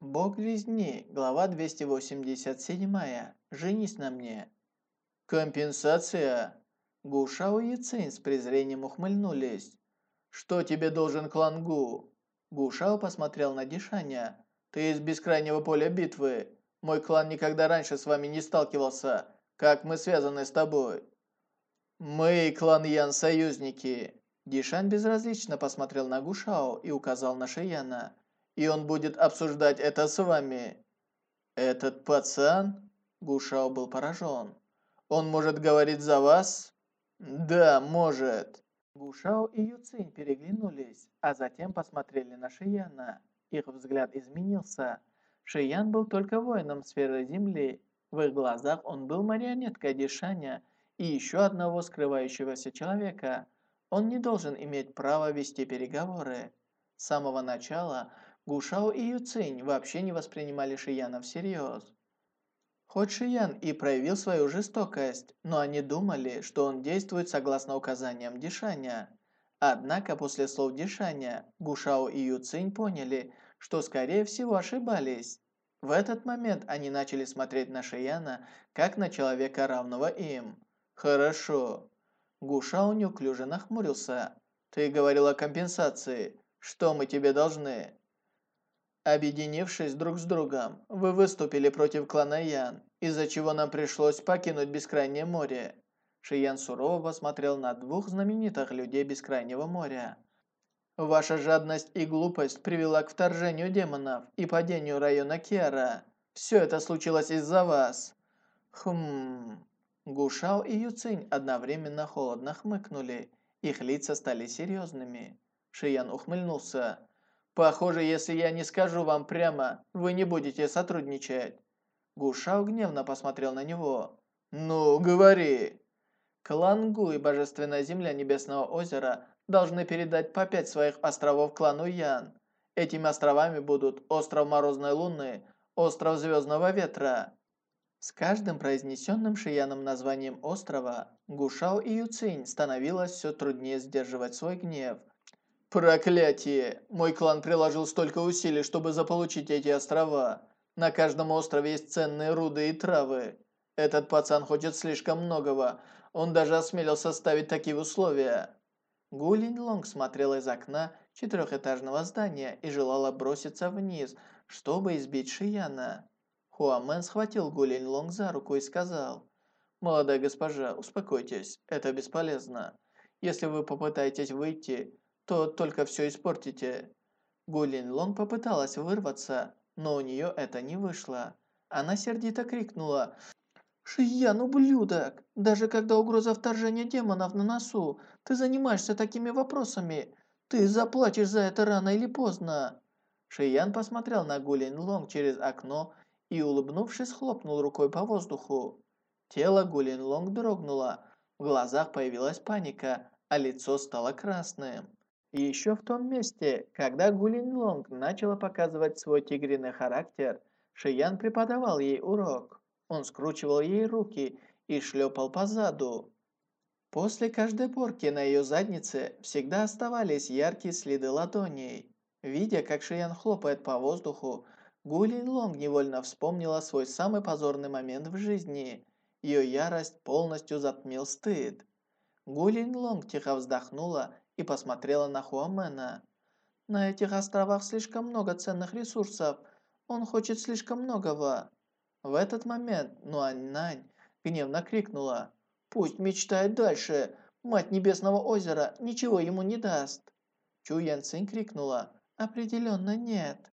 Бог резни, глава 287. Женись на мне. Компенсация. Гушао и Цинь с презрением ухмыльнулись. Что тебе должен клан Гу? Гушао посмотрел на Дишаня. Ты из бескрайнего поля битвы. Мой клан никогда раньше с вами не сталкивался. Как мы связаны с тобой? Мы и клан Ян союзники. Дишан безразлично посмотрел на Гушао и указал на Шияна и он будет обсуждать это с вами». «Этот пацан?» Гушао был поражен. «Он может говорить за вас?» «Да, может». Гушао и Юцинь переглянулись, а затем посмотрели на Шияна. Их взгляд изменился. Шиян был только воином сферы Земли. В их глазах он был марионеткой Дишаня и еще одного скрывающегося человека. Он не должен иметь права вести переговоры. С самого начала Гушао и Юцинь вообще не воспринимали Шияна всерьез. Хоть Шиян и проявил свою жестокость, но они думали, что он действует согласно указаниям Дишаня. Однако после слов Дишаня, Гушао и Юцинь поняли, что скорее всего ошибались. В этот момент они начали смотреть на Шияна, как на человека равного им. «Хорошо». Гушао неуклюже нахмурился. «Ты говорил о компенсации. Что мы тебе должны?» Объединившись друг с другом, вы выступили против клана Ян, из-за чего нам пришлось покинуть Бескрайнее море. Шиян сурово посмотрел на двух знаменитых людей Бескрайнего моря. Ваша жадность и глупость привела к вторжению демонов и падению района Кера. Все это случилось из-за вас. Хм... Гушао и Юцинь одновременно холодно хмыкнули. Их лица стали серьезными. Шиян ухмыльнулся. Похоже, если я не скажу вам прямо, вы не будете сотрудничать. Гушао гневно посмотрел на него. «Ну, говори!» Клан Гу и Божественная Земля Небесного Озера должны передать по пять своих островов клану Ян. Этими островами будут Остров Морозной Луны, Остров Звездного Ветра. С каждым произнесенным Шияном названием острова, Гушао и Юцинь становилось все труднее сдерживать свой гнев – Проклятие! Мой клан приложил столько усилий, чтобы заполучить эти острова. На каждом острове есть ценные руды и травы. Этот пацан хочет слишком многого. Он даже осмелился ставить такие условия. Гулин Лонг смотрел из окна четырехэтажного здания и желала броситься вниз, чтобы избить Шияна. Хуамен схватил Гулин Лонг за руку и сказал, «Молодая госпожа, успокойтесь, это бесполезно. Если вы попытаетесь выйти, то только все испортите». Гулин Лонг попыталась вырваться, но у нее это не вышло. Она сердито крикнула «Шиян, ублюдок! Даже когда угроза вторжения демонов на носу, ты занимаешься такими вопросами. Ты заплатишь за это рано или поздно!» Шиян посмотрел на Гулин Лонг через окно и, улыбнувшись, хлопнул рукой по воздуху. Тело Гулин Лонг дрогнуло, в глазах появилась паника, а лицо стало красным. И еще в том месте, когда Гулин Лонг начала показывать свой тигриный характер, Шиян преподавал ей урок. Он скручивал ей руки и шлепал по заду. После каждой порки на ее заднице всегда оставались яркие следы ладоней. Видя, как Шиян хлопает по воздуху, Гулин Лонг невольно вспомнила свой самый позорный момент в жизни. Ее ярость полностью затмил стыд. Гулин Лонг тихо вздохнула и посмотрела на Хуамена. «На этих островах слишком много ценных ресурсов. Он хочет слишком многого». В этот момент Нуань-Нань гневно крикнула. «Пусть мечтает дальше. Мать Небесного озера ничего ему не даст». Чу Ян Цинь крикнула. «Определенно нет».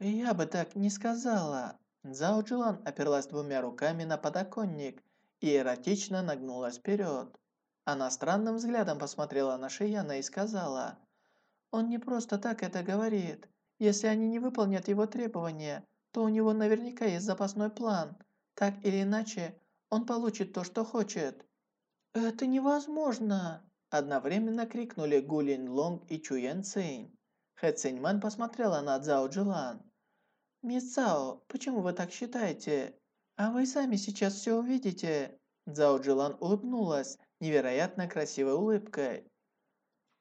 «Я бы так не сказала». Цао Джилан оперлась двумя руками на подоконник и эротично нагнулась вперед. Она странным взглядом посмотрела на Шияна и сказала, «Он не просто так это говорит. Если они не выполнят его требования, то у него наверняка есть запасной план. Так или иначе, он получит то, что хочет». «Это невозможно!» Одновременно крикнули Гулин Лонг и Чуян Цинь. Хэ Циньман посмотрела на Цао Джилан. «Мисс Цао, почему вы так считаете? А вы сами сейчас все увидите». Цао Джилан улыбнулась невероятно красивой улыбкой.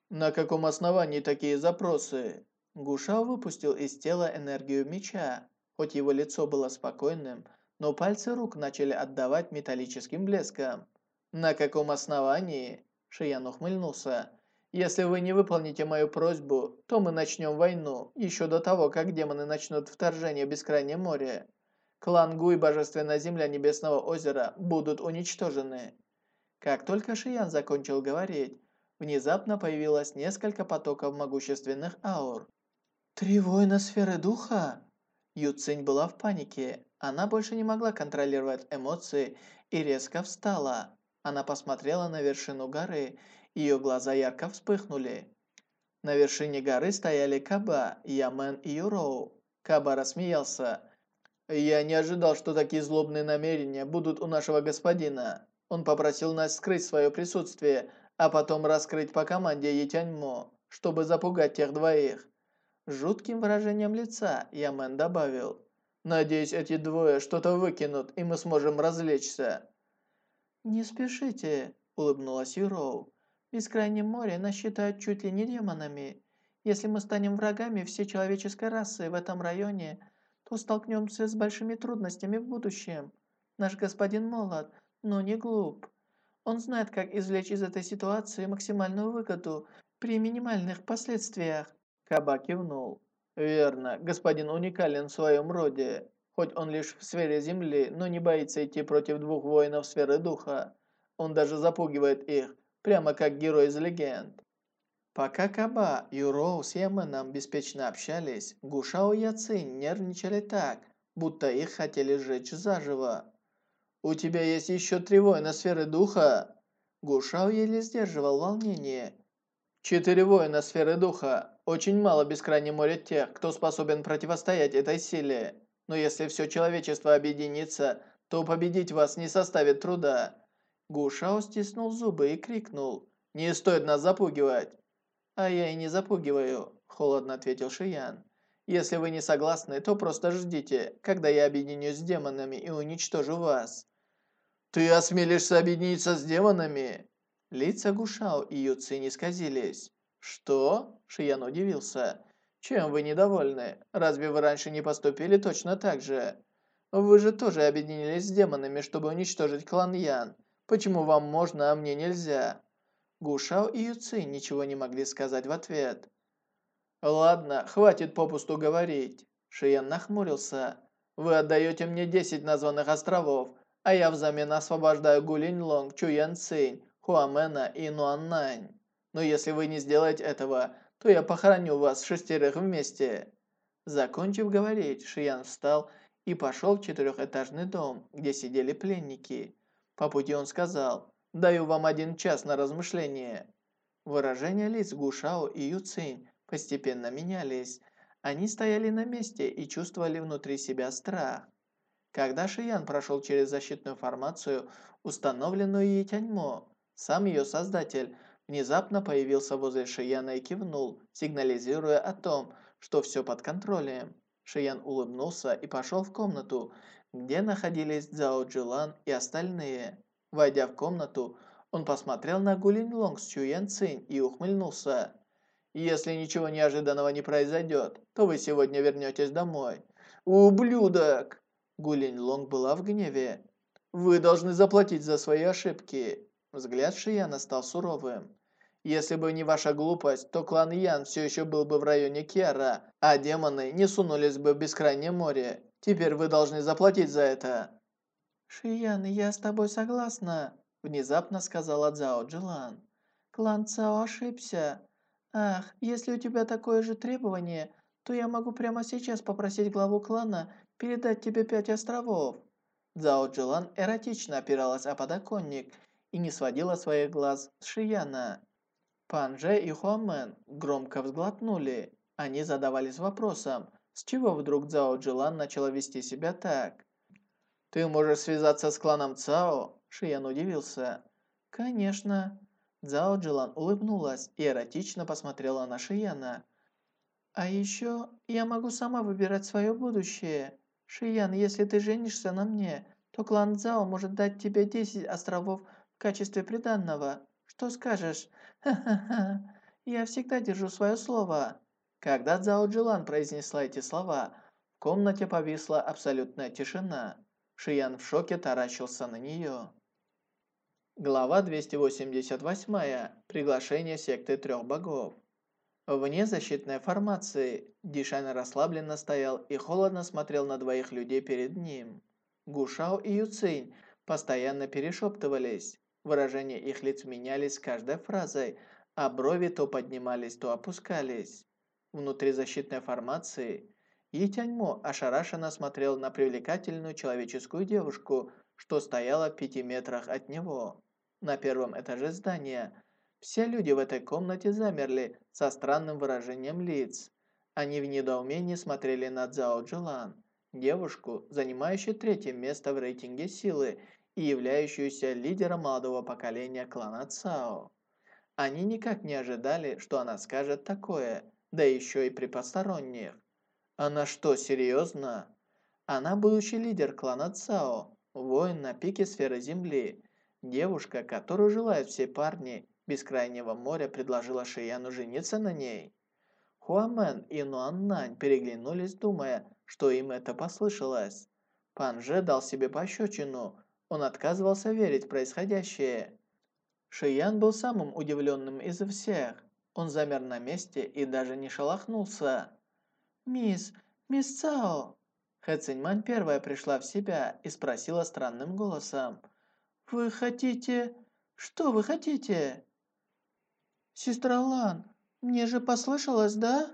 «На каком основании такие запросы?» Гушао выпустил из тела энергию меча. Хоть его лицо было спокойным, но пальцы рук начали отдавать металлическим блеском. «На каком основании?» Шиян ухмыльнулся. «Если вы не выполните мою просьбу, то мы начнем войну, еще до того, как демоны начнут вторжение в Бескрайнее море. Клан Гу и Божественная Земля Небесного озера будут уничтожены». Как только Шиян закончил говорить, внезапно появилось несколько потоков могущественных аур. «Три воина сферы духа?» Ю Цинь была в панике. Она больше не могла контролировать эмоции и резко встала. Она посмотрела на вершину горы, ее глаза ярко вспыхнули. На вершине горы стояли Каба, Ямен и Юроу. Каба рассмеялся. «Я не ожидал, что такие злобные намерения будут у нашего господина. Он попросил нас скрыть свое присутствие, а потом раскрыть по команде Етяньмо, чтобы запугать тех двоих жутким выражением лица Ямен добавил. «Надеюсь, эти двое что-то выкинут, и мы сможем развлечься». «Не спешите», – улыбнулась Юроу. «В Бескрайнем море нас считают чуть ли не демонами. Если мы станем врагами всей человеческой расы в этом районе, то столкнемся с большими трудностями в будущем. Наш господин молод, но не глуп. Он знает, как извлечь из этой ситуации максимальную выгоду при минимальных последствиях. Каба кивнул. «Верно, господин уникален в своем роде. Хоть он лишь в сфере Земли, но не боится идти против двух воинов сферы Духа. Он даже запугивает их, прямо как герой из легенд». Пока Каба, Юроу с Яменом беспечно общались, Гушао и Яцинь нервничали так, будто их хотели сжечь заживо. «У тебя есть еще три воина сферы духа?» Гушао еле сдерживал волнение. «Четыре воина сферы духа. Очень мало в бескрайнем море тех, кто способен противостоять этой силе. Но если все человечество объединится, то победить вас не составит труда». Гушао стиснул зубы и крикнул. «Не стоит нас запугивать!» «А я и не запугиваю», – холодно ответил Шиян. «Если вы не согласны, то просто ждите, когда я объединюсь с демонами и уничтожу вас». «Ты осмелишься объединиться с демонами?» Лица Гушао и Юци не сказились. «Что?» – Шиян удивился. «Чем вы недовольны? Разве вы раньше не поступили точно так же? Вы же тоже объединились с демонами, чтобы уничтожить клан Ян. Почему вам можно, а мне нельзя?» Гушао и Юци ничего не могли сказать в ответ. «Ладно, хватит попусту говорить». Шиян нахмурился. «Вы отдаете мне 10 названных островов, а я взамен освобождаю Гулинь Лонг, Чуян Цинь, Хуамена и Нуаннань. Но если вы не сделаете этого, то я похороню вас шестерых вместе». Закончив говорить, Шиян встал и пошел в четырехэтажный дом, где сидели пленники. По пути он сказал, «Даю вам один час на размышление». Выражения лиц Гушао и Юцинь постепенно менялись. Они стояли на месте и чувствовали внутри себя страх. Когда Шиян прошел через защитную формацию, установленную Етяньмо, сам ее создатель внезапно появился возле Шияна и кивнул, сигнализируя о том, что все под контролем. Шиян улыбнулся и пошел в комнату, где находились Цзао Джилан и остальные. Войдя в комнату, он посмотрел на Гулинь Лонг с Чуян Цинь и ухмыльнулся. «Если ничего неожиданного не произойдет, то вы сегодня вернетесь домой». «Ублюдок!» Гулинь Лонг была в гневе. «Вы должны заплатить за свои ошибки». Взгляд Шияна стал суровым. Если бы не ваша глупость, то клан Ян все еще был бы в районе Кера, а демоны не сунулись бы в бескрайнее море. Теперь вы должны заплатить за это». «Шиян, я с тобой согласна», – внезапно сказала Цао Джилан. «Клан Цао ошибся. Ах, если у тебя такое же требование, то я могу прямо сейчас попросить главу клана передать тебе пять островов». Цао Джилан эротично опиралась о подоконник и не сводила своих глаз с Шияна. Пан Же и Хуамен громко взглотнули. Они задавались вопросом, с чего вдруг Цао Джилан начала вести себя так. «Ты можешь связаться с кланом Цао?» Шиян удивился. «Конечно». Цао Джилан улыбнулась и эротично посмотрела на Шияна. «А еще я могу сама выбирать свое будущее. Шиян, если ты женишься на мне, то клан Цао может дать тебе 10 островов в качестве приданного. Что скажешь? Ха-ха-ха. Я всегда держу свое слово. Когда Цао Джилан произнесла эти слова, в комнате повисла абсолютная тишина. Шиян в шоке таращился на нее. Глава 288. Приглашение секты трех богов. Вне защитной формации Дишан расслабленно стоял и холодно смотрел на двоих людей перед ним. Гушао и Юцинь постоянно перешептывались. Выражения их лиц менялись с каждой фразой, а брови то поднимались, то опускались. Внутри защитной формации И Тяньмо ошарашенно смотрел на привлекательную человеческую девушку, что стояла в пяти метрах от него. На первом этаже здания все люди в этой комнате замерли со странным выражением лиц. Они в недоумении смотрели на Цзао Джилан, девушку, занимающую третье место в рейтинге силы и являющуюся лидером молодого поколения клана Цао. Они никак не ожидали, что она скажет такое, да еще и при посторонних. Она что, серьезно? Она будущий лидер клана Цао, воин на пике сферы Земли. Девушка, которую желают все парни Бескрайнего моря, предложила Шияну жениться на ней. Хуамен и Нуаннань переглянулись, думая, что им это послышалось. Пан Же дал себе пощечину, он отказывался верить в происходящее. Шиян был самым удивленным из всех. Он замер на месте и даже не шелохнулся. «Мисс, мисс Цао!» Хэ Циньмань первая пришла в себя и спросила странным голосом. «Вы хотите... Что вы хотите?» «Сестра Лан, мне же послышалось, да?»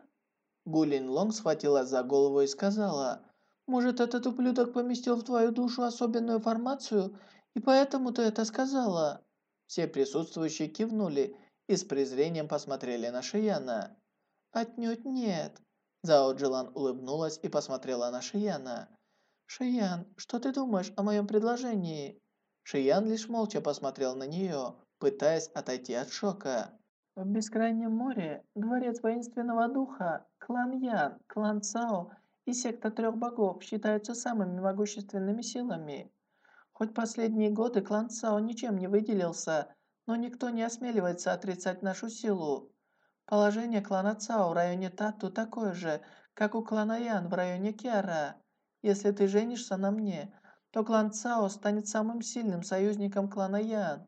Гулин Лонг схватила за голову и сказала, может, этот ублюдок поместил в твою душу особенную информацию, и поэтому ты это сказала?» Все присутствующие кивнули и с презрением посмотрели на Шияна. «Отнюдь нет!» Зао Джилан улыбнулась и посмотрела на Шияна. «Шиян, что ты думаешь о моем предложении?» Шиян лишь молча посмотрел на нее, пытаясь отойти от шока. «В Бескрайнем море дворец воинственного духа, клан Ян, клан Цао – и секта трех богов считаются самыми могущественными силами. Хоть последние годы клан Цао ничем не выделился, но никто не осмеливается отрицать нашу силу. Положение клана Цао в районе Тату такое же, как у клана Ян в районе Киара. Если ты женишься на мне, то клан Цао станет самым сильным союзником клана Ян.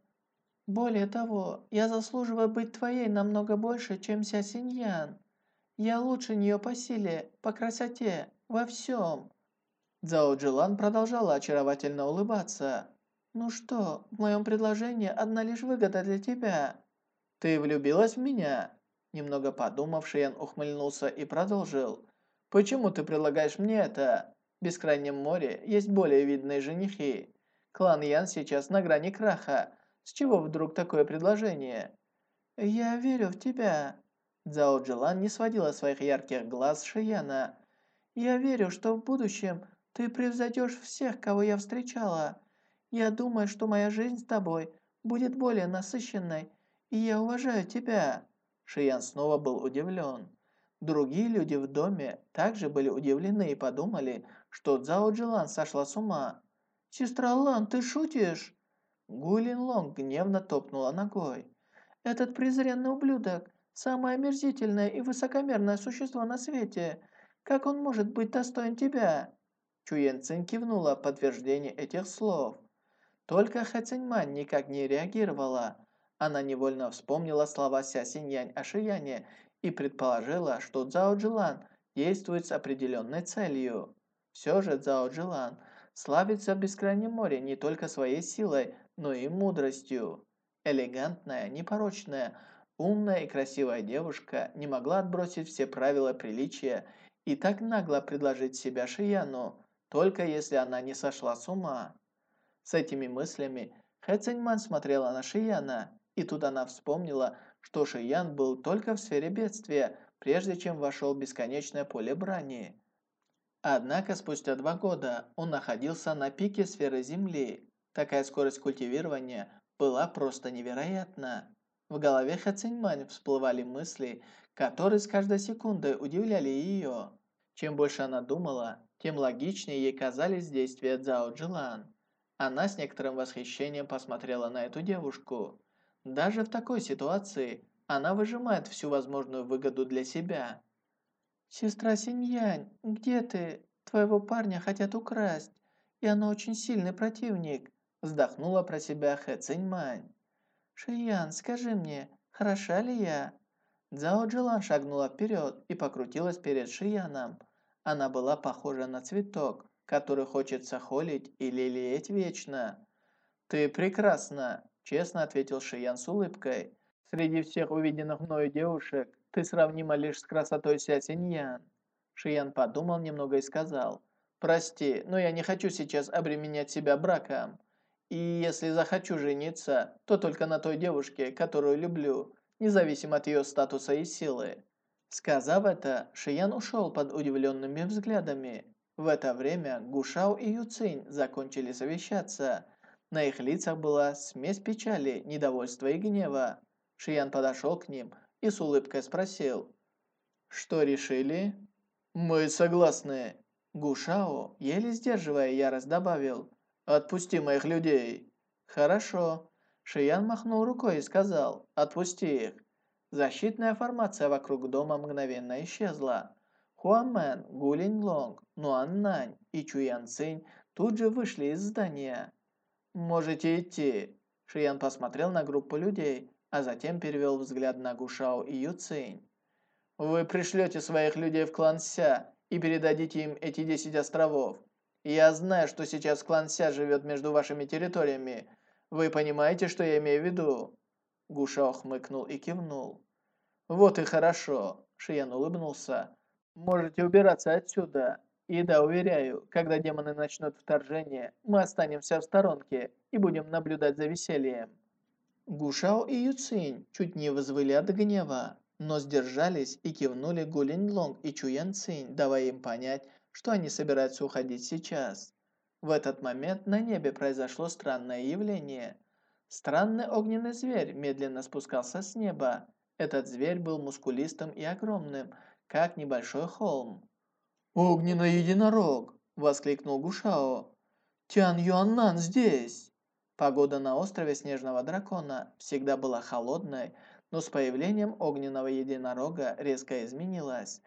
Более того, я заслуживаю быть твоей намного больше, чем Ся Синьян. Я лучше нее по силе, по красоте, во всем. Цао Джилан продолжала очаровательно улыбаться. «Ну что, в моем предложении одна лишь выгода для тебя». «Ты влюбилась в меня?» Немного подумав, Шиян ухмыльнулся и продолжил. «Почему ты предлагаешь мне это? В Бескрайнем море есть более видные женихи. Клан Ян сейчас на грани краха. С чего вдруг такое предложение?» «Я верю в тебя», Цао Джилан не сводила своих ярких глаз с Шияна. «Я верю, что в будущем ты превзойдешь всех, кого я встречала. Я думаю, что моя жизнь с тобой будет более насыщенной, и я уважаю тебя». Шиян снова был удивлен. Другие люди в доме также были удивлены и подумали, что Цао Джилан сошла с ума. «Сестра Лан, ты шутишь?» Гулин Лонг гневно топнула ногой. «Этот презренный ублюдок Самое омерзительное и высокомерное существо на свете. Как он может быть достоин тебя?» Чуен Цин кивнула подтверждение этих слов. Только Хэ Циньмань никак не реагировала. Она невольно вспомнила слова Ся Синьянь о Шияне и предположила, что Цао Джилан действует с определенной целью. Все же Цао Джилан славится в Бескрайнем море не только своей силой, но и мудростью. Элегантная, непорочная, Умная и красивая девушка не могла отбросить все правила приличия и так нагло предложить себя Шияну, только если она не сошла с ума. С этими мыслями Хэ смотрела на Шияна, и тут она вспомнила, что Шиян был только в сфере бедствия, прежде чем вошел в бесконечное поле брани. Однако спустя два года он находился на пике сферы Земли. Такая скорость культивирования была просто невероятна. В голове Хациньмань всплывали мысли, которые с каждой секундой удивляли ее. Чем больше она думала, тем логичнее ей казались действия Цао Джилан. Она с некоторым восхищением посмотрела на эту девушку. Даже в такой ситуации она выжимает всю возможную выгоду для себя. «Сестра Синьянь, где ты? Твоего парня хотят украсть, и она очень сильный противник», вздохнула про себя Хэ Циньмань. «Шиян, скажи мне, хороша ли я?» Цзао Джилан шагнула вперед и покрутилась перед Шияном. Она была похожа на цветок, который хочется холить и лелеять вечно. «Ты прекрасна», – честно ответил Шиян с улыбкой. «Среди всех увиденных мною девушек ты сравнима лишь с красотой Ся Синьян». Шиян подумал немного и сказал, «Прости, но я не хочу сейчас обременять себя браком. И если захочу жениться, то только на той девушке, которую люблю, независимо от ее статуса и силы». Сказав это, Шиян ушел под удивленными взглядами. В это время Гушао и Юцинь закончили совещаться. На их лицах была смесь печали, недовольства и гнева. Шиян подошел к ним и с улыбкой спросил. «Что решили?» «Мы согласны». Гушао, еле сдерживая ярость, добавил. «Отпусти моих людей». «Хорошо». Шиян махнул рукой и сказал. «Отпусти их». Защитная формация вокруг дома мгновенно исчезла. Хуамен, Гулинь Лонг, Нуаннань и Чуян Цинь тут же вышли из здания. «Можете идти». Шиян посмотрел на группу людей, а затем перевел взгляд на Гушао и Юцинь. «Вы пришлете своих людей в клан Ся и передадите им эти 10 островов. Я знаю, что сейчас клан Ся живет между вашими территориями. Вы понимаете, что я имею в виду?» Гушао хмыкнул и кивнул. «Вот и хорошо», – Шиян улыбнулся. Можете убираться отсюда. И да, уверяю, когда демоны начнут вторжение, мы останемся в сторонке и будем наблюдать за весельем. Гушао и Юцинь чуть не вызвали от гнева, но сдержались и кивнули Гулинь Лонг и Чуян Цинь, давая им понять, что они собираются уходить сейчас. В этот момент на небе произошло странное явление. Странный огненный зверь медленно спускался с неба. Этот зверь был мускулистым и огромным, как небольшой холм. «Огненный единорог!» – воскликнул Гушао. «Тян Юаннан здесь!» Погода на острове Снежного Дракона всегда была холодной, но с появлением огненного единорога резко изменилась.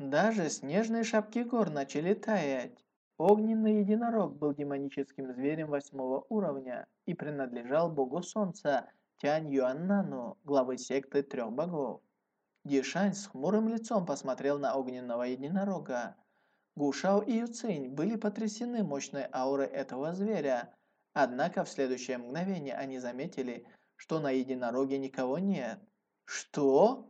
Даже снежные шапки гор начали таять. Огненный единорог был демоническим зверем восьмого уровня и принадлежал богу солнца Тянь Юаннану, главы секты трех богов. Дишань с хмурым лицом посмотрел на огненного единорога. Гушао и Юцинь были потрясены мощной аурой этого зверя, однако в следующее мгновение они заметили, что на единороге никого нет. «Что?»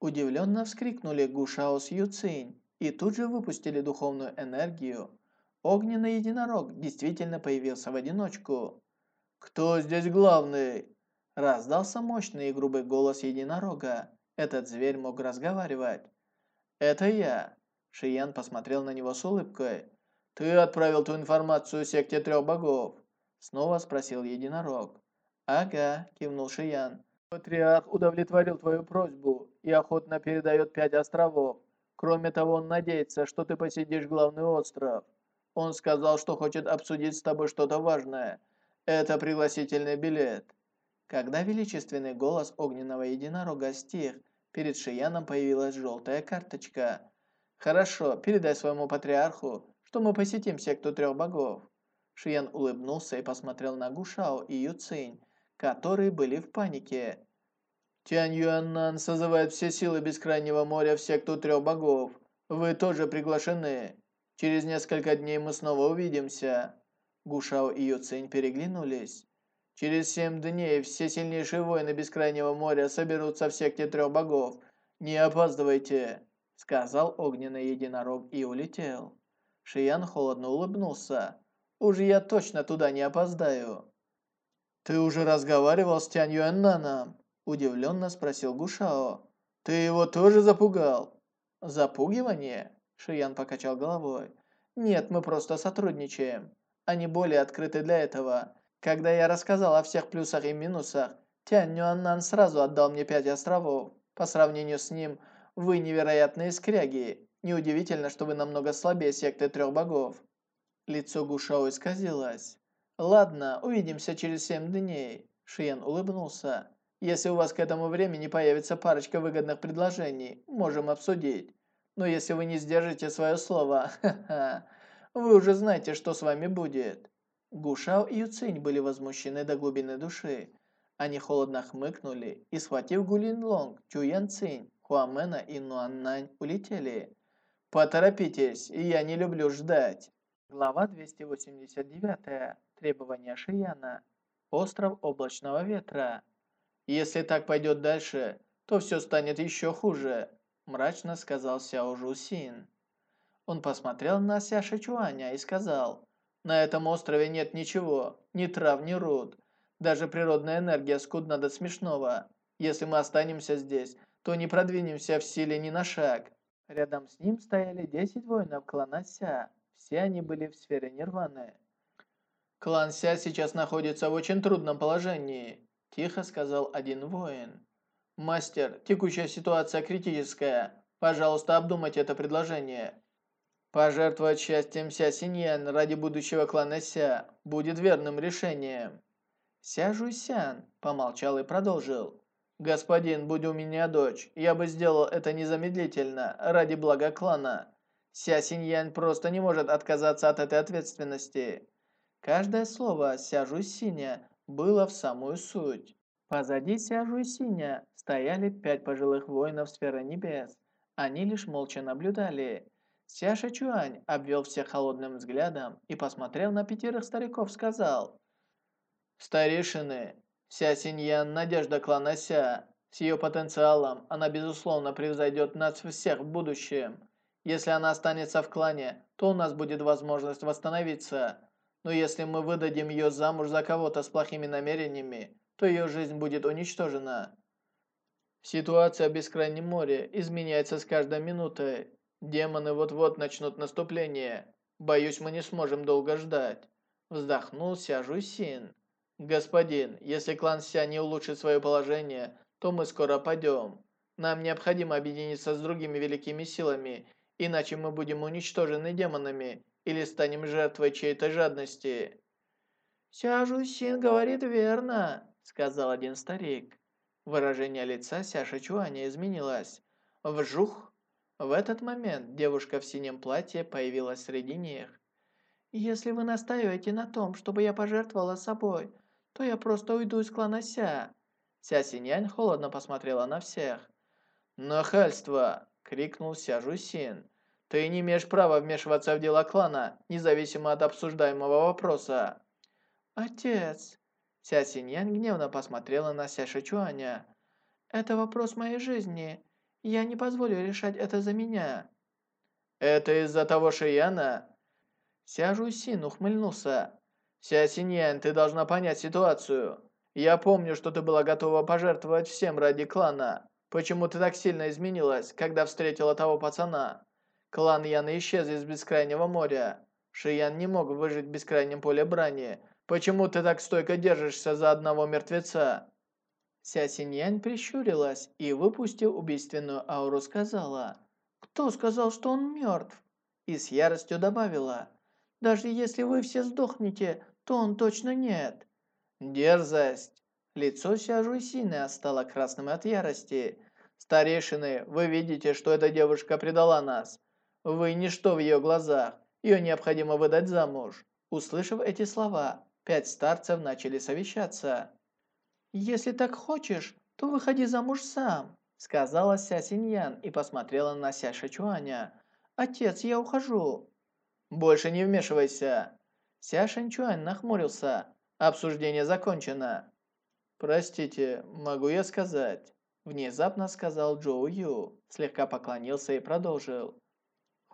Удивленно вскрикнули Гушао с Юцинь и тут же выпустили духовную энергию. Огненный единорог действительно появился в одиночку. «Кто здесь главный?» Раздался мощный и грубый голос единорога. Этот зверь мог разговаривать. «Это я!» Шиян посмотрел на него с улыбкой. «Ты отправил ту информацию секте трех богов?» Снова спросил единорог. «Ага», кивнул Шиян. «Патриарх удовлетворил твою просьбу и охотно передает пять островов. Кроме того, он надеется, что ты посетишь главный остров. Он сказал, что хочет обсудить с тобой что-то важное. Это пригласительный билет. Когда величественный голос огненного единорога стих, перед Шияном появилась желтая карточка. «Хорошо, передай своему патриарху, что мы посетим секту трех богов». Шиян улыбнулся и посмотрел на Гушао и Юцинь, которые были в панике. «Тянь Юаннан созывает все силы Бескрайнего моря в секту трех богов. Вы тоже приглашены. Через несколько дней мы снова увидимся». Гушао и Юцинь переглянулись. Через семь дней все сильнейшие воины Бескрайнего моря соберутся в секте трех богов. Не опаздывайте!» Сказал огненный единорог и улетел. Шиян холодно улыбнулся. «Уж я точно туда не опоздаю!» «Ты уже разговаривал с Тянь Юэннаном?» Удивленно спросил Гушао. «Ты его тоже запугал?» «Запугивание?» Шиян покачал головой. «Нет, мы просто сотрудничаем. Они более открыты для этого. Когда я рассказал о всех плюсах и минусах, Тянь Нюаннан сразу отдал мне пять островов. По сравнению с ним, вы невероятные скряги. Неудивительно, что вы намного слабее секты трех богов. Лицо Гушао исказилось. «Ладно, увидимся через семь дней», – Шиен улыбнулся. «Если у вас к этому времени появится парочка выгодных предложений, можем обсудить. Но если вы не сдержите свое слово, ха-ха, вы уже знаете, что с вами будет». Гушао и Юцинь были возмущены до глубины души. Они холодно хмыкнули и, схватив Гулин Лонг, Чуян Цинь, Хуамена и Нуаннань, улетели. «Поторопитесь, я не люблю ждать». Глава 289. Требования Шияна. Остров облачного ветра. «Если так пойдет дальше, то все станет еще хуже», мрачно сказал Сяо Жусин. Он посмотрел на Ся Шичуаня и сказал, «На этом острове нет ничего, ни трав, ни руд. Даже природная энергия скудна до смешного. Если мы останемся здесь, то не продвинемся в силе ни на шаг». Рядом с ним стояли 10 воинов клана Ся. Все они были в сфере Нирваны. «Клан Ся сейчас находится в очень трудном положении», – тихо сказал один воин. «Мастер, текущая ситуация критическая. Пожалуйста, обдумайте это предложение. Пожертвовать счастьем Ся Синьян ради будущего клана Ся будет верным решением». Ся Жуйсян помолчал и продолжил. «Господин, будь у меня дочь, я бы сделал это незамедлительно, ради блага клана. Ся Синьян просто не может отказаться от этой ответственности». Каждое слово Ся Жуйсиня было в самую суть. Позади Ся Жуйсиня стояли пять пожилых воинов сферы небес. Они лишь молча наблюдали. Ся Шичуань обвел всех холодным взглядом и, посмотрел на пятерых стариков, сказал «Старейшины, Ся Синьян – надежда клана Ся. С ее потенциалом она, безусловно, превзойдет нас всех в будущем. Если она останется в клане, то у нас будет возможность восстановиться. Но если мы выдадим ее замуж за кого-то с плохими намерениями, то ее жизнь будет уничтожена. Ситуация в Бескрайнем море изменяется с каждой минутой. Демоны вот-вот начнут наступление. Боюсь, мы не сможем долго ждать. Вздохнул Ся Жусин. Господин, если клан Ся не улучшит свое положение, то мы скоро падем. Нам необходимо объединиться с другими великими силами, иначе мы будем уничтожены демонами или станем жертвой чьей-то жадности. «Ся Жусин говорит верно», — сказал один старик. Выражение лица Ся Шичуаня изменилось. Вжух! В этот момент девушка в синем платье появилась среди них. «Если вы настаиваете на том, чтобы я пожертвовала собой, то я просто уйду из клана Ся». Ся Синянь холодно посмотрела на всех. «Нахальство!» – крикнул Ся Жусин. «Ты не имеешь права вмешиваться в дела клана, независимо от обсуждаемого вопроса». «Отец!» Ся Синьян гневно посмотрела на Ся Шичуаня. «Это вопрос моей жизни. Я не позволю решать это за меня». «Это из-за того Шияна?» Ся Жусин ухмыльнулся. «Ся Синьян, ты должна понять ситуацию. Я помню, что ты была готова пожертвовать всем ради клана. Почему ты так сильно изменилась, когда встретила того пацана? Клан Яна исчез из Бескрайнего моря. Шиян не мог выжить в Бескрайнем поле брани. Почему ты так стойко держишься за одного мертвеца?» Ся Синьянь прищурилась и, выпустив убийственную ауру, сказала, «Кто сказал, что он мертв?» И с яростью добавила, «Даже если вы все сдохнете, то он точно нет». «Дерзость!» Лицо Ся Жуйсина стало красным от ярости. «Старейшины, вы видите, что эта девушка предала нас. Вы ничто в ее глазах. Ее необходимо выдать замуж». Услышав эти слова, пять старцев начали совещаться. «Если так хочешь, то выходи замуж сам», сказала Ся Синьян и посмотрела на Ся Шичуаня. «Отец, я ухожу». «Больше не вмешивайся». Ся Шэньчуань нахмурился. «Обсуждение закончено». «Простите, могу я сказать?» Внезапно сказал Джоу Ю, слегка поклонился и продолжил.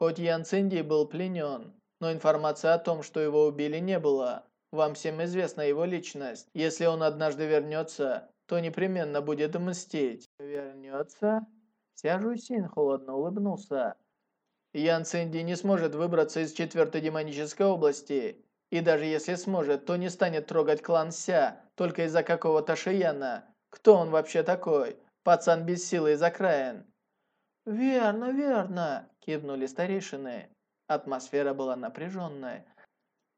Хоть Ян Цинди был пленен, но информации о том, что его убили, не было. Вам всем известна его личность. Если он однажды вернется, то непременно будет мстить. Вернется? Ся Жусин холодно улыбнулся. Ян Цинди не сможет выбраться из четвертой демонической области. И даже если сможет, то не станет трогать клан Ся только из-за какого-то Шияна. Кто он вообще такой? Пацан без силы из окраин. «Верно, верно!» – кивнули старейшины. Атмосфера была напряженная.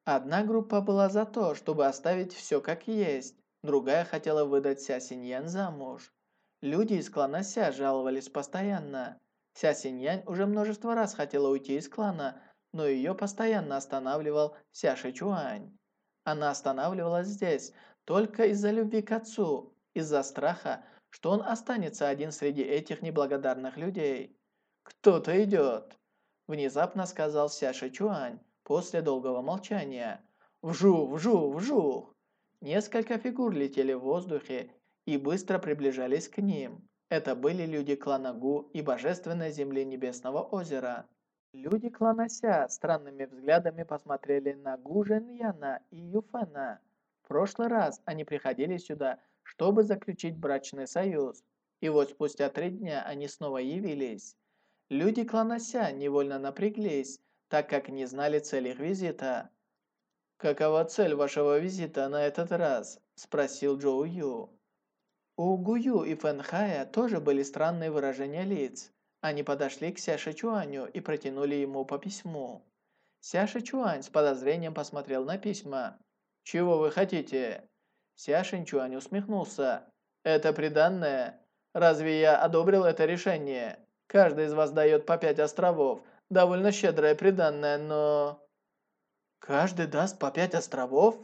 Одна группа была за то, чтобы оставить все как есть, другая хотела выдать Ся Синьян замуж. Люди из клана Ся жаловались постоянно. Ся Синьянь уже множество раз хотела уйти из клана, но ее постоянно останавливал Ся Шичуань. Она останавливалась здесь только из-за любви к отцу, из-за страха, что он останется один среди этих неблагодарных людей. «Кто-то идет!» Внезапно сказал Ся Шичуань после долгого молчания. «Вжух, вжух, вжух!» Несколько фигур летели в воздухе и быстро приближались к ним. Это были люди клана Гу и Божественной Земли Небесного Озера. Люди клана Ся странными взглядами посмотрели на Гу Женьяна и Юфена. В прошлый раз они приходили сюда, чтобы заключить брачный союз. И вот спустя три дня они снова явились. Люди клана Ся невольно напряглись, так как не знали цель их визита. «Какова цель вашего визита на этот раз?» – спросил Джоу Ю. У Гую и Фэнхая тоже были странные выражения лиц. Они подошли к Ся Шичуаню и протянули ему по письму. Ся Шичуань с подозрением посмотрел на письма. «Чего вы хотите?» Ся Шинчуань усмехнулся. «Это приданное? Разве я одобрил это решение? Каждый из вас дает по пять островов. Довольно щедрое приданное, но...» «Каждый даст по пять островов?»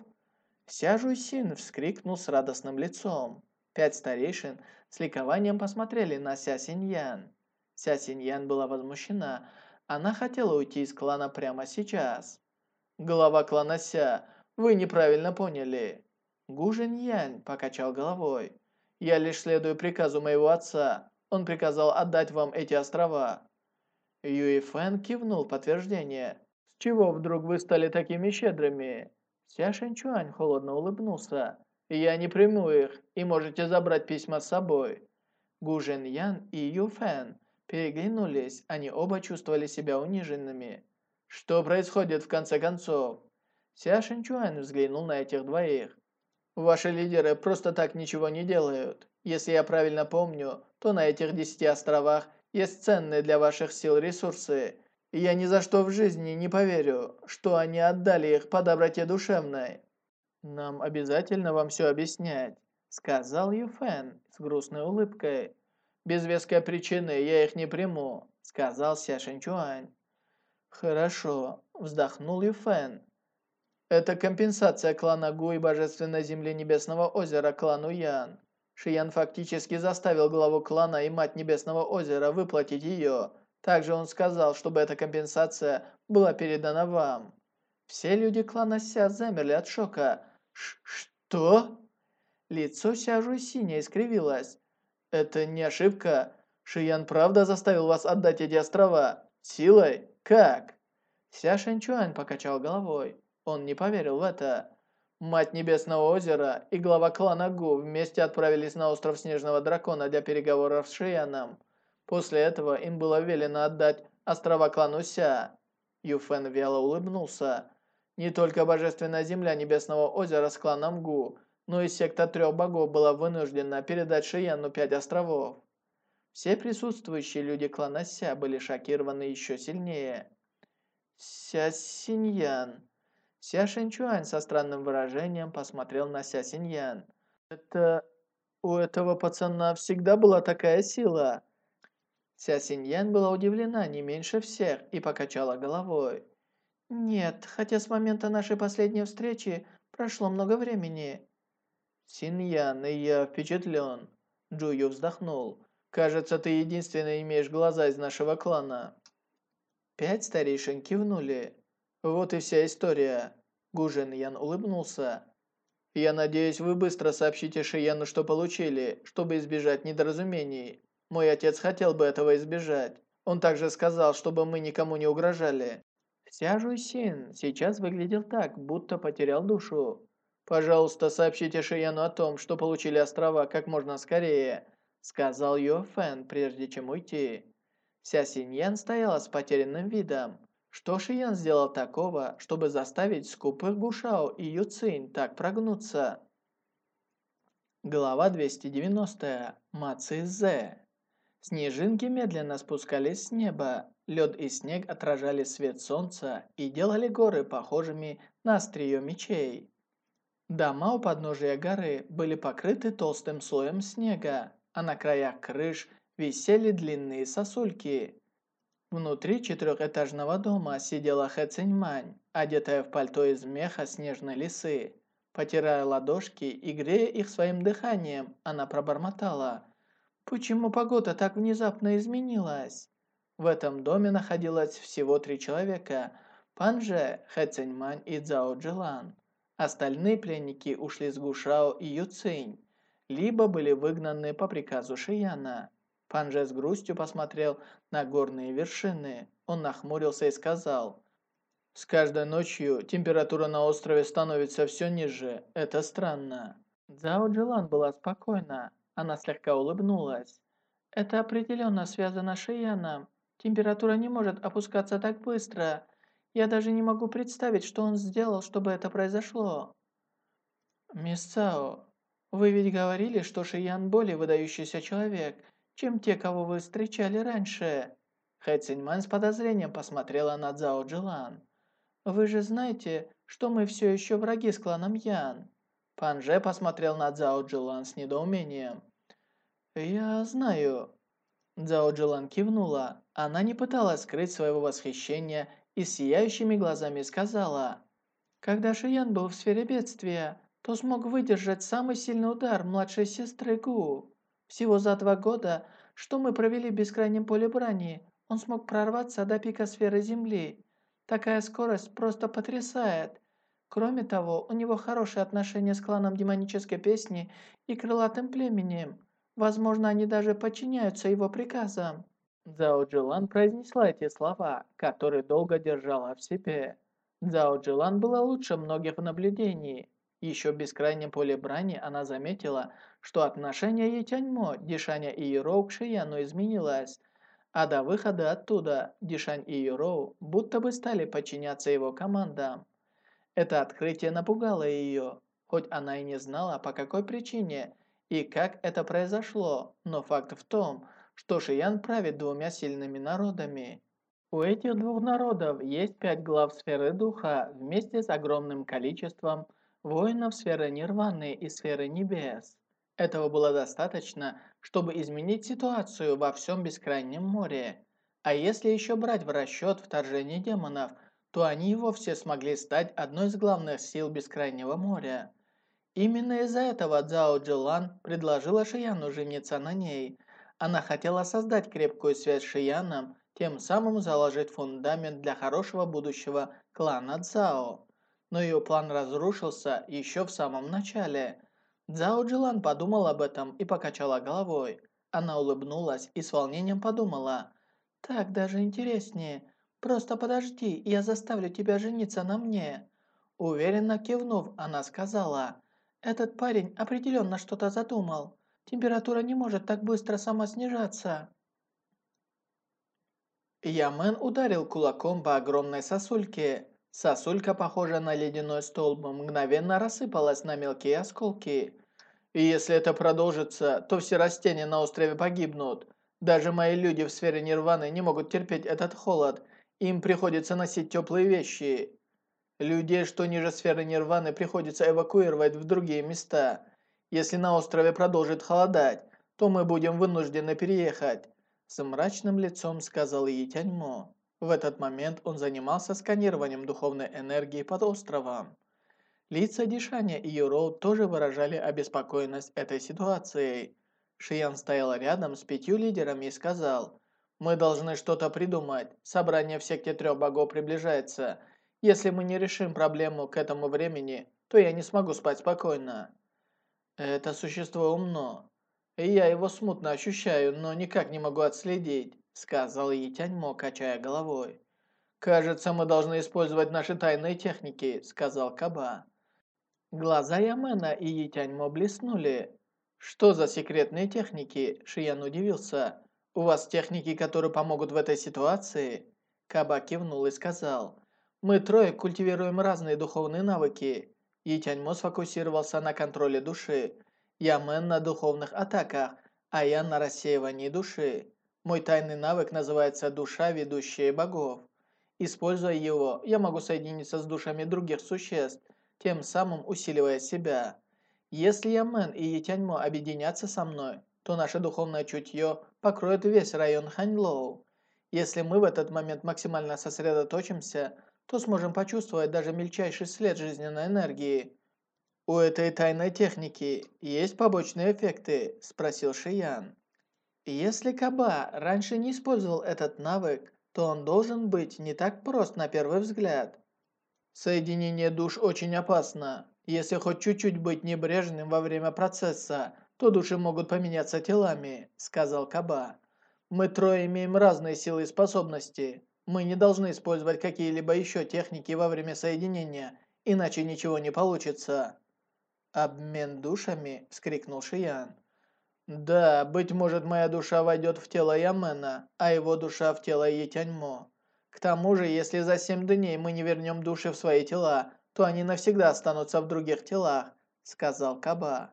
Ся Жуйсин вскрикнул с радостным лицом. Пять старейшин с ликованием посмотрели на Ся Синьян. Ся Синьян была возмущена. Она хотела уйти из клана прямо сейчас. «Глава клана Ся, вы неправильно поняли». Гу Жиньянь покачал головой. «Я лишь следую приказу моего отца. Он приказал отдать вам эти острова». Юй Фэн кивнул подтверждение чего вдруг вы стали такими щедрыми?» Ся Шэньчуань холодно улыбнулся. «Я не приму их, и можете забрать письма с собой». Гу Жен Ян и Ю Фэн переглянулись, они оба чувствовали себя униженными. «Что происходит в конце концов?» Ся Шэньчуань взглянул на этих двоих. «Ваши лидеры просто так ничего не делают. Если я правильно помню, то на этих десяти островах есть ценные для ваших сил ресурсы, я ни за что в жизни не поверю, что они отдали их по доброте душевной. Нам обязательно вам все объяснять, сказал Юфен с грустной улыбкой. Без веской причины я их не приму, сказал Ся Шэньчуань. Хорошо, вздохнул Юфен. Это компенсация клана Гу и Божественной Земли Небесного Озера клану Ян. Шиян фактически заставил главу клана и Мать Небесного Озера выплатить ее, также он сказал, чтобы эта компенсация была передана вам. Все люди клана Ся замерли от шока. Ш «Что?» Лицо Ся синее искривилось. «Это не ошибка. Шиян правда заставил вас отдать эти острова? Силой? Как?» Ся Шэньчуань покачал головой. Он не поверил в это. Мать Небесного озера и глава клана Гу вместе отправились на остров Снежного Дракона для переговоров с Шияном. После этого им было велено отдать острова клану Ся. Юфен вяло улыбнулся. Не только Божественная Земля Небесного озера с кланом Гу, но и секта Трех Богов была вынуждена передать Шияну пять островов. Все присутствующие люди клана Ся были шокированы еще сильнее. Ся Синьян. Ся Шинчуань со странным выражением посмотрел на Ся Синьян. «Это... у этого пацана всегда была такая сила?» Ся Синьян была удивлена не меньше всех и покачала головой. «Нет, хотя с момента нашей последней встречи прошло много времени». «Синьян, и я впечатлен». Джую вздохнул. «Кажется, ты единственный имеешь глаза из нашего клана». Пять старейшин кивнули. «Вот и вся история». Гужен Ян улыбнулся. «Я надеюсь, вы быстро сообщите Шияну, что получили, чтобы избежать недоразумений. Мой отец хотел бы этого избежать. Он также сказал, чтобы мы никому не угрожали. Вся Жуйсин сейчас выглядел так, будто потерял душу. «Пожалуйста, сообщите Шияну о том, что получили острова как можно скорее», сказал Йо Фэн, прежде чем уйти. Вся Синьян стояла с потерянным видом. Что Шиян сделал такого, чтобы заставить скупых Гушао и Юцинь так прогнуться? Глава 290. Маци Зе. Снежинки медленно спускались с неба. Лед и снег отражали свет солнца и делали горы похожими на острие мечей. Дома у подножия горы были покрыты толстым слоем снега, а на краях крыш висели длинные сосульки. Внутри четырехэтажного дома сидела Хэ Циньмань, одетая в пальто из меха снежной лисы. Потирая ладошки и грея их своим дыханием, она пробормотала. «Почему погода так внезапно изменилась?» В этом доме находилось всего три человека – Пан Же, Хэ Циньмань и Цзао Джилан. Остальные пленники ушли с Гушао и Юцинь, либо были выгнаны по приказу Шияна. Панже с грустью посмотрел на горные вершины. Он нахмурился и сказал, «С каждой ночью температура на острове становится все ниже. Это странно». Цзао Джилан была спокойна. Она слегка улыбнулась. «Это определенно связано с Шияном. Температура не может опускаться так быстро. Я даже не могу представить, что он сделал, чтобы это произошло. Мисс Цао, вы ведь говорили, что Шиян более выдающийся человек, чем те, кого вы встречали раньше. Хэ Циньмань с подозрением посмотрела на Цао Джилан. Вы же знаете, что мы все еще враги с кланом Ян. Пан Же посмотрел на Цао Джилан с недоумением. «Я знаю». Цао Джилан кивнула. Она не пыталась скрыть своего восхищения и сияющими глазами сказала, «Когда Шиян был в сфере бедствия, то смог выдержать самый сильный удар младшей сестры Гу. Всего за два года, что мы провели в бескрайнем поле брани, он смог прорваться до пика сферы Земли. Такая скорость просто потрясает. Кроме того, у него хорошие отношения с кланом демонической песни и крылатым племенем. Возможно, они даже подчиняются его приказам. Цзао Джилан произнесла эти слова, которые долго держала в себе. Цзао Джилан была лучше многих в наблюдении. Еще в бескрайнем поле брани она заметила, что отношение Етяньмо, Дишаня и Юроу к Шияну изменилось, а до выхода оттуда Дишань и Юроу будто бы стали подчиняться его командам. Это открытие напугало ее, хоть она и не знала, по какой причине и как это произошло, но факт в том, что Шиян правит двумя сильными народами. У этих двух народов есть пять глав сферы духа вместе с огромным количеством воинов сферы нирваны и сферы небес. Этого было достаточно, чтобы изменить ситуацию во всем бескрайнем море. А если еще брать в расчет вторжение демонов, то они и вовсе смогли стать одной из главных сил бескрайнего моря. Именно из-за этого Цзао Джилан предложила Шияну жениться на ней – она хотела создать крепкую связь с Шияном, тем самым заложить фундамент для хорошего будущего клана Цао. Но ее план разрушился еще в самом начале. Цао Джилан подумал об этом и покачала головой. Она улыбнулась и с волнением подумала. «Так даже интереснее. Просто подожди, я заставлю тебя жениться на мне». Уверенно кивнув, она сказала. «Этот парень определенно что-то задумал. Температура не может так быстро сама снижаться. Ямен ударил кулаком по огромной сосульке. Сосулька, похожая на ледяной столб, мгновенно рассыпалась на мелкие осколки. И если это продолжится, то все растения на острове погибнут. Даже мои люди в сфере нирваны не могут терпеть этот холод. Им приходится носить теплые вещи. Людей, что ниже сферы нирваны, приходится эвакуировать в другие места. Если на острове продолжит холодать, то мы будем вынуждены переехать», с мрачным лицом сказал Етяньмо. В этот момент он занимался сканированием духовной энергии под островом. Лица Дишаня и Юроу тоже выражали обеспокоенность этой ситуацией. Шиян стоял рядом с пятью лидерами и сказал, «Мы должны что-то придумать. Собрание в секте трех богов приближается. Если мы не решим проблему к этому времени, то я не смогу спать спокойно». Это существо умно. И я его смутно ощущаю, но никак не могу отследить, сказал Етяньмо, качая головой. «Кажется, мы должны использовать наши тайные техники», — сказал Каба. Глаза Ямена и Етяньмо блеснули. «Что за секретные техники?» — Шиян удивился. «У вас техники, которые помогут в этой ситуации?» Каба кивнул и сказал. «Мы трое культивируем разные духовные навыки. И Тяньмо сфокусировался на контроле души, Ямен на духовных атаках, а я на рассеивании души. Мой тайный навык называется «Душа, ведущая богов». Используя его, я могу соединиться с душами других существ, тем самым усиливая себя. Если Ямен и Етяньмо объединятся со мной, то наше духовное чутье покроет весь район Ханьлоу. Если мы в этот момент максимально сосредоточимся, то сможем почувствовать даже мельчайший след жизненной энергии. «У этой тайной техники есть побочные эффекты?» – спросил Шиян. Если Каба раньше не использовал этот навык, то он должен быть не так прост на первый взгляд. Соединение душ очень опасно. Если хоть чуть-чуть быть небрежным во время процесса, то души могут поменяться телами, сказал Каба. Мы трое имеем разные силы и способности. Мы не должны использовать какие-либо еще техники во время соединения, иначе ничего не получится. «Обмен душами?» – вскрикнул Шиян. «Да, быть может, моя душа войдет в тело Ямена, а его душа в тело Етяньмо. К тому же, если за семь дней мы не вернем души в свои тела, то они навсегда останутся в других телах», – сказал Каба.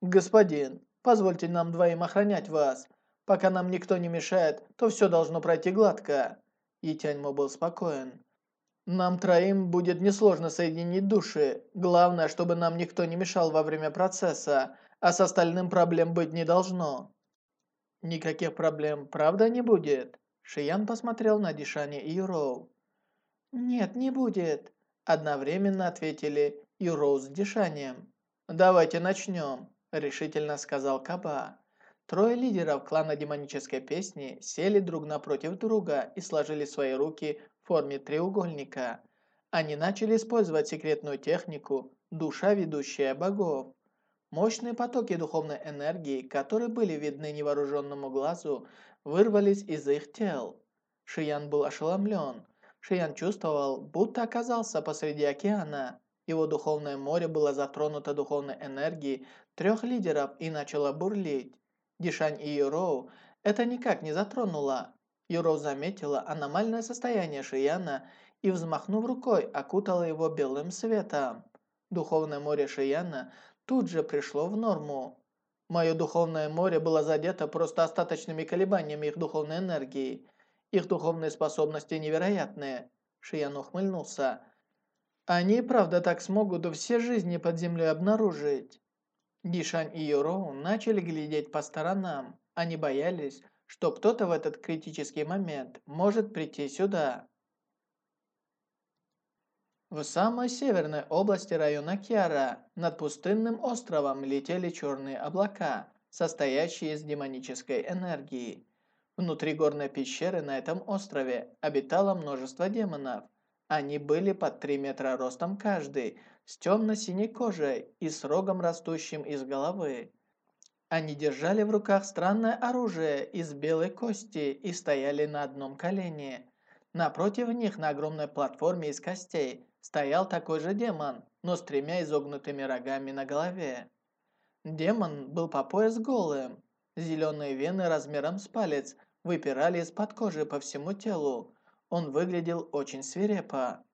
«Господин, позвольте нам двоим охранять вас. Пока нам никто не мешает, то все должно пройти гладко». Етяньмо был спокоен. Нам троим будет несложно соединить души. Главное, чтобы нам никто не мешал во время процесса, а с остальным проблем быть не должно. Никаких проблем, правда, не будет? Шиян посмотрел на Дишани и Юроу. Нет, не будет. Одновременно ответили Юроу с Дишанием. Давайте начнем, решительно сказал Каба. Трое лидеров клана демонической песни сели друг напротив друга и сложили свои руки в форме треугольника. Они начали использовать секретную технику «Душа, ведущая богов». Мощные потоки духовной энергии, которые были видны невооруженному глазу, вырвались из их тел. Шиян был ошеломлен. Шиян чувствовал, будто оказался посреди океана. Его духовное море было затронуто духовной энергией трех лидеров и начало бурлить. Дишань и Юроу это никак не затронуло. Юроу заметила аномальное состояние Шияна и, взмахнув рукой, окутала его белым светом. Духовное море Шияна тут же пришло в норму. Мое духовное море было задето просто остаточными колебаниями их духовной энергии. Их духовные способности невероятные. Шиян ухмыльнулся. Они, правда, так смогут все жизни под землей обнаружить. Дишань и Юроу начали глядеть по сторонам. Они боялись, что кто-то в этот критический момент может прийти сюда. В самой северной области района Киара над пустынным островом летели черные облака, состоящие из демонической энергии. Внутри горной пещеры на этом острове обитало множество демонов. Они были под 3 метра ростом каждый, с темно-синей кожей и с рогом, растущим из головы. Они держали в руках странное оружие из белой кости и стояли на одном колене. Напротив них на огромной платформе из костей стоял такой же демон, но с тремя изогнутыми рогами на голове. Демон был по пояс голым. Зеленые вены размером с палец выпирали из-под кожи по всему телу. Он выглядел очень свирепо.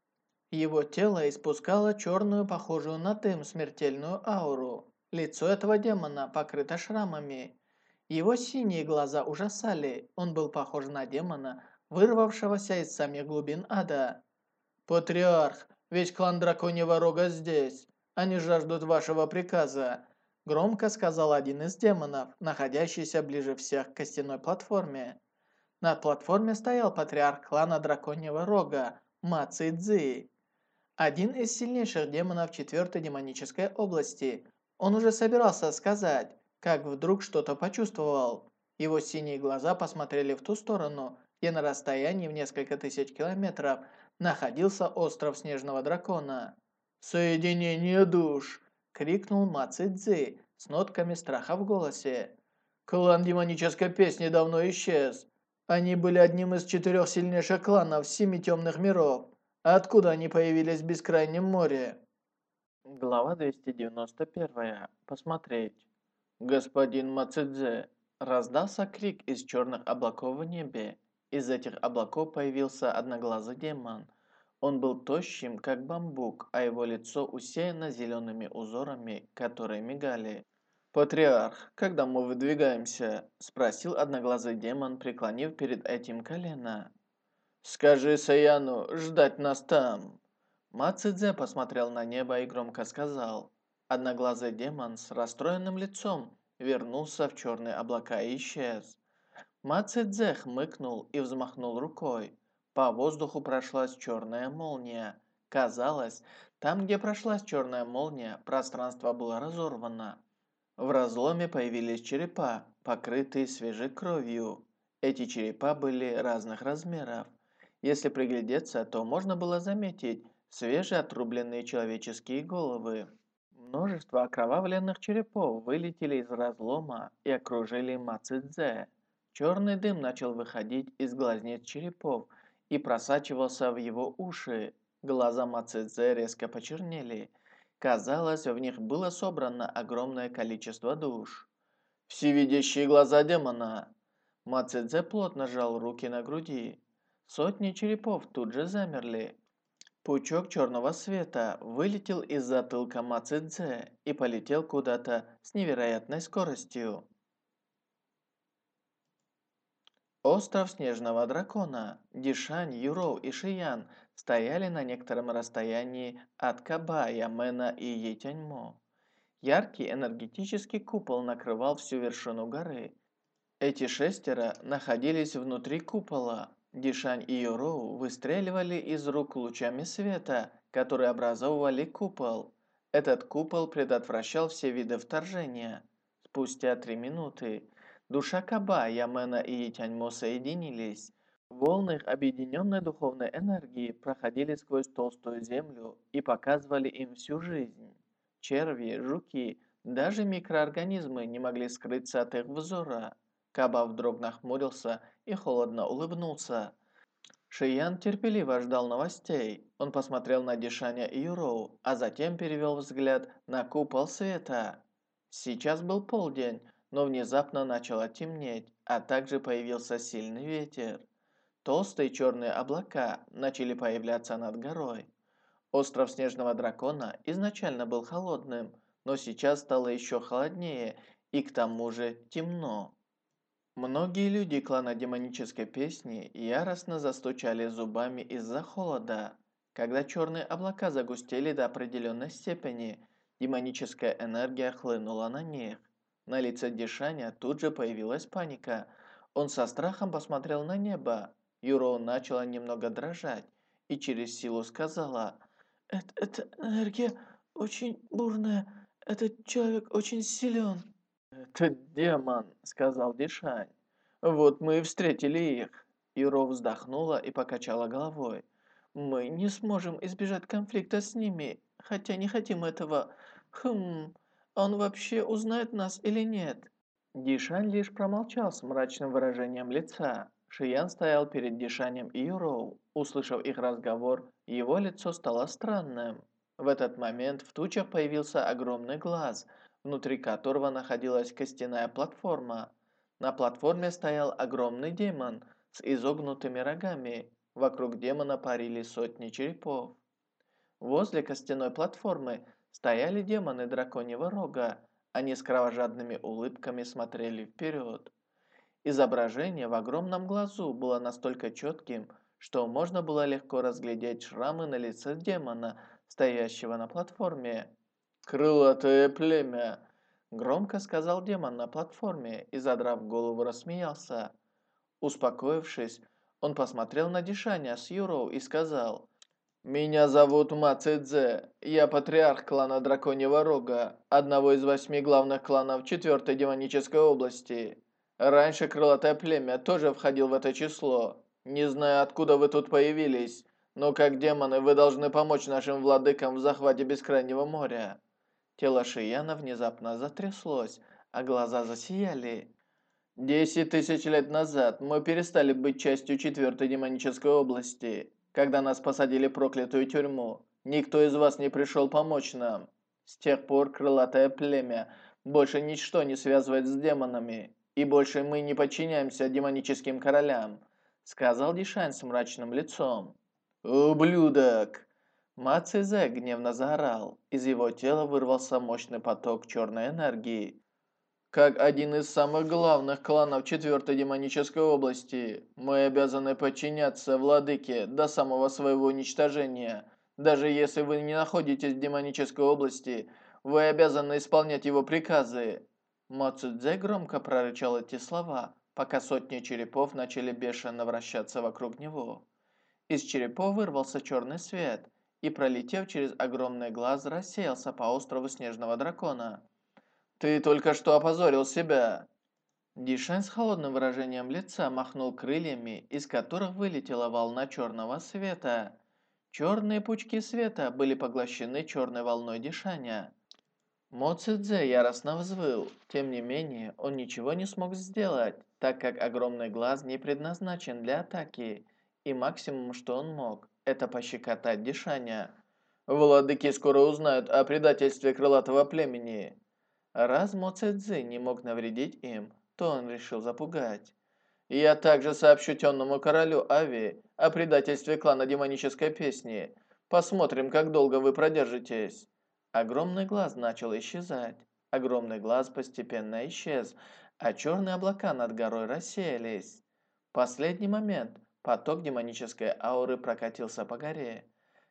Его тело испускало черную, похожую на дым, смертельную ауру. Лицо этого демона покрыто шрамами. Его синие глаза ужасали. Он был похож на демона, вырвавшегося из самих глубин ада. «Патриарх, весь клан Драконьего Рога здесь. Они жаждут вашего приказа», – громко сказал один из демонов, находящийся ближе всех к костяной платформе. Над платформе стоял патриарх клана Драконьего Рога, Ма Цзи. Один из сильнейших демонов четвертой демонической области. Он уже собирался сказать, как вдруг что-то почувствовал. Его синие глаза посмотрели в ту сторону, где на расстоянии в несколько тысяч километров находился остров Снежного Дракона. «Соединение душ!» – крикнул Ма Цзи с нотками страха в голосе. «Клан демонической песни давно исчез. Они были одним из четырех сильнейших кланов семи темных миров. Откуда они появились в бескрайнем море? Глава 291. Посмотреть. Господин Мацидзе. Раздался крик из черных облаков в небе. Из этих облаков появился одноглазый демон. Он был тощим, как бамбук, а его лицо усеяно зелеными узорами, которые мигали. «Патриарх, когда мы выдвигаемся?» – спросил одноглазый демон, преклонив перед этим колено. «Скажи Саяну, ждать нас там!» Ма Цзэ посмотрел на небо и громко сказал. Одноглазый демон с расстроенным лицом вернулся в черные облака и исчез. Ма Цзэ хмыкнул и взмахнул рукой. По воздуху прошлась черная молния. Казалось, там, где прошлась черная молния, пространство было разорвано. В разломе появились черепа, покрытые свежей кровью. Эти черепа были разных размеров. Если приглядеться, то можно было заметить свежеотрубленные человеческие головы. Множество окровавленных черепов вылетели из разлома и окружили Мацидзе. Черный дым начал выходить из глазниц черепов и просачивался в его уши. Глаза Мацидзе резко почернели. Казалось, в них было собрано огромное количество душ. «Всевидящие глаза демона!» Мацидзе плотно сжал руки на груди. Сотни черепов тут же замерли. Пучок черного света вылетел из затылка Мацидзе и полетел куда-то с невероятной скоростью. Остров Снежного Дракона, Дишань, Юроу и Шиян стояли на некотором расстоянии от Каба, Ямена и Етяньмо. Яркий энергетический купол накрывал всю вершину горы. Эти шестеро находились внутри купола. Дишань и Юроу выстреливали из рук лучами света, которые образовывали купол. Этот купол предотвращал все виды вторжения. Спустя три минуты Душа Каба, Ямена и Тяньмо соединились. Волны объединенной духовной энергии проходили сквозь толстую землю и показывали им всю жизнь. Черви, жуки, даже микроорганизмы не могли скрыться от их взора. Каба вдруг нахмурился и холодно улыбнулся. Шиян терпеливо ждал новостей. Он посмотрел на Дишаня и Юроу, а затем перевел взгляд на купол света. Сейчас был полдень, но внезапно начало темнеть, а также появился сильный ветер. Толстые черные облака начали появляться над горой. Остров Снежного Дракона изначально был холодным, но сейчас стало еще холоднее и к тому же темно. Многие люди клана демонической песни яростно застучали зубами из-за холода. Когда черные облака загустели до определенной степени, демоническая энергия хлынула на них. На лице Дишаня тут же появилась паника. Он со страхом посмотрел на небо. Юро начала немного дрожать и через силу сказала «Это, это энергия очень бурная, этот человек очень силен». «Это демон», — сказал Дишань. «Вот мы и встретили их». Юро вздохнула и покачала головой. «Мы не сможем избежать конфликта с ними, хотя не хотим этого. Хм, он вообще узнает нас или нет?» Дишань лишь промолчал с мрачным выражением лица. Шиян стоял перед Дишанем и Юроу. Услышав их разговор, его лицо стало странным. В этот момент в тучах появился огромный глаз, внутри которого находилась костяная платформа. На платформе стоял огромный демон с изогнутыми рогами. Вокруг демона парили сотни черепов. Возле костяной платформы стояли демоны драконьего рога. Они с кровожадными улыбками смотрели вперед. Изображение в огромном глазу было настолько четким, что можно было легко разглядеть шрамы на лице демона, стоящего на платформе. «Крылатое племя!» Громко сказал демон на платформе и, задрав голову, рассмеялся. Успокоившись, он посмотрел на Дишаня с Юроу и сказал «Меня зовут Ма Цзэ. Я патриарх клана Драконьего Рога, одного из восьми главных кланов четвертой демонической области. Раньше крылатое племя тоже входил в это число. Не знаю, откуда вы тут появились, но как демоны вы должны помочь нашим владыкам в захвате Бескрайнего моря». Тело Шияна внезапно затряслось, а глаза засияли. «Десять тысяч лет назад мы перестали быть частью четвертой демонической области». Когда нас посадили в проклятую тюрьму, никто из вас не пришел помочь нам. С тех пор крылатое племя больше ничто не связывает с демонами, и больше мы не подчиняемся демоническим королям», сказал Дишань с мрачным лицом. «Ублюдок!» Ма Цзэ гневно заорал. Из его тела вырвался мощный поток черной энергии. Как один из самых главных кланов четвертой демонической области, мы обязаны подчиняться владыке до самого своего уничтожения. Даже если вы не находитесь в демонической области, вы обязаны исполнять его приказы. Моцудзе громко прорычал эти слова. пока сотни черепов начали бешено вращаться вокруг него. Из черепов вырвался черный свет и, пролетев через огромный глаз, рассеялся по острову Снежного Дракона. «Ты только что опозорил себя!» Дишань с холодным выражением лица махнул крыльями, из которых вылетела волна черного света. Черные пучки света были поглощены черной волной Дишаня. Мо Цзэ яростно взвыл. Тем не менее, он ничего не смог сделать, так как огромный глаз не предназначен для атаки, и максимум, что он мог, это пощекотать Дишаня. «Владыки скоро узнают о предательстве крылатого племени». Раз Мо Цзэ не мог навредить им, то он решил запугать. «Я также сообщу темному королю Ави о предательстве клана демонической песни. Посмотрим, как долго вы продержитесь». Огромный глаз начал исчезать. Огромный глаз постепенно исчез, а черные облака над горой рассеялись. Последний момент поток демонической ауры прокатился по горе.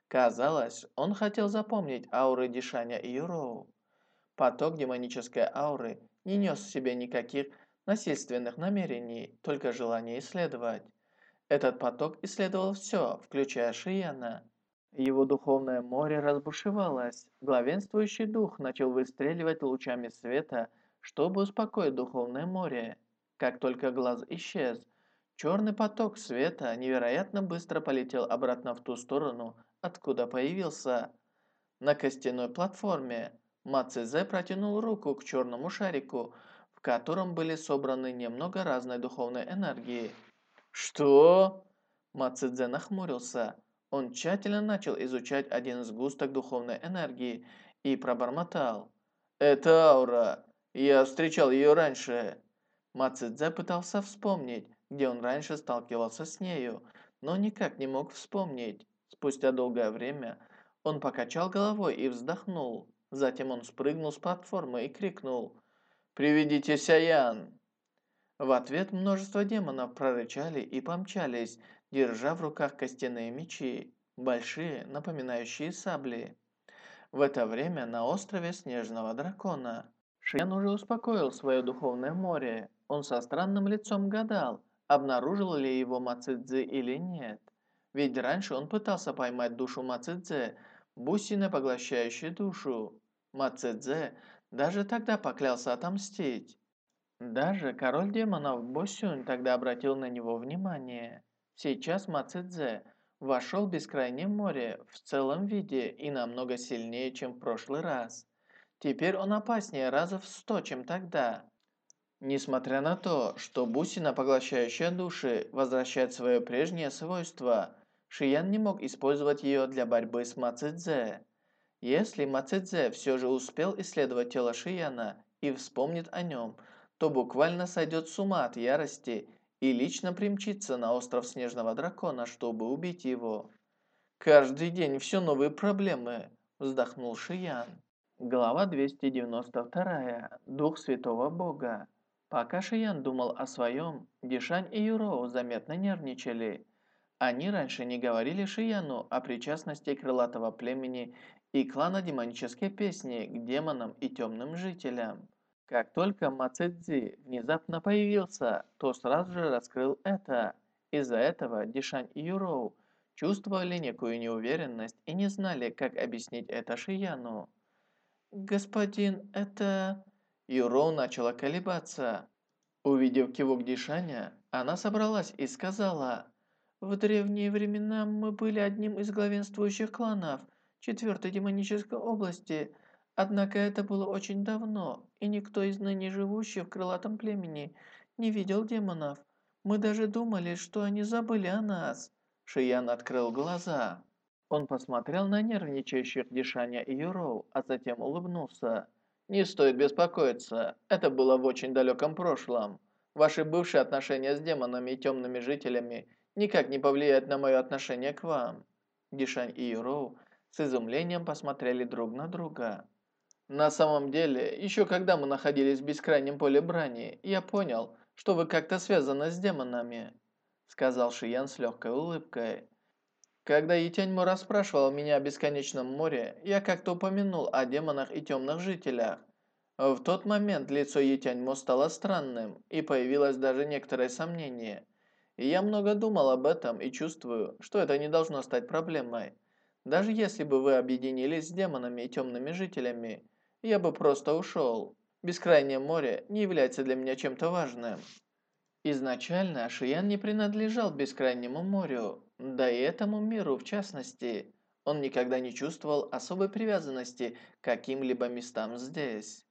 Казалось, он хотел запомнить ауры Дишаня и Юроу. Поток демонической ауры не нес в себе никаких насильственных намерений, только желание исследовать. Этот поток исследовал все, включая Шияна. Его духовное море разбушевалось. Главенствующий дух начал выстреливать лучами света, чтобы успокоить духовное море. Как только глаз исчез, черный поток света невероятно быстро полетел обратно в ту сторону, откуда появился. На костяной платформе Мацезе протянул руку к черному шарику, в котором были собраны немного разной духовной энергии. «Что?» Мацедзе нахмурился. Он тщательно начал изучать один сгусток духовной энергии и пробормотал. «Это аура. Я встречал ее раньше». Мацидзе пытался вспомнить, где он раньше сталкивался с нею, но никак не мог вспомнить. Спустя долгое время он покачал головой и вздохнул. Затем он спрыгнул с платформы и крикнул «Приведите Сяян!» В ответ множество демонов прорычали и помчались, держа в руках костяные мечи, большие, напоминающие сабли. В это время на острове Снежного Дракона Шиян уже успокоил свое духовное море. Он со странным лицом гадал, обнаружил ли его Мацидзе или нет. Ведь раньше он пытался поймать душу Мацидзе, бусины, поглощающие душу. Мацидзе даже тогда поклялся отомстить. Даже король демонов Босюнь тогда обратил на него внимание. Сейчас Мацидзе вошел в бескрайнее море в целом виде и намного сильнее, чем в прошлый раз. Теперь он опаснее раза в сто, чем тогда. Несмотря на то, что бусина, поглощающая души, возвращает свое прежнее свойство, Шиян не мог использовать ее для борьбы с Мацидзе. Если Мацидзе все же успел исследовать тело Шияна и вспомнит о нем, то буквально сойдет с ума от ярости и лично примчится на остров Снежного Дракона, чтобы убить его. «Каждый день все новые проблемы», – вздохнул Шиян. Глава 292. Дух Святого Бога. Пока Шиян думал о своем, Дишань и Юроу заметно нервничали. Они раньше не говорили Шияну о причастности крылатого племени и клана демонической песни к демонам и темным жителям. Как только Мацедзи внезапно появился, то сразу же раскрыл это. Из-за этого Дишань и Юроу чувствовали некую неуверенность и не знали, как объяснить это Шияну. «Господин, это...» Юроу начала колебаться. Увидев кивок Дишаня, она собралась и сказала, «В древние времена мы были одним из главенствующих кланов четвертой демонической области, Однако это было очень давно, и никто из ныне живущих в крылатом племени не видел демонов. Мы даже думали, что они забыли о нас. Шиян открыл глаза. Он посмотрел на нервничающих Дишаня и Юроу, а затем улыбнулся. «Не стоит беспокоиться, это было в очень далеком прошлом. Ваши бывшие отношения с демонами и темными жителями никак не повлияют на мое отношение к вам». Дишань и Юроу с изумлением посмотрели друг на друга. На самом деле, еще когда мы находились в бескрайнем поле брани, я понял, что вы как-то связаны с демонами», сказал Шиян с легкой улыбкой. Когда Етяньмо расспрашивал меня о бесконечном море, я как-то упомянул о демонах и темных жителях. В тот момент лицо Етяньмо стало странным, и появилось даже некоторое сомнение. Я много думал об этом и чувствую, что это не должно стать проблемой. Даже если бы вы объединились с демонами и темными жителями, я бы просто ушел. Бескрайнее море не является для меня чем-то важным. Изначально Шиян не принадлежал Бескрайнему морю, да и этому миру в частности. Он никогда не чувствовал особой привязанности к каким-либо местам здесь.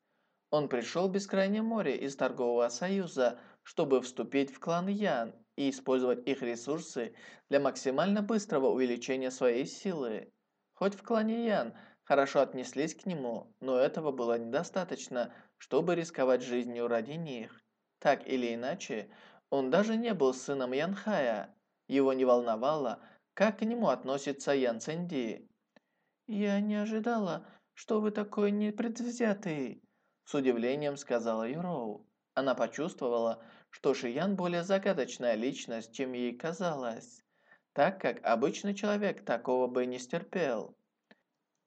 Он пришел в Бескрайнее море из торгового союза, чтобы вступить в клан Ян и использовать их ресурсы для максимально быстрого увеличения своей силы. Хоть в клане Ян хорошо отнеслись к нему, но этого было недостаточно, чтобы рисковать жизнью ради них. Так или иначе, он даже не был сыном Янхая. Его не волновало, как к нему относится Ян Цэнди. «Я не ожидала, что вы такой непредвзятый», с удивлением сказала Юроу. Она почувствовала, что Шиян более загадочная личность, чем ей казалось, так как обычный человек такого бы не стерпел.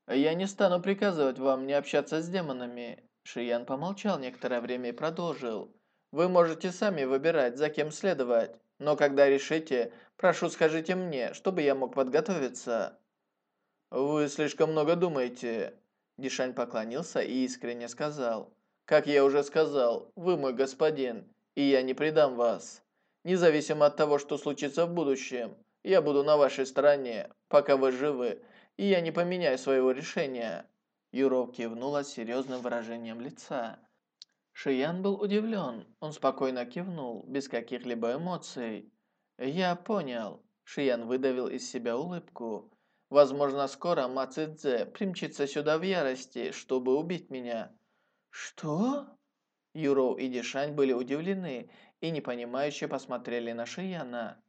«Я не стану приказывать вам не общаться с демонами». Шиян помолчал некоторое время и продолжил. «Вы можете сами выбирать, за кем следовать, но когда решите, прошу скажите мне, чтобы я мог подготовиться». «Вы слишком много думаете», Дишань поклонился и искренне сказал, «Как я уже сказал, вы мой господин, и я не предам вас. Независимо от того, что случится в будущем, я буду на вашей стороне, пока вы живы, и я не поменяю своего решения». Юров кивнула с серьезным выражением лица. Шиян был удивлен, он спокойно кивнул, без каких-либо эмоций. «Я понял». Шиян выдавил из себя улыбку. Возможно, скоро Ма Цзэ примчится сюда в ярости, чтобы убить меня». «Что?» Юроу и Дишань были удивлены и непонимающе посмотрели на Шияна.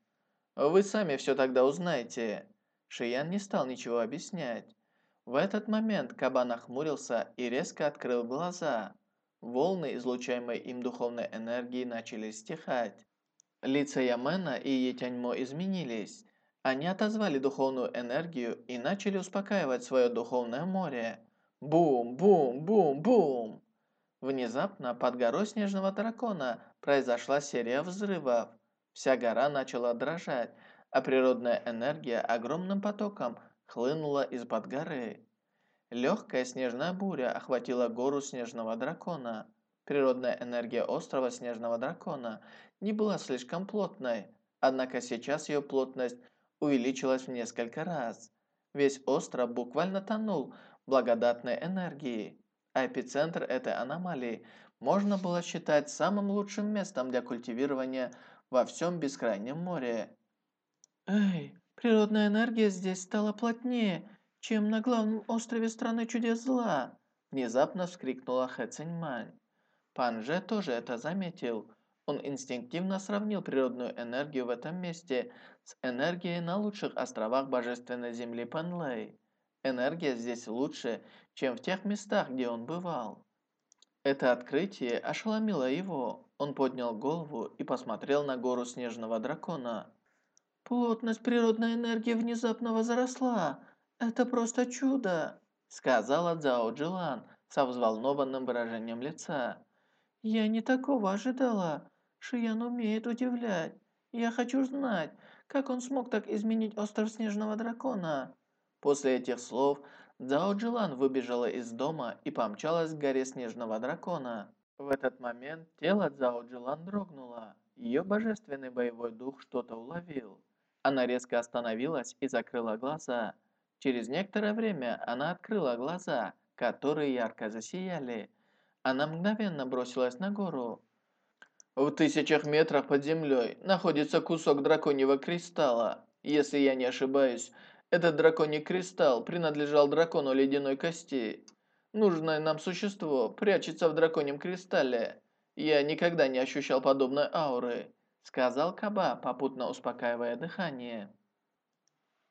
«Вы сами все тогда узнаете». Шиян не стал ничего объяснять. В этот момент Каба нахмурился и резко открыл глаза. Волны, излучаемой им духовной энергии, начали стихать. Лица Ямена и Етяньмо изменились. Они отозвали духовную энергию и начали успокаивать свое духовное море. Бум, бум, бум, бум! Внезапно под горой Снежного Дракона произошла серия взрывов. Вся гора начала дрожать, а природная энергия огромным потоком хлынула из-под горы. Легкая снежная буря охватила гору Снежного Дракона. Природная энергия острова Снежного Дракона не была слишком плотной, однако сейчас ее плотность увеличилась в несколько раз. Весь остров буквально тонул благодатной энергии, а эпицентр этой аномалии можно было считать самым лучшим местом для культивирования во всем бескрайнем море. «Эй, природная энергия здесь стала плотнее, чем на главном острове страны чудес зла!» Внезапно вскрикнула Хэ Циньмань. Пан Же тоже это заметил. Он инстинктивно сравнил природную энергию в этом месте с энергией на лучших островах Божественной Земли Панлэй. Энергия здесь лучше, чем в тех местах, где он бывал. Это открытие ошеломило его. Он поднял голову и посмотрел на гору Снежного Дракона. «Плотность природной энергии внезапно возросла. Это просто чудо!» Сказала Цао Джилан со взволнованным выражением лица. «Я не такого ожидала. Шиян умеет удивлять. Я хочу знать, как он смог так изменить остров Снежного Дракона?» После этих слов Цао Джилан выбежала из дома и помчалась к горе Снежного Дракона. В этот момент тело Цао Джилан дрогнуло. Ее божественный боевой дух что-то уловил. Она резко остановилась и закрыла глаза. Через некоторое время она открыла глаза, которые ярко засияли. Она мгновенно бросилась на гору. В тысячах метрах под землей находится кусок драконьего кристалла. Если я не ошибаюсь, этот драконий кристалл принадлежал дракону ледяной кости. Нужное нам существо прячется в драконьем кристалле. Я никогда не ощущал подобной ауры, сказал Каба, попутно успокаивая дыхание.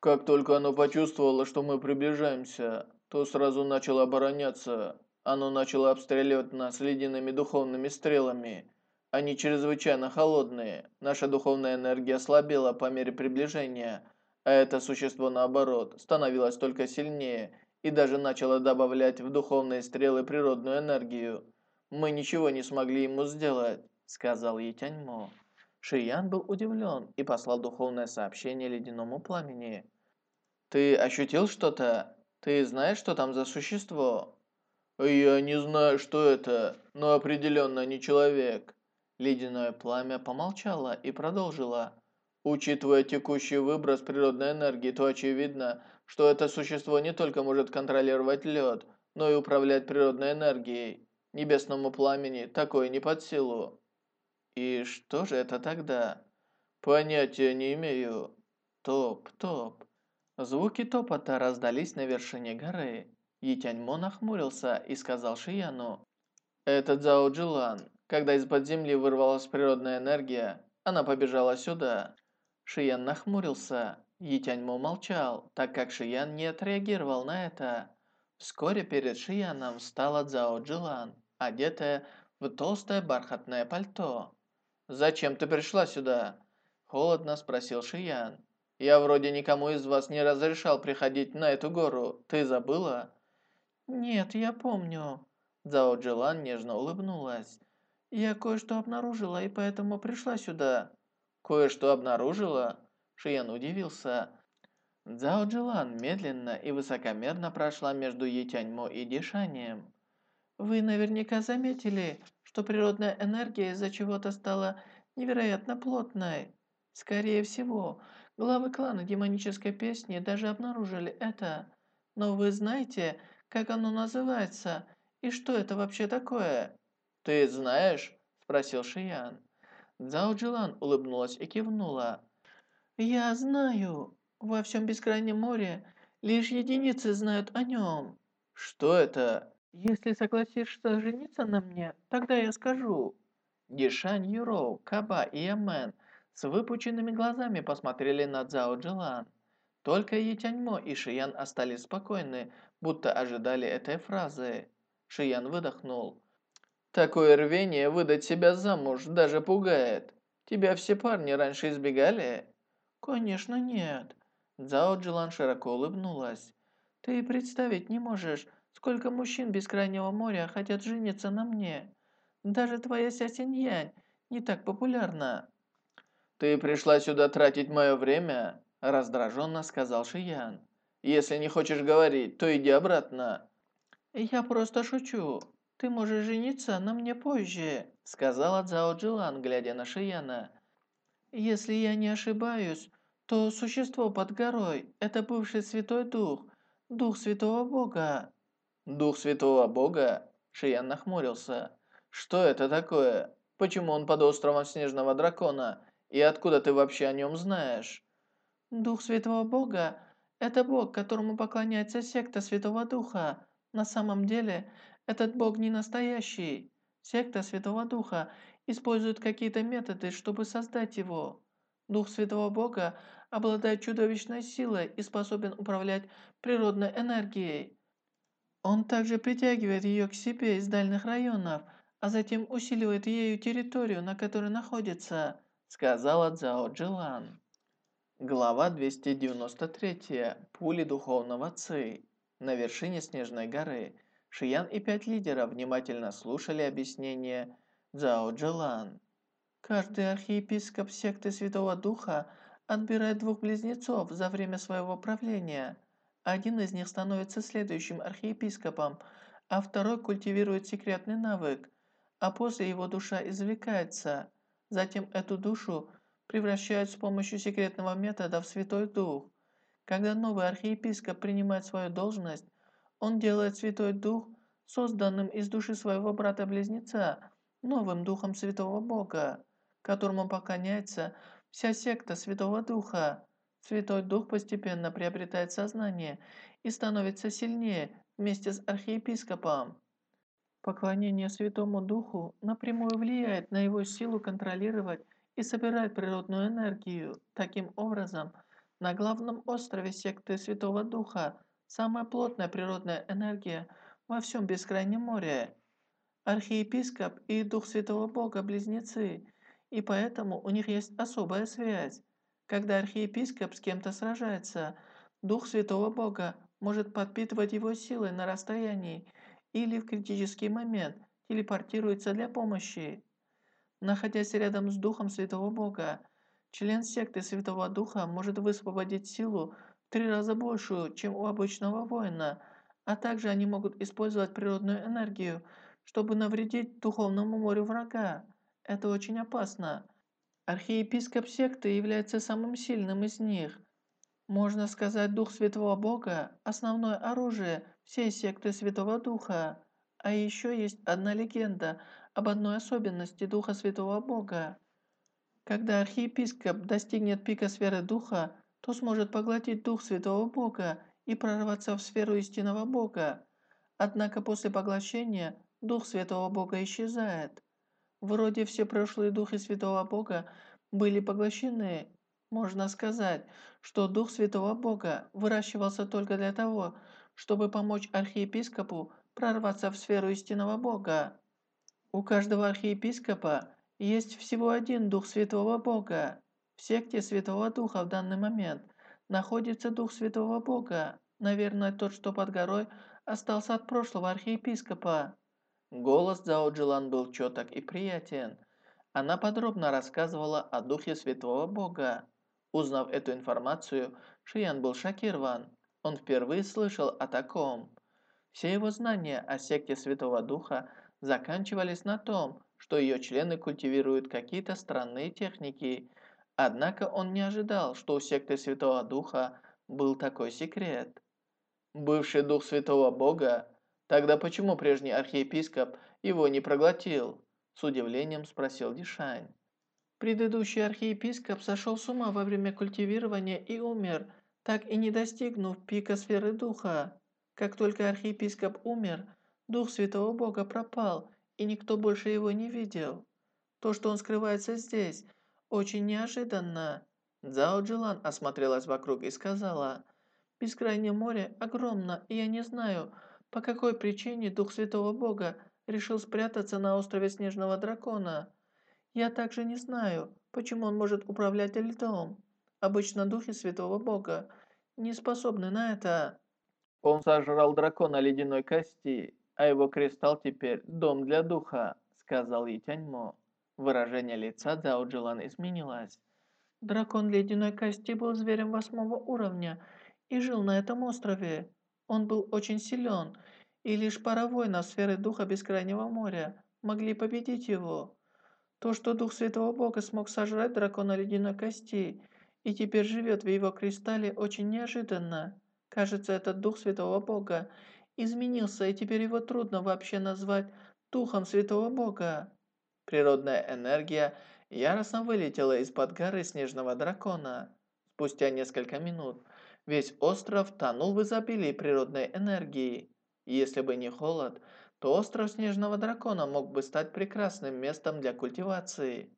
Как только оно почувствовало, что мы приближаемся, то сразу начало обороняться. Оно начало обстреливать нас ледяными духовными стрелами. Они чрезвычайно холодные. Наша духовная энергия слабела по мере приближения, а это существо, наоборот, становилось только сильнее и даже начало добавлять в духовные стрелы природную энергию. мы ничего не смогли ему сделать», — сказал Етяньмо. Шиян был удивлен и послал духовное сообщение ледяному пламени. «Ты ощутил что-то? Ты знаешь, что там за существо?» «Я не знаю, что это, но определенно не человек». Ледяное пламя помолчало и продолжило. «Учитывая текущий выброс природной энергии, то очевидно, что это существо не только может контролировать лед, но и управлять природной энергией. Небесному пламени такое не под силу». «И что же это тогда?» «Понятия не имею». «Топ, топ». Звуки топота раздались на вершине горы. Етяньмо нахмурился и сказал Шияну. «Это Цао Джилан. Когда из-под земли вырвалась природная энергия, она побежала сюда». Шиян нахмурился. Етяньмо молчал, так как Шиян не отреагировал на это. Вскоре перед Шияном встала Цао Джилан, одетая в толстое бархатное пальто. «Зачем ты пришла сюда?» Холодно спросил Шиян. «Я вроде никому из вас не разрешал приходить на эту гору. Ты забыла?» «Нет, я помню». Цао Джилан нежно улыбнулась. «Я кое-что обнаружила и поэтому пришла сюда». «Кое-что обнаружила?» Шиян удивился. Цао Джилан медленно и высокомерно прошла между Етяньмо и Дишанием. «Вы наверняка заметили, что природная энергия из-за чего-то стала невероятно плотной. Скорее всего, главы клана демонической песни даже обнаружили это. Но вы знаете, как оно называется и что это вообще такое?» «Ты знаешь?» – спросил Шиян. Цао Джилан улыбнулась и кивнула. «Я знаю. Во всем бескрайнем море лишь единицы знают о нем». «Что это?» «Если согласишься жениться на мне, тогда я скажу». Дишань Юроу, Каба и Ямен с выпученными глазами посмотрели на Цао Джилан. Только Етяньмо и Шиян остались спокойны, будто ожидали этой фразы. Шиян выдохнул. «Такое рвение выдать себя замуж даже пугает. Тебя все парни раньше избегали?» «Конечно нет». Цао Джилан широко улыбнулась. «Ты представить не можешь, сколько мужчин Бескрайнего моря хотят жениться на мне. Даже твоя Ся Синьянь не так популярна». «Ты пришла сюда тратить мое время?» раздраженно сказал Шиян. Если не хочешь говорить, то иди обратно». «Я просто шучу. Ты можешь жениться на мне позже», сказала Цао Джилан, глядя на Шияна. «Если я не ошибаюсь, то существо под горой – это бывший Святой Дух, Дух Святого Бога». «Дух Святого Бога?» Шиян нахмурился. «Что это такое? Почему он под островом Снежного Дракона? И откуда ты вообще о нем знаешь?» «Дух Святого Бога это Бог, которому поклоняется секта Святого Духа. На самом деле, этот Бог не настоящий. Секта Святого Духа использует какие-то методы, чтобы создать его. Дух Святого Бога обладает чудовищной силой и способен управлять природной энергией. Он также притягивает ее к себе из дальних районов, а затем усиливает ею территорию, на которой находится, сказала Цао Джилан. Глава 293. Пули духовного Ци. На вершине Снежной горы Шиян и пять лидеров внимательно слушали объяснение Цао Джилан. Каждый архиепископ секты Святого Духа отбирает двух близнецов за время своего правления. Один из них становится следующим архиепископом, а второй культивирует секретный навык, а после его душа извлекается. Затем эту душу – превращают с помощью секретного метода в Святой Дух. Когда новый архиепископ принимает свою должность, он делает Святой Дух, созданным из души своего брата-близнеца, новым Духом Святого Бога, которому поклоняется вся секта Святого Духа. Святой Дух постепенно приобретает сознание и становится сильнее вместе с архиепископом. Поклонение Святому Духу напрямую влияет на его силу контролировать и собирает природную энергию. Таким образом, на главном острове секты Святого Духа самая плотная природная энергия во всем Бескрайнем море. Архиепископ и Дух Святого Бога – близнецы, и поэтому у них есть особая связь. Когда архиепископ с кем-то сражается, Дух Святого Бога может подпитывать его силой на расстоянии или в критический момент телепортируется для помощи. Находясь рядом с Духом Святого Бога, член секты Святого Духа может высвободить силу три раза большую, чем у обычного воина, а также они могут использовать природную энергию, чтобы навредить духовному морю врага. Это очень опасно. Архиепископ секты является самым сильным из них. Можно сказать, Дух Святого Бога – основное оружие всей секты Святого Духа. А еще есть одна легенда об одной особенности Духа Святого Бога. Когда архиепископ достигнет пика сферы Духа, то сможет поглотить Дух Святого Бога и прорваться в сферу истинного Бога. Однако после поглощения Дух Святого Бога исчезает. Вроде все прошлые Духи Святого Бога были поглощены. Можно сказать, что Дух Святого Бога выращивался только для того, чтобы помочь архиепископу прорваться в сферу истинного Бога. У каждого архиепископа есть всего один Дух Святого Бога. Секте Святого Духа в данный момент находится Дух Святого Бога. Наверное, тот, что под горой, остался от прошлого архиепископа. Голос Цао Джилан был четок и приятен. Она подробно рассказывала о Духе Святого Бога. Узнав эту информацию, Шиян был шокирован. Он впервые слышал о таком. Все его знания о секте Святого Духа заканчивались на том, что ее члены культивируют какие-то странные техники. Однако он не ожидал, что у секты Святого Духа был такой секрет. Бывший Дух Святого Бога? Тогда почему прежний архиепископ его не проглотил? С удивлением спросил Дишань. Предыдущий архиепископ сошел с ума во время культивирования и умер, так и не достигнув пика сферы духа. Как только архиепископ умер, Дух Святого Бога пропал, и никто больше его не видел. То, что он скрывается здесь, очень неожиданно. Цао Джилан осмотрелась вокруг и сказала, «Бескрайнее море огромно, и я не знаю, по какой причине Дух Святого Бога решил спрятаться на острове Снежного Дракона. Я также не знаю, почему он может управлять льдом. Обычно Духи Святого Бога не способны на это». Он сожрал дракона ледяной кости, а его кристалл теперь дом для духа», — сказал Итяньмо. Выражение лица Цао Джилан изменилось. Дракон ледяной кости был зверем восьмого уровня и жил на этом острове. Он был очень силен, и лишь пара воинов сферы духа Бескрайнего моря могли победить его. То, что Дух Святого Бога смог сожрать дракона ледяной кости и теперь живет в его кристалле, очень неожиданно. Кажется, этот Дух Святого Бога изменился, и теперь его трудно вообще назвать Духом Святого Бога. Природная энергия яростно вылетела из-под горы Снежного Дракона. Спустя несколько минут весь остров тонул в изобилии природной энергии. если бы не холод, то остров Снежного Дракона мог бы стать прекрасным местом для культивации.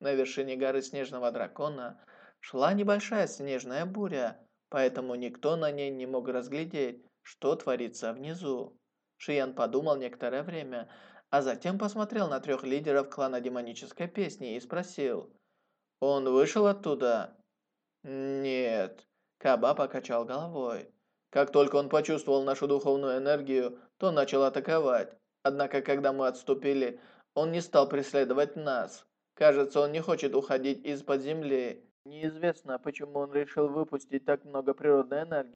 На вершине горы Снежного Дракона шла небольшая снежная буря, поэтому никто на ней не мог разглядеть, что творится внизу. Шиян подумал некоторое время, а затем посмотрел на трех лидеров клана демонической песни и спросил, «Он вышел оттуда?» «Нет», Каба покачал головой. Как только он почувствовал нашу духовную энергию, то начал атаковать. Однако, когда мы отступили, он не стал преследовать нас. Кажется, он не хочет уходить из-под земли. Неизвестно, почему он решил выпустить так много природной энергии.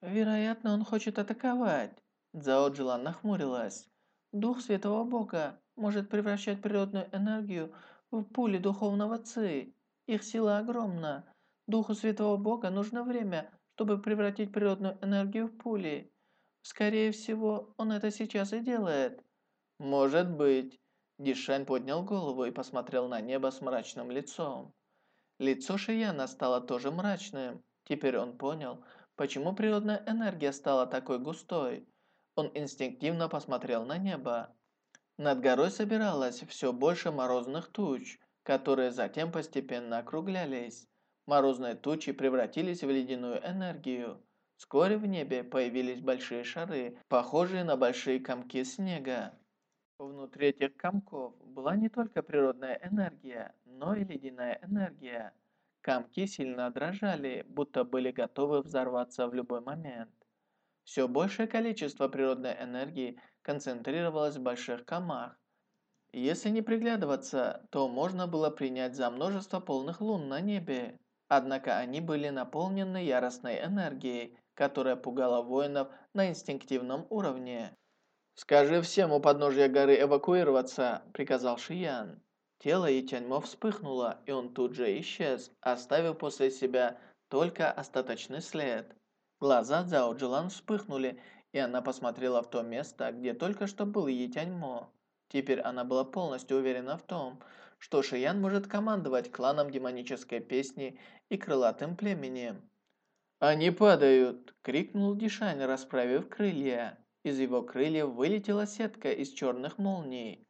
Вероятно, он хочет атаковать. Цао Джилан нахмурилась. Дух Святого Бога может превращать природную энергию в пули духовного ци. Их сила огромна. Духу Святого Бога нужно время, чтобы превратить природную энергию в пули. Скорее всего, он это сейчас и делает. Может быть. Дишань поднял голову и посмотрел на небо с мрачным лицом. Лицо Шияна стало тоже мрачным. Теперь он понял, почему природная энергия стала такой густой. Он инстинктивно посмотрел на небо. Над горой собиралось все больше морозных туч, которые затем постепенно округлялись. Морозные тучи превратились в ледяную энергию. Вскоре в небе появились большие шары, похожие на большие комки снега. Внутри этих комков была не только природная энергия, но и ледяная энергия. Комки сильно дрожали, будто были готовы взорваться в любой момент. Все большее количество природной энергии концентрировалось в больших комах. Если не приглядываться, то можно было принять за множество полных лун на небе. Однако они были наполнены яростной энергией, которая пугала воинов на инстинктивном уровне. «Скажи всем у подножия горы эвакуироваться», – приказал Шиян. Тело Итяньмо вспыхнуло, и он тут же исчез, оставив после себя только остаточный след. Глаза Цзао Джилан вспыхнули, и она посмотрела в то место, где только что был Етяньмо. Теперь она была полностью уверена в том, что Шиян может командовать кланом демонической песни и крылатым племенем. «Они падают!» – крикнул Дишань, расправив крылья. Из его крыльев вылетела сетка из черных молний.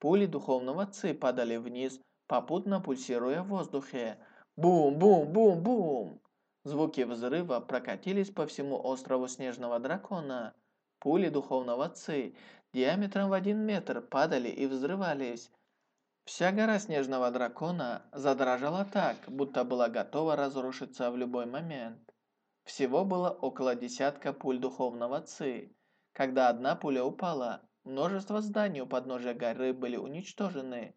Пули духовного Ци падали вниз, попутно пульсируя в воздухе. Бум-бум-бум-бум! Звуки взрыва прокатились по всему острову Снежного Дракона. Пули духовного Ци диаметром в один метр падали и взрывались. Вся гора Снежного Дракона задрожала так, будто была готова разрушиться в любой момент. Всего было около десятка пуль духовного Ци. Когда одна пуля упала, множество зданий у подножия горы были уничтожены.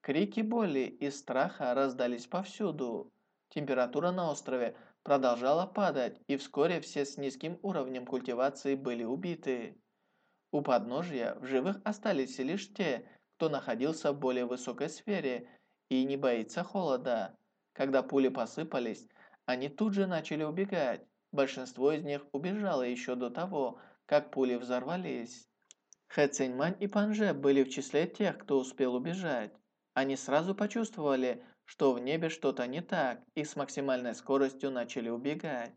Крики боли и страха раздались повсюду. Температура на острове продолжала падать, и вскоре все с низким уровнем культивации были убиты. У подножья в живых остались лишь те, кто находился в более высокой сфере и не боится холода. Когда пули посыпались, они тут же начали убегать. Большинство из них убежало еще до того, как пули взорвались. Хэ Циньмань и Панже были в числе тех, кто успел убежать. Они сразу почувствовали, что в небе что-то не так, и с максимальной скоростью начали убегать.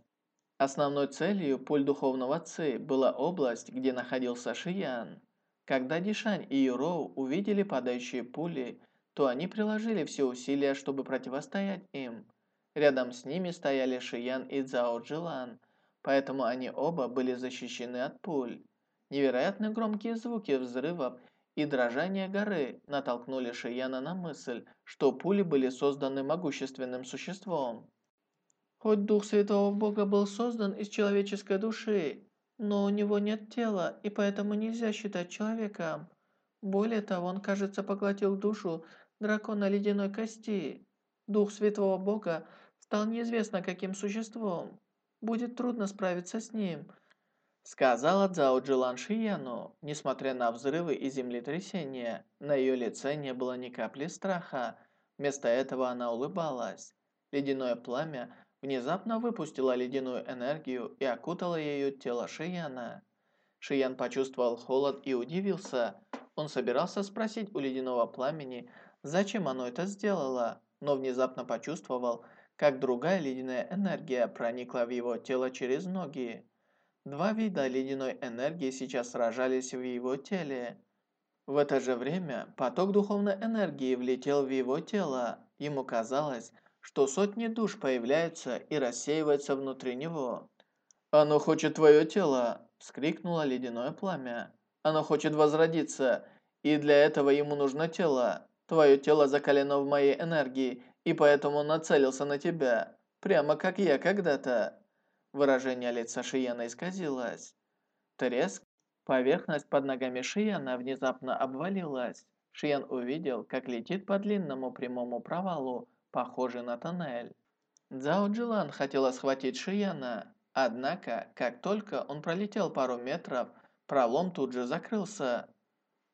Основной целью пуль духовного Ци была область, где находился Шиян. Когда Дишань и Юроу увидели падающие пули, то они приложили все усилия, чтобы противостоять им. Рядом с ними стояли Шиян и Цао Джилан, поэтому они оба были защищены от пуль. Невероятно громкие звуки взрывов и дрожание горы натолкнули Шияна на мысль, что пули были созданы могущественным существом. Хоть Дух Святого Бога был создан из человеческой души, но у него нет тела, и поэтому нельзя считать человеком. Более того, он, кажется, поглотил душу дракона ледяной кости. Дух Святого Бога стал неизвестно каким существом. Будет трудно справиться с ним. Сказала Цао Джилан Шияну, несмотря на взрывы и землетрясения, на ее лице не было ни капли страха. Вместо этого она улыбалась. Ледяное пламя внезапно выпустила ледяную энергию и окутала ее тело Шияна. Шиян почувствовал холод и удивился. Он собирался спросить у ледяного пламени, зачем оно это сделало, но внезапно почувствовал, как другая ледяная энергия проникла в его тело через ноги. Два вида ледяной энергии сейчас сражались в его теле. В это же время поток духовной энергии влетел в его тело. Ему казалось, что сотни душ появляются и рассеиваются внутри него. «Оно хочет твое тело!» – вскрикнуло ледяное пламя. «Оно хочет возродиться, и для этого ему нужно тело. Твое тело закалено в моей энергии, и поэтому нацелился на тебя, прямо как я когда-то». Выражение лица Шияна исказилось. Треск. Поверхность под ногами Шияна внезапно обвалилась. Шиян увидел, как летит по длинному прямому провалу, похожий на тоннель. Цзао Джилан хотела схватить Шияна, однако, как только он пролетел пару метров, пролом тут же закрылся.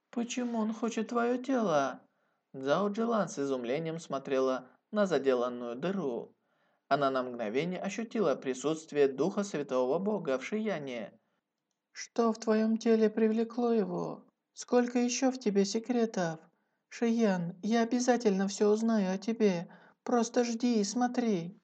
«Почему он хочет твое тело?» Цзао Джилан с изумлением смотрела на заделанную дыру. Она на мгновение ощутила присутствие Духа Святого Бога в Шияне. «Что в твоем теле привлекло его? Сколько еще в тебе секретов? Шиян, я обязательно все узнаю о тебе. Просто жди и смотри.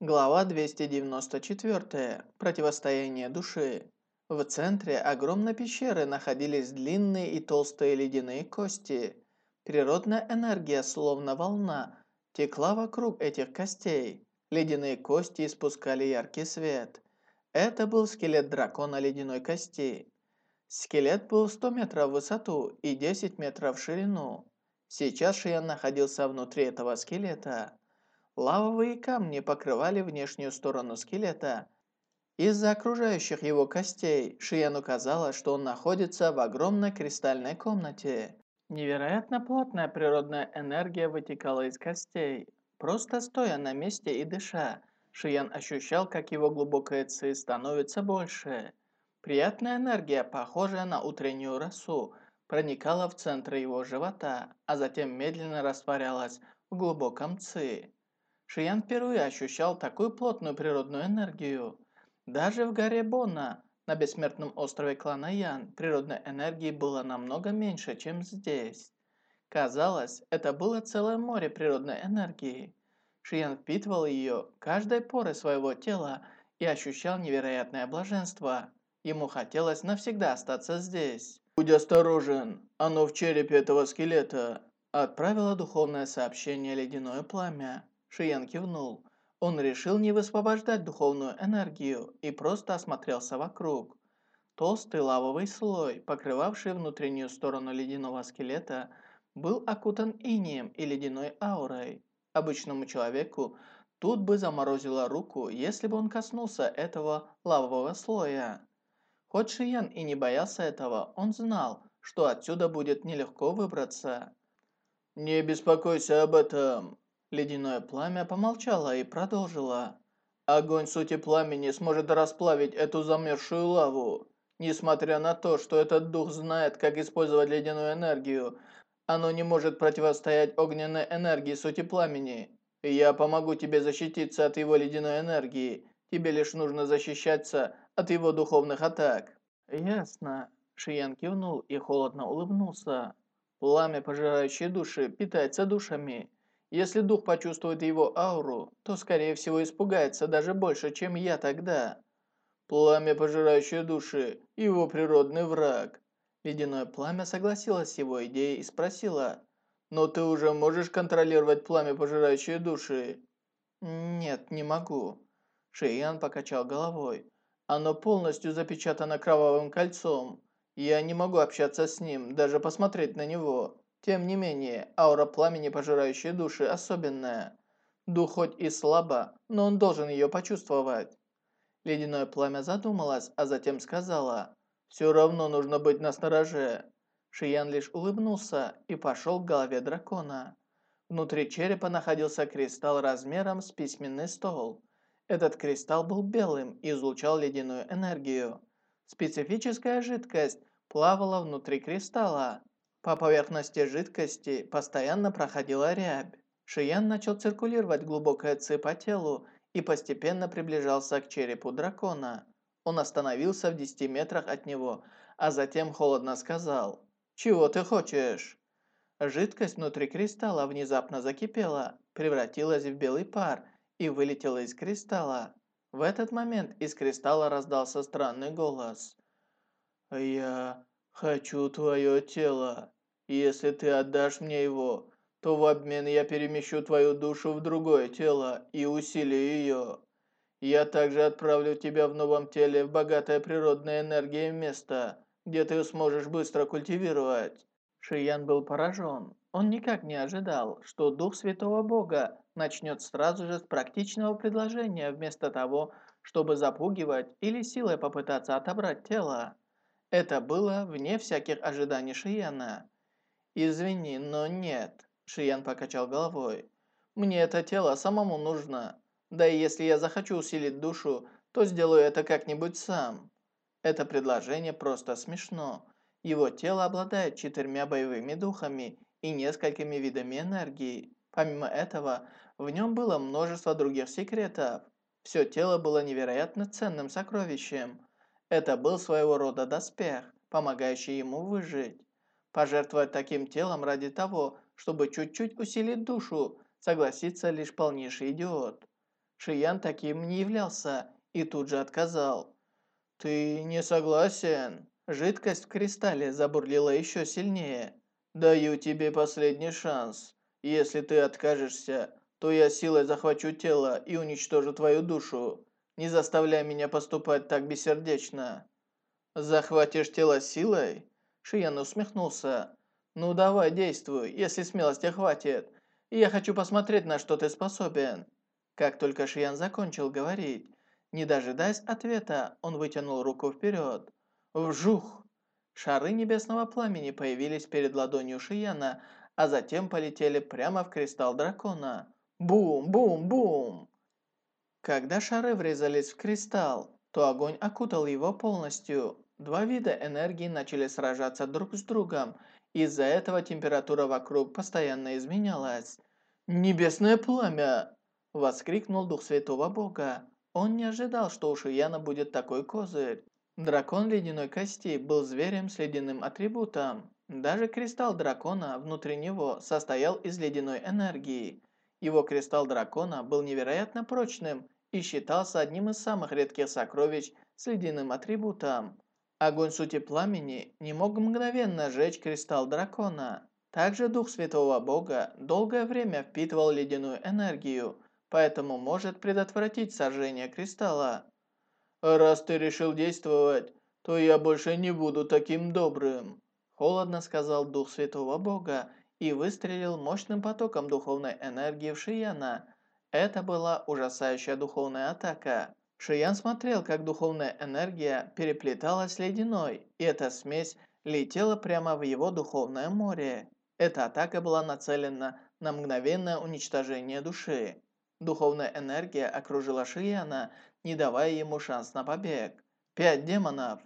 Глава 294. Противостояние души. В центре огромной пещеры находились длинные и толстые ледяные кости. Природная энергия, словно волна, текла вокруг этих костей. Ледяные кости испускали яркий свет. Это был скелет дракона ледяной кости. Скелет был 100 метров в высоту и 10 метров в ширину. Сейчас Шиян находился внутри этого скелета. Лавовые камни покрывали внешнюю сторону скелета. Из-за окружающих его костей Шияну казалось, что он находится в огромной кристальной комнате. Невероятно плотная природная энергия вытекала из костей. Просто стоя на месте и дыша, Шиян ощущал, как его глубокая ци становится больше. Приятная энергия, похожая на утреннюю росу, проникала в центр его живота, а затем медленно растворялась в глубоком ци. Шиян впервые ощущал такую плотную природную энергию. Даже в горе Бона, на бессмертном острове клана Ян, природной энергии было намного меньше, чем здесь. Казалось, это было целое море природной энергии. Шиян впитывал ее каждой порой своего тела и ощущал невероятное блаженство. Ему хотелось навсегда остаться здесь. «Будь осторожен, оно в черепе этого скелета», отправило духовное сообщение ледяное пламя. Шиян кивнул. Он решил не высвобождать духовную энергию и просто осмотрелся вокруг. Толстый лавовый слой, покрывавший внутреннюю сторону ледяного скелета, был окутан инием и ледяной аурой. Обычному человеку тут бы заморозило руку, если бы он коснулся этого лавового слоя. Хоть Шиян и не боялся этого, он знал, что отсюда будет нелегко выбраться. «Не беспокойся об этом. Ледяное пламя помолчало и продолжило. Огонь сути пламени сможет расплавить эту замерзшую лаву. Несмотря на то, что этот дух знает, как использовать ледяную энергию, оно не может противостоять огненной энергии сути пламени. Я помогу тебе защититься от его ледяной энергии. Тебе лишь нужно защищаться от его духовных атак. Ясно. Шиян кивнул и холодно улыбнулся. Пламя, пожирающее души, питается душами. Если дух почувствует его ауру, то, скорее всего, испугается даже больше, чем я тогда. Пламя, пожирающее души, его природный враг. Ледяное пламя согласилось с его идеей и спросило, «Но ты уже можешь контролировать пламя, пожирающее души?» «Нет, не могу». Шиян покачал головой. «Оно полностью запечатано кровавым кольцом. Я не могу общаться с ним, даже посмотреть на него. Тем не менее, аура пламени, пожирающей души, особенная. Дух хоть и слабо, но он должен ее почувствовать. Ледяное пламя задумалось, а затем сказала, «Все равно нужно быть настороже». Шиян лишь улыбнулся и пошел к голове дракона. Внутри черепа находился кристалл размером с письменный стол. Этот кристалл был белым и излучал ледяную энергию. Специфическая жидкость плавала внутри кристалла, по поверхности жидкости постоянно проходила рябь. Шиян начал циркулировать глубокое ци по телу и постепенно приближался к черепу дракона. Он остановился в 10 метрах от него, а затем холодно сказал «Чего ты хочешь?». Жидкость внутри кристалла внезапно закипела, превратилась в белый пар и вылетела из кристалла. В этот момент из кристалла раздался странный голос. «Я хочу твое тело». Если ты отдашь мне его, то в обмен я перемещу твою душу в другое тело и усилю ее. Я также отправлю тебя в новом теле в богатое природной энергией место, где ты сможешь быстро культивировать». Шиян был поражен. Он никак не ожидал, что Дух Святого Бога начнет сразу же с практичного предложения, вместо того, чтобы запугивать или силой попытаться отобрать тело. Это было вне всяких ожиданий Шияна. «Извини, но нет», – Шиян покачал головой. «Мне это тело самому нужно. Да и если я захочу усилить душу, то сделаю это как-нибудь сам». Это предложение просто смешно. Его тело обладает четырьмя боевыми духами и несколькими видами энергии. Помимо этого, в нем было множество других секретов. Все тело было невероятно ценным сокровищем. Это был своего рода доспех, помогающий ему выжить. Пожертвовать таким телом ради того, чтобы чуть-чуть усилить душу, согласится лишь полнейший идиот. Шиян таким не являлся и тут же отказал. «Ты не согласен?» Жидкость в кристалле забурлила еще сильнее. «Даю тебе последний шанс. Если ты откажешься, то я силой захвачу тело и уничтожу твою душу. Не заставляй меня поступать так бессердечно». «Захватишь тело силой?» Шиян усмехнулся. «Ну давай, действуй, если смелости хватит. Я хочу посмотреть, на что ты способен». Как только Шиян закончил говорить, не дожидаясь ответа, он вытянул руку вперед. Вжух! Шары небесного пламени появились перед ладонью Шияна, а затем полетели прямо в кристалл дракона. Бум-бум-бум! Когда шары врезались в кристалл, то огонь окутал его полностью. Два вида энергии начали сражаться друг с другом. Из-за этого температура вокруг постоянно изменялась. «Небесное пламя!» – воскликнул Дух Святого Бога. Он не ожидал, что у Шияна будет такой козырь. Дракон ледяной кости был зверем с ледяным атрибутом. Даже кристалл дракона внутри него состоял из ледяной энергии. Его кристалл дракона был невероятно прочным и считался одним из самых редких сокровищ с ледяным атрибутом. Огонь сути пламени не мог мгновенно сжечь кристалл дракона. Также Дух Святого Бога долгое время впитывал ледяную энергию, поэтому может предотвратить сожжение кристалла. «Раз ты решил действовать, то я больше не буду таким добрым», холодно сказал Дух Святого Бога и выстрелил мощным потоком духовной энергии в Шияна. Это была ужасающая духовная атака. Шиян смотрел, как духовная энергия переплеталась с ледяной, и эта смесь летела прямо в его духовное море. Эта атака была нацелена на мгновенное уничтожение души. Духовная энергия окружила Шияна, не давая ему шанс на побег. Пять демонов.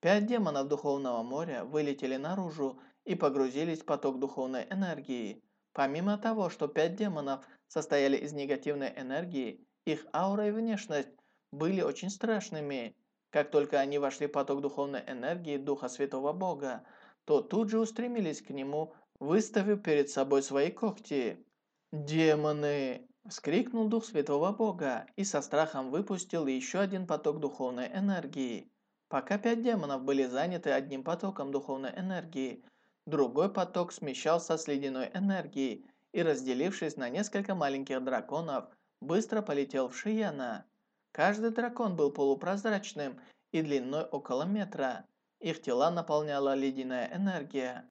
Пять демонов Духовного моря вылетели наружу и погрузились в поток духовной энергии. Помимо того, что пять демонов состояли из негативной энергии, их аура и внешность были очень страшными. Как только они вошли в поток духовной энергии Духа Святого Бога, то тут же устремились к нему, выставив перед собой свои когти. «Демоны!» Вскрикнул Дух Святого Бога и со страхом выпустил еще один поток духовной энергии. Пока пять демонов были заняты одним потоком духовной энергии, другой поток смещался с ледяной энергией и, разделившись на несколько маленьких драконов, быстро полетел в Шияна. Каждый дракон был полупрозрачным и длиной около метра. Их тела наполняла ледяная энергия.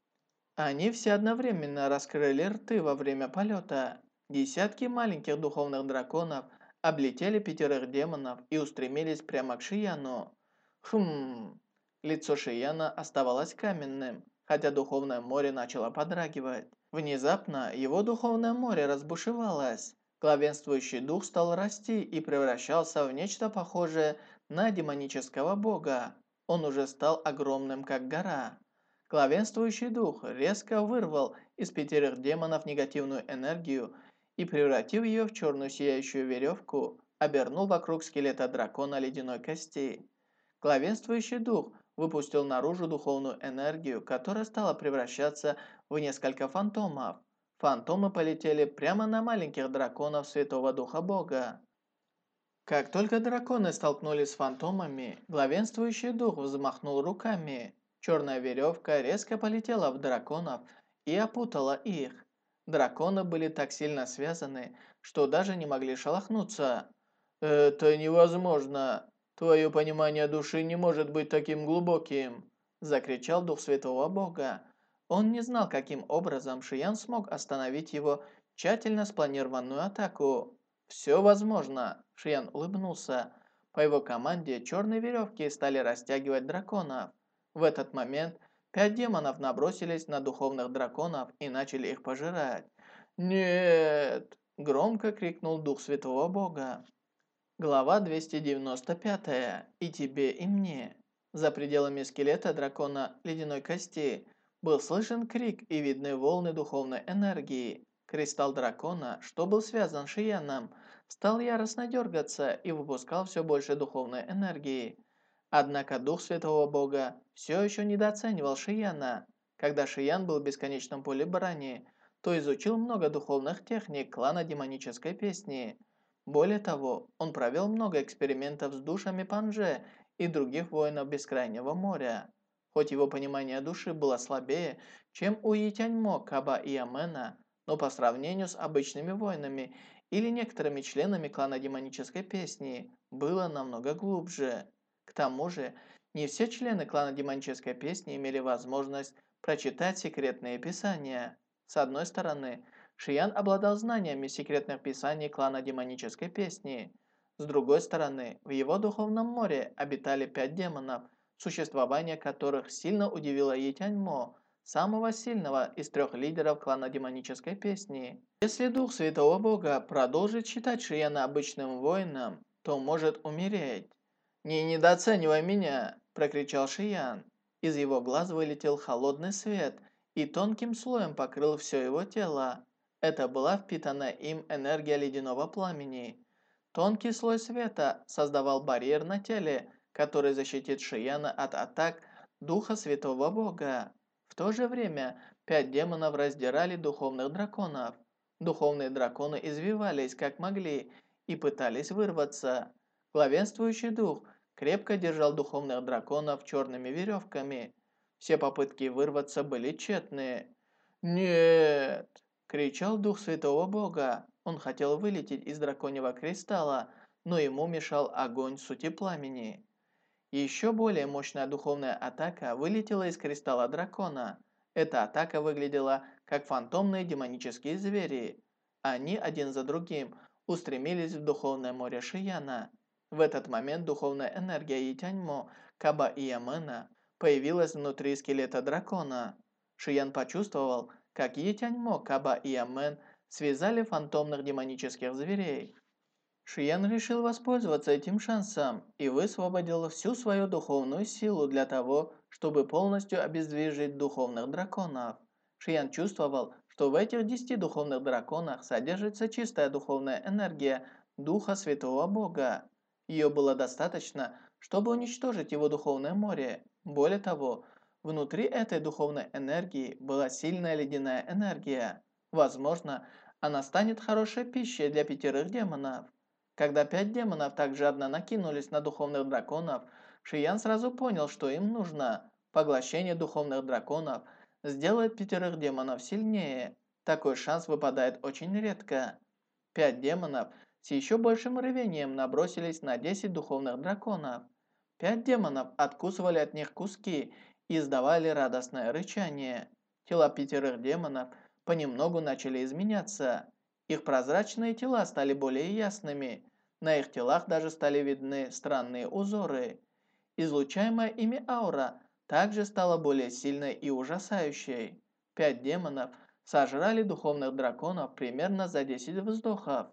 Они все одновременно раскрыли рты во время полета Десятки маленьких духовных драконов облетели пятерых демонов и устремились прямо к Шияну. Хм... Лицо Шияна оставалось каменным, хотя духовное море начало подрагивать. Внезапно его духовное море разбушевалось. Главенствующий дух стал расти и превращался в нечто похожее на демонического бога. Он уже стал огромным, как гора. Главенствующий дух резко вырвал из пятерых демонов негативную энергию и, превратив ее в черную сияющую веревку, обернул вокруг скелета дракона ледяной кости. Главенствующий дух выпустил наружу духовную энергию, которая стала превращаться в несколько фантомов. Фантомы полетели прямо на маленьких драконов Святого Духа Бога. Как только драконы столкнулись с фантомами, главенствующий дух взмахнул руками. Черная веревка резко полетела в драконов и опутала их. Драконы были так сильно связаны, что даже не могли шелохнуться. «Это невозможно! Твое понимание души не может быть таким глубоким!» Закричал Дух Святого Бога. Он не знал, каким образом Шиян смог остановить его тщательно спланированную атаку. «Все возможно!» Шиян улыбнулся. По его команде черные веревки стали растягивать драконов. В этот момент Пять демонов набросились на духовных драконов и начали их пожирать. «Нет!» – громко крикнул Дух Святого Бога. Глава 295. «И тебе, и мне». За пределами скелета дракона ледяной кости был слышен крик и видны волны духовной энергии. Кристалл дракона, что был связан с Шияном, стал яростно дергаться и выпускал все больше духовной энергии. Однако Дух Святого Бога все еще недооценивал Шияна. Когда Шиян был в бесконечном поле брани, то изучил много духовных техник клана демонической песни. Более того, он провел много экспериментов с душами Панже и других воинов Бескрайнего моря. Хоть его понимание души было слабее, чем у Итяньмо, Каба и Амена, но по сравнению с обычными воинами или некоторыми членами клана демонической песни, было намного глубже. К тому же, не все члены клана Демонической Песни имели возможность прочитать секретные писания. С одной стороны, Шиян обладал знаниями секретных писаний клана Демонической Песни. С другой стороны, в его духовном море обитали пять демонов существование которых сильно удивило Етяньмо, самого сильного из трех лидеров клана демонической песни. Если Дух Святого Бога продолжит считать Шияна обычным воином, то может умереть. «Не недооценивай меня!» – прокричал Шиян. Из его глаз вылетел холодный свет и тонким слоем покрыл все его тело. Это была впитана им энергия ледяного пламени. Тонкий слой света создавал барьер на теле, который защитит Шияна от атак Духа Святого Бога. В то же время пять демонов раздирали духовных драконов. Духовные драконы извивались как могли и пытались вырваться. Главенствующий дух крепко держал духовных драконов черными веревками. Все попытки вырваться были тщетные. «Нет!» – кричал дух святого бога. Он хотел вылететь из драконьего кристалла, но ему мешал огонь сути пламени. Еще более мощная духовная атака вылетела из кристалла дракона. Эта атака выглядела как фантомные демонические звери. Они один за другим устремились в духовное море Шияна. В этот момент духовная энергия Итяньмо, Каба и Ямена появилась внутри скелета дракона. Шиян почувствовал, как Итяньмо, Каба и Ямен связали фантомных демонических зверей. Шиян решил воспользоваться этим шансом и высвободил всю свою духовную силу для того, чтобы полностью обездвижить духовных драконов. Шиян чувствовал, что в этих десяти духовных драконах содержится чистая духовная энергия Духа Святого Бога. Ее было достаточно, чтобы уничтожить его духовное море. Более того, внутри этой духовной энергии была сильная ледяная энергия. Возможно, она станет хорошей пищей для пятерых демонов. Когда пять демонов так жадно накинулись на духовных драконов, Шиян сразу понял, что им нужно. Поглощение духовных драконов сделает пятерых демонов сильнее. Такой шанс выпадает очень редко. Пять демонов – с еще большим рвением набросились на 10 духовных драконов. Пять демонов откусывали от них куски и издавали радостное рычание. Тела пятерых демонов понемногу начали изменяться. Их прозрачные тела стали более ясными. На их телах даже стали видны странные узоры. Излучаемая ими аура также стала более сильной и ужасающей. Пять демонов сожрали духовных драконов примерно за 10 вздохов.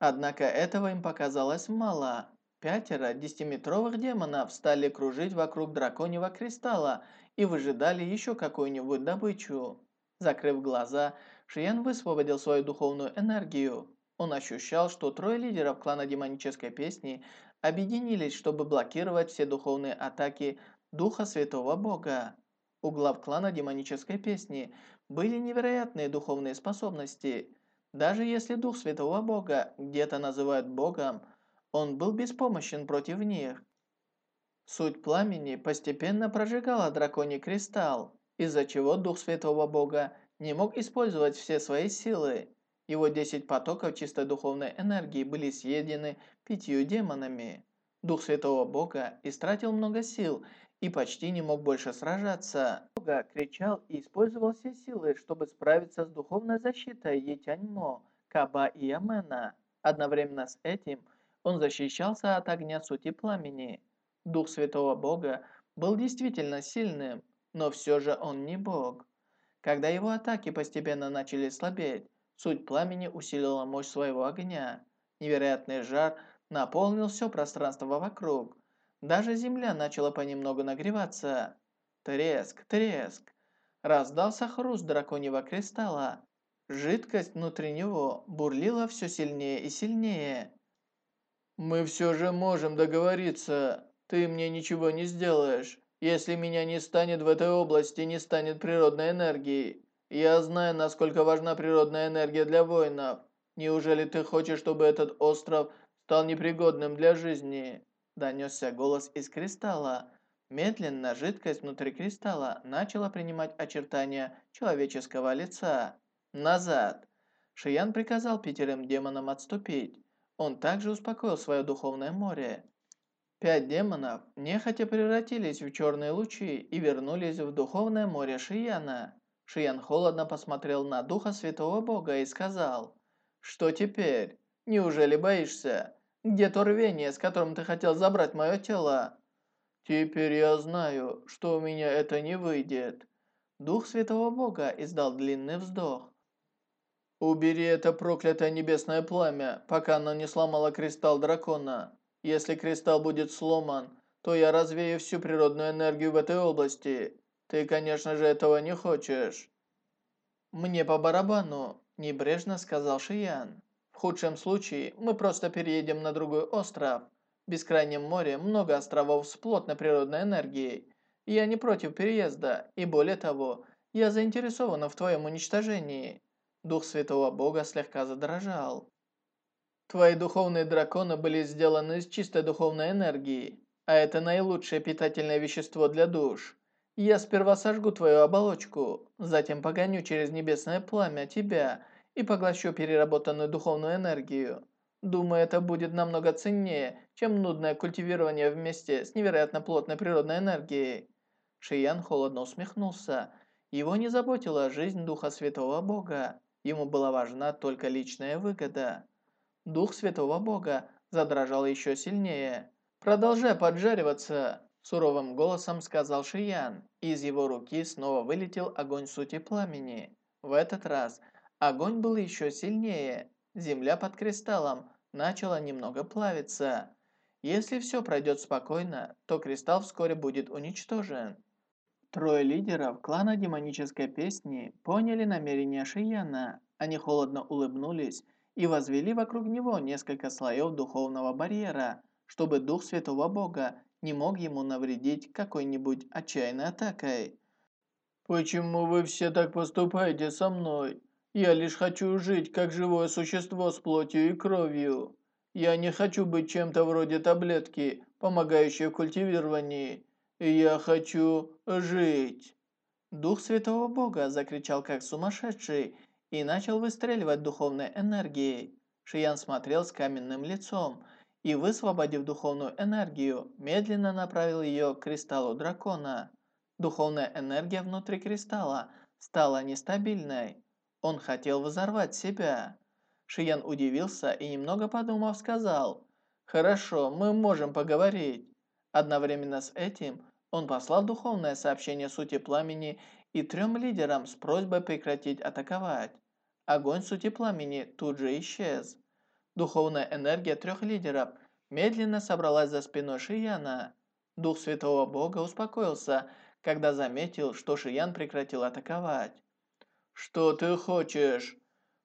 Однако этого им показалось мало. Пятеро десятиметровых демонов стали кружить вокруг драконьего кристалла и выжидали еще какую-нибудь добычу. Закрыв глаза, Шиян высвободил свою духовную энергию. Он ощущал, что трое лидеров клана демонической песни объединились, чтобы блокировать все духовные атаки Духа Святого Бога. У глав клана демонической песни были невероятные духовные способности – даже если Дух Святого Бога где-то называют Богом, он был беспомощен против них. Суть пламени постепенно прожигала драконий кристалл, из-за чего Дух Святого Бога не мог использовать все свои силы. Его 10 потоков чистой духовной энергии были съедены пятью демонами. Дух Святого Бога истратил много сил и почти не мог больше сражаться. Бога кричал и использовал все силы, чтобы справиться с духовной защитой Етяньмо, Каба и Ямена. Одновременно с этим он защищался от огня сути пламени. Дух Святого Бога был действительно сильным, но все же он не Бог. Когда его атаки постепенно начали слабеть, суть пламени усилила мощь своего огня. Невероятный жар наполнил все пространство вокруг. Даже земля начала понемногу нагреваться. Треск, треск. Раздался хруст драконьего кристалла. Жидкость внутри него бурлила все сильнее и сильнее. «Мы все же можем договориться. Ты мне ничего не сделаешь. Если меня не станет в этой области, не станет природной энергии. Я знаю, насколько важна природная энергия для воинов. Неужели ты хочешь, чтобы этот остров стал непригодным для жизни?» Донесся голос из кристалла. Медленно жидкость внутри кристалла начала принимать очертания человеческого лица. Назад! Шиян приказал пятерым демонам отступить. Он также успокоил свое духовное море. Пять демонов нехотя превратились в черные лучи и вернулись в духовное море Шияна. Шиян холодно посмотрел на Духа Святого Бога и сказал, «Что теперь? Неужели боишься? Где то рвение, с которым ты хотел забрать мое тело?» Теперь я знаю, что у меня это не выйдет. Дух Святого Бога издал длинный вздох. Убери это проклятое небесное пламя, пока оно не сломало кристалл дракона. Если кристалл будет сломан, то я развею всю природную энергию в этой области. Ты, конечно же, этого не хочешь. Мне по барабану, небрежно сказал Шиян. В худшем случае мы просто переедем на другой остров. В бескрайнем море много островов с плотной природной энергией. Я не против переезда, и более того, я заинтересован в твоем уничтожении. Дух Святого Бога слегка задрожал. Твои духовные драконы были сделаны из чистой духовной энергии, а это наилучшее питательное вещество для душ. Я сперва сожгу твою оболочку, затем погоню через небесное пламя тебя и поглощу переработанную духовную энергию. Думаю, это будет намного ценнее, чем нудное культивирование вместе с невероятно плотной природной энергией. Шиян холодно усмехнулся. Его не заботила жизнь Духа Святого Бога. Ему была важна только личная выгода. Дух Святого Бога задрожал еще сильнее. «Продолжай поджариваться!» Суровым голосом сказал Шиян. Из его руки снова вылетел огонь сути пламени. В этот раз огонь был еще сильнее. Земля под кристаллом начала немного плавиться. Если все пройдет спокойно, то кристалл вскоре будет уничтожен. Трое лидеров клана демонической песни поняли намерения Шияна. Они холодно улыбнулись и возвели вокруг него несколько слоев духовного барьера, чтобы Дух Святого Бога не мог ему навредить какой-нибудь отчаянной атакой. «Почему вы все так поступаете со мной?» Я лишь хочу жить, как живое существо с плотью и кровью. Я не хочу быть чем-то вроде таблетки, помогающей в культивировании. Я хочу жить». Дух Святого Бога закричал как сумасшедший и начал выстреливать духовной энергией. Шиян смотрел с каменным лицом и, высвободив духовную энергию, медленно направил ее к кристаллу дракона. Духовная энергия внутри кристалла стала нестабильной. Он хотел взорвать себя. Шиян удивился и, немного подумав, сказал, «Хорошо, мы можем поговорить». Одновременно с этим он послал духовное сообщение сути пламени и трем лидерам с просьбой прекратить атаковать. Огонь сути пламени тут же исчез. Духовная энергия трех лидеров медленно собралась за спиной Шияна. Дух Святого Бога успокоился, когда заметил, что Шиян прекратил атаковать. «Что ты хочешь?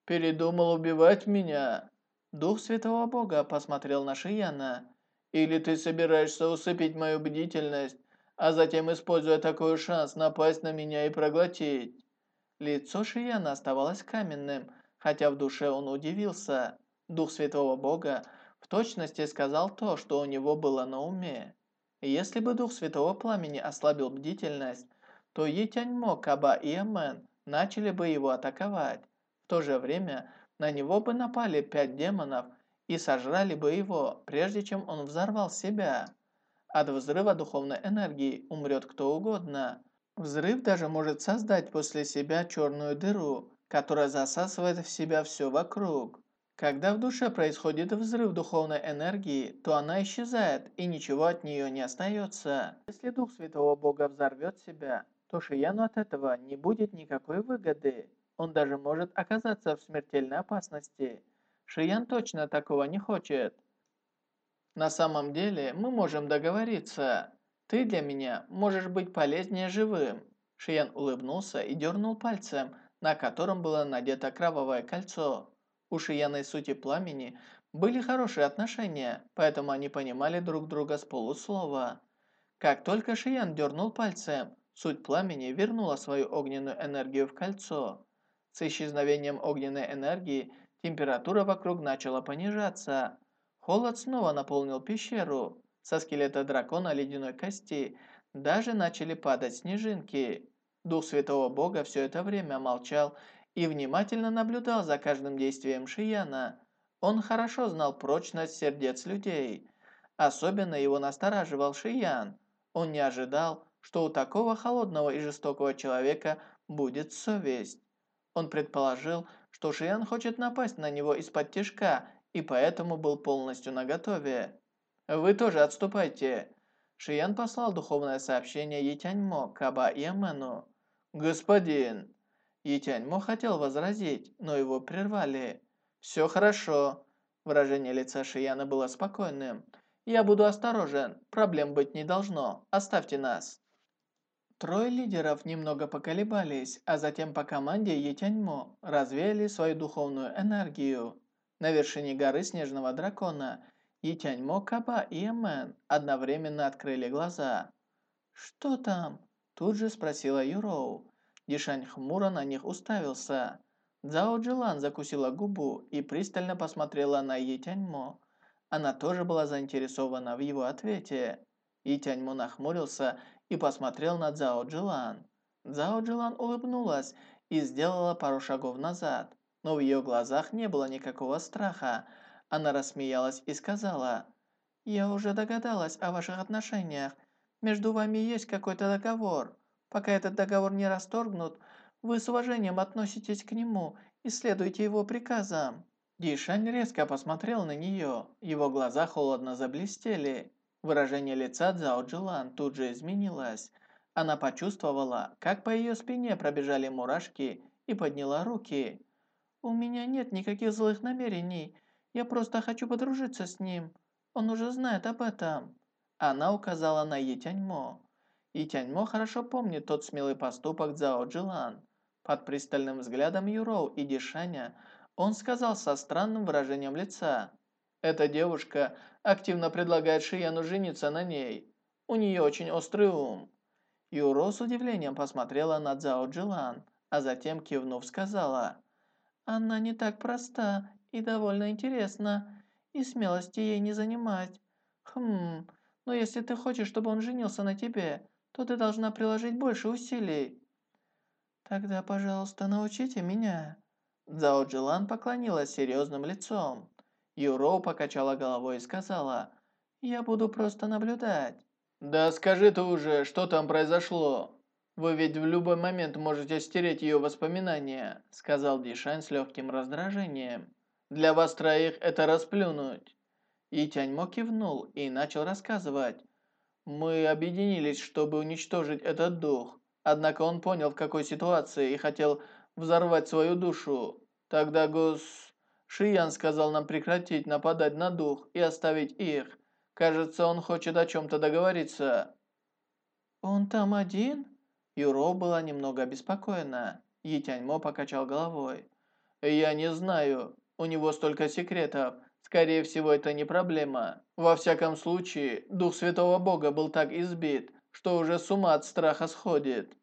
Передумал убивать меня?» Дух Святого Бога посмотрел на Шияна. «Или ты собираешься усыпить мою бдительность, а затем, используя такой шанс, напасть на меня и проглотить?» Лицо Шияна оставалось каменным, хотя в душе он удивился. Дух Святого Бога в точности сказал то, что у него было на уме. Если бы Дух Святого Пламени ослабил бдительность, то Етяньмо, Каба и Амен начали бы его атаковать. В то же время на него бы напали пять демонов и сожрали бы его, прежде чем он взорвал себя. От взрыва духовной энергии умрет кто угодно. Взрыв даже может создать после себя черную дыру, которая засасывает в себя все вокруг. Когда в душе происходит взрыв духовной энергии, то она исчезает и ничего от нее не остается. Если Дух Святого Бога взорвет себя, то Шияну от этого не будет никакой выгоды. Он даже может оказаться в смертельной опасности. Шиян точно такого не хочет. На самом деле, мы можем договориться. Ты для меня можешь быть полезнее живым. Шиян улыбнулся и дернул пальцем, на котором было надето кровавое кольцо. У Шияна и сути пламени были хорошие отношения, поэтому они понимали друг друга с полуслова. Как только Шиян дернул пальцем, Суть пламени вернула свою огненную энергию в кольцо. С исчезновением огненной энергии температура вокруг начала понижаться. Холод снова наполнил пещеру. Со скелета дракона ледяной кости даже начали падать снежинки. Дух Святого Бога все это время молчал и внимательно наблюдал за каждым действием Шияна. Он хорошо знал прочность сердец людей. Особенно его настораживал Шиян. Он не ожидал, что у такого холодного и жестокого человека будет совесть. Он предположил, что Шиян хочет напасть на него из-под тишка и поэтому был полностью наготове. «Вы тоже отступайте!» Шиян послал духовное сообщение Етяньмо, Каба и Амену. «Господин!» Етяньмо хотел возразить, но его прервали. «Все хорошо». Выражение лица Шияна было спокойным. «Я буду осторожен. Проблем быть не должно. Оставьте нас». Трое лидеров немного поколебались, а затем по команде Етяньмо развеяли свою духовную энергию. На вершине горы Снежного Дракона Етяньмо, Каба и Эмен одновременно открыли глаза. «Что там?» – тут же спросила Юроу. Дишань хмуро на них уставился. Цао Джилан закусила губу и пристально посмотрела на Етяньмо. Она тоже была заинтересована в его ответе. Етяньмо нахмурился и посмотрел на Цао Джилан. Цао Джилан улыбнулась и сделала пару шагов назад, но в ее глазах не было никакого страха. Она рассмеялась и сказала, «Я уже догадалась о ваших отношениях. Между вами есть какой-то договор. Пока этот договор не расторгнут, вы с уважением относитесь к нему и следуете его приказам». Дишань резко посмотрел на нее. Его глаза холодно заблестели. Выражение лица Цзао Джилан тут же изменилось. Она почувствовала, как по ее спине пробежали мурашки и подняла руки. «У меня нет никаких злых намерений. Я просто хочу подружиться с ним. Он уже знает об этом». Она указала на Етяньмо. Етяньмо хорошо помнит тот смелый поступок Цзао Джилан. Под пристальным взглядом Юроу и Дишаня он сказал со странным выражением лица. «Эта девушка активно предлагает Шияну жениться на ней. У нее очень острый ум». Юро с удивлением посмотрела на Цао Джилан, а затем, кивнув, сказала, «Она не так проста и довольно интересна, и смелости ей не занимать. Хм, но если ты хочешь, чтобы он женился на тебе, то ты должна приложить больше усилий». «Тогда, пожалуйста, научите меня». Цао Джилан поклонилась серьезным лицом. Юроу покачала головой и сказала, «Я буду просто наблюдать». «Да скажи ты уже, что там произошло? Вы ведь в любой момент можете стереть ее воспоминания», сказал Дишань с легким раздражением. «Для вас троих это расплюнуть». И Тяньмо кивнул и начал рассказывать. «Мы объединились, чтобы уничтожить этот дух. Однако он понял, в какой ситуации и хотел взорвать свою душу. Тогда Гос Шиян сказал нам прекратить нападать на дух и оставить их. Кажется, он хочет о чем-то договориться». «Он там один?» Юро была немного обеспокоена. Етяньмо покачал головой. «Я не знаю. У него столько секретов. Скорее всего, это не проблема. Во всяком случае, Дух Святого Бога был так избит, что уже с ума от страха сходит».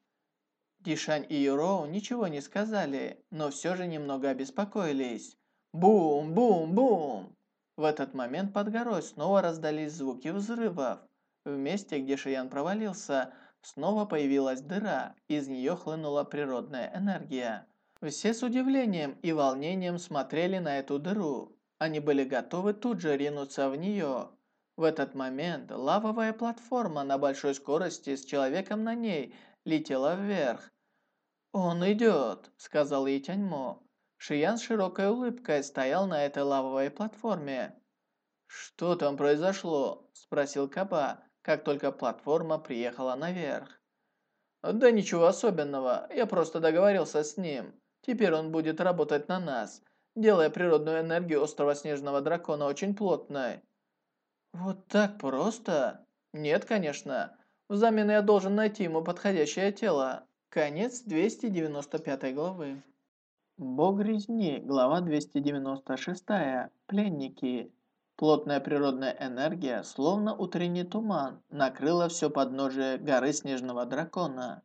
Дишань и Юроу ничего не сказали, но все же немного обеспокоились. Бум-бум-бум! В этот момент под горой снова раздались звуки взрывов. В месте, где Шиян провалился, снова появилась дыра, из нее хлынула природная энергия. Все с удивлением и волнением смотрели на эту дыру. Они были готовы тут же ринуться в нее. В этот момент лавовая платформа на большой скорости с человеком на ней летела вверх. «Он идет», — сказал Итяньмо. Шиян с широкой улыбкой стоял на этой лавовой платформе. «Что там произошло?» – спросил Каба, как только платформа приехала наверх. «Да ничего особенного, я просто договорился с ним. Теперь он будет работать на нас, делая природную энергию острова Снежного Дракона очень плотной». «Вот так просто?» «Нет, конечно. Взамен я должен найти ему подходящее тело». Конец 295 главы. Бог резни, глава 296. Пленники. Плотная природная энергия, словно утренний туман, накрыла все подножие горы Снежного Дракона.